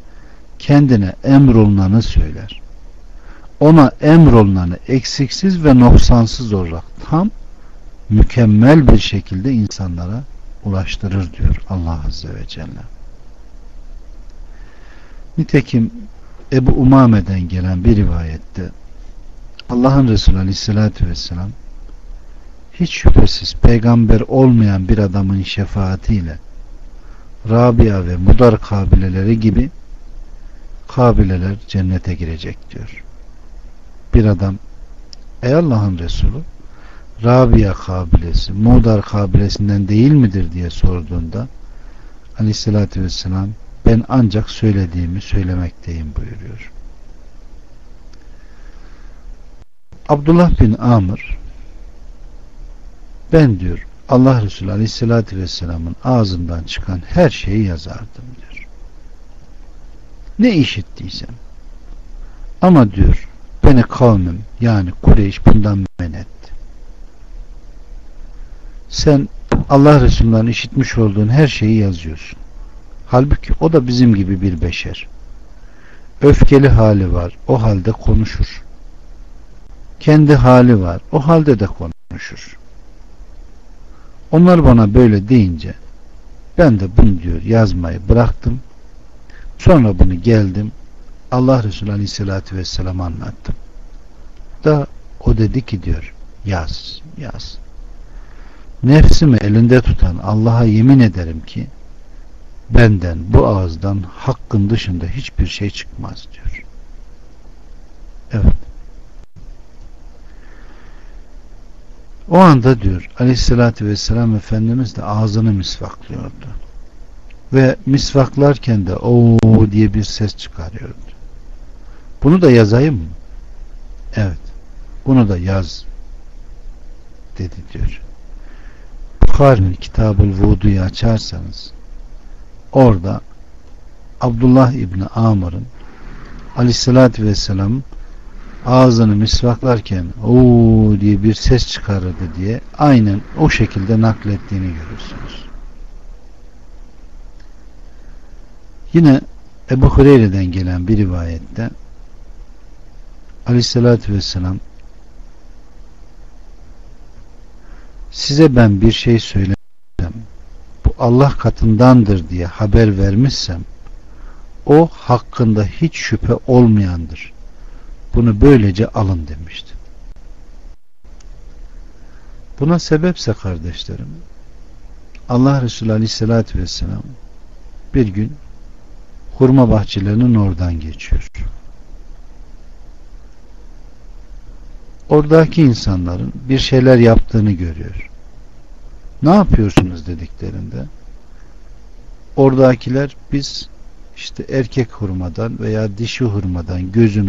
kendine emrolunanı söyler. Ona emrolunanı eksiksiz ve noksansız olarak tam mükemmel bir şekilde insanlara ulaştırır diyor Allah Azze ve Celle. Nitekim Ebu Umame'den gelen bir rivayette Allah'ın Resulü Aleyhisselatü Vesselam hiç şüphesiz peygamber olmayan bir adamın şefaatiyle Rabia ve Mudar kabileleri gibi kabileler cennete girecek diyor. Bir adam ey Allah'ın Resulü Rabia kabilesi Mudar kabilesinden değil midir diye sorduğunda Aleyhisselatü Vesselam ben ancak söylediğimi söylemekteyim buyuruyor. Abdullah bin Amr ben diyor Allah Resulü Aleyhisselatü Vesselam'ın ağzından çıkan her şeyi yazardım diyor. Ne işittiysem ama diyor beni kavmim yani Kureyş bundan men etti. Sen Allah Resulü'nden işitmiş olduğun her şeyi yazıyorsun. Halbuki o da bizim gibi bir beşer. Öfkeli hali var. O halde konuşur. Kendi hali var. O halde de konuşur. Onlar bana böyle deyince ben de bunu diyor yazmayı bıraktım. Sonra bunu geldim Allah Resulü Aleyhisselatü Vesselam anlattım. Da o dedi ki diyor yaz yaz. Nefsimi elinde tutan Allah'a yemin ederim ki benden bu ağızdan hakkın dışında hiçbir şey çıkmaz diyor. Evet. O anda diyor aleyhissalatü vesselam Efendimiz de ağzını misvaklıyordu. Ve misvaklarken de o diye bir ses çıkarıyordu. Bunu da yazayım mı? Evet. Bunu da yaz dedi diyor. Bukhari'nin Kitabul Vudu'yu açarsanız orada Abdullah İbni Amr'ın aleyhissalatü vesselam ağzını misvaklarken ooo diye bir ses çıkarırdı diye aynen o şekilde naklettiğini görürsünüz. Yine Ebu Hureyre'den gelen bir rivayette aleyhissalatü vesselam size ben bir şey söylesem bu Allah katındandır diye haber vermişsem o hakkında hiç şüphe olmayandır. Bunu böylece alın demişti. Buna sebepse kardeşlerim Allah Resulü Aleyhisselatü Vesselam bir gün hurma bahçelerinin oradan geçiyor. Oradaki insanların bir şeyler yaptığını görüyor. Ne yapıyorsunuz dediklerinde oradakiler biz işte erkek hurmadan veya dişi hurmadan gözünü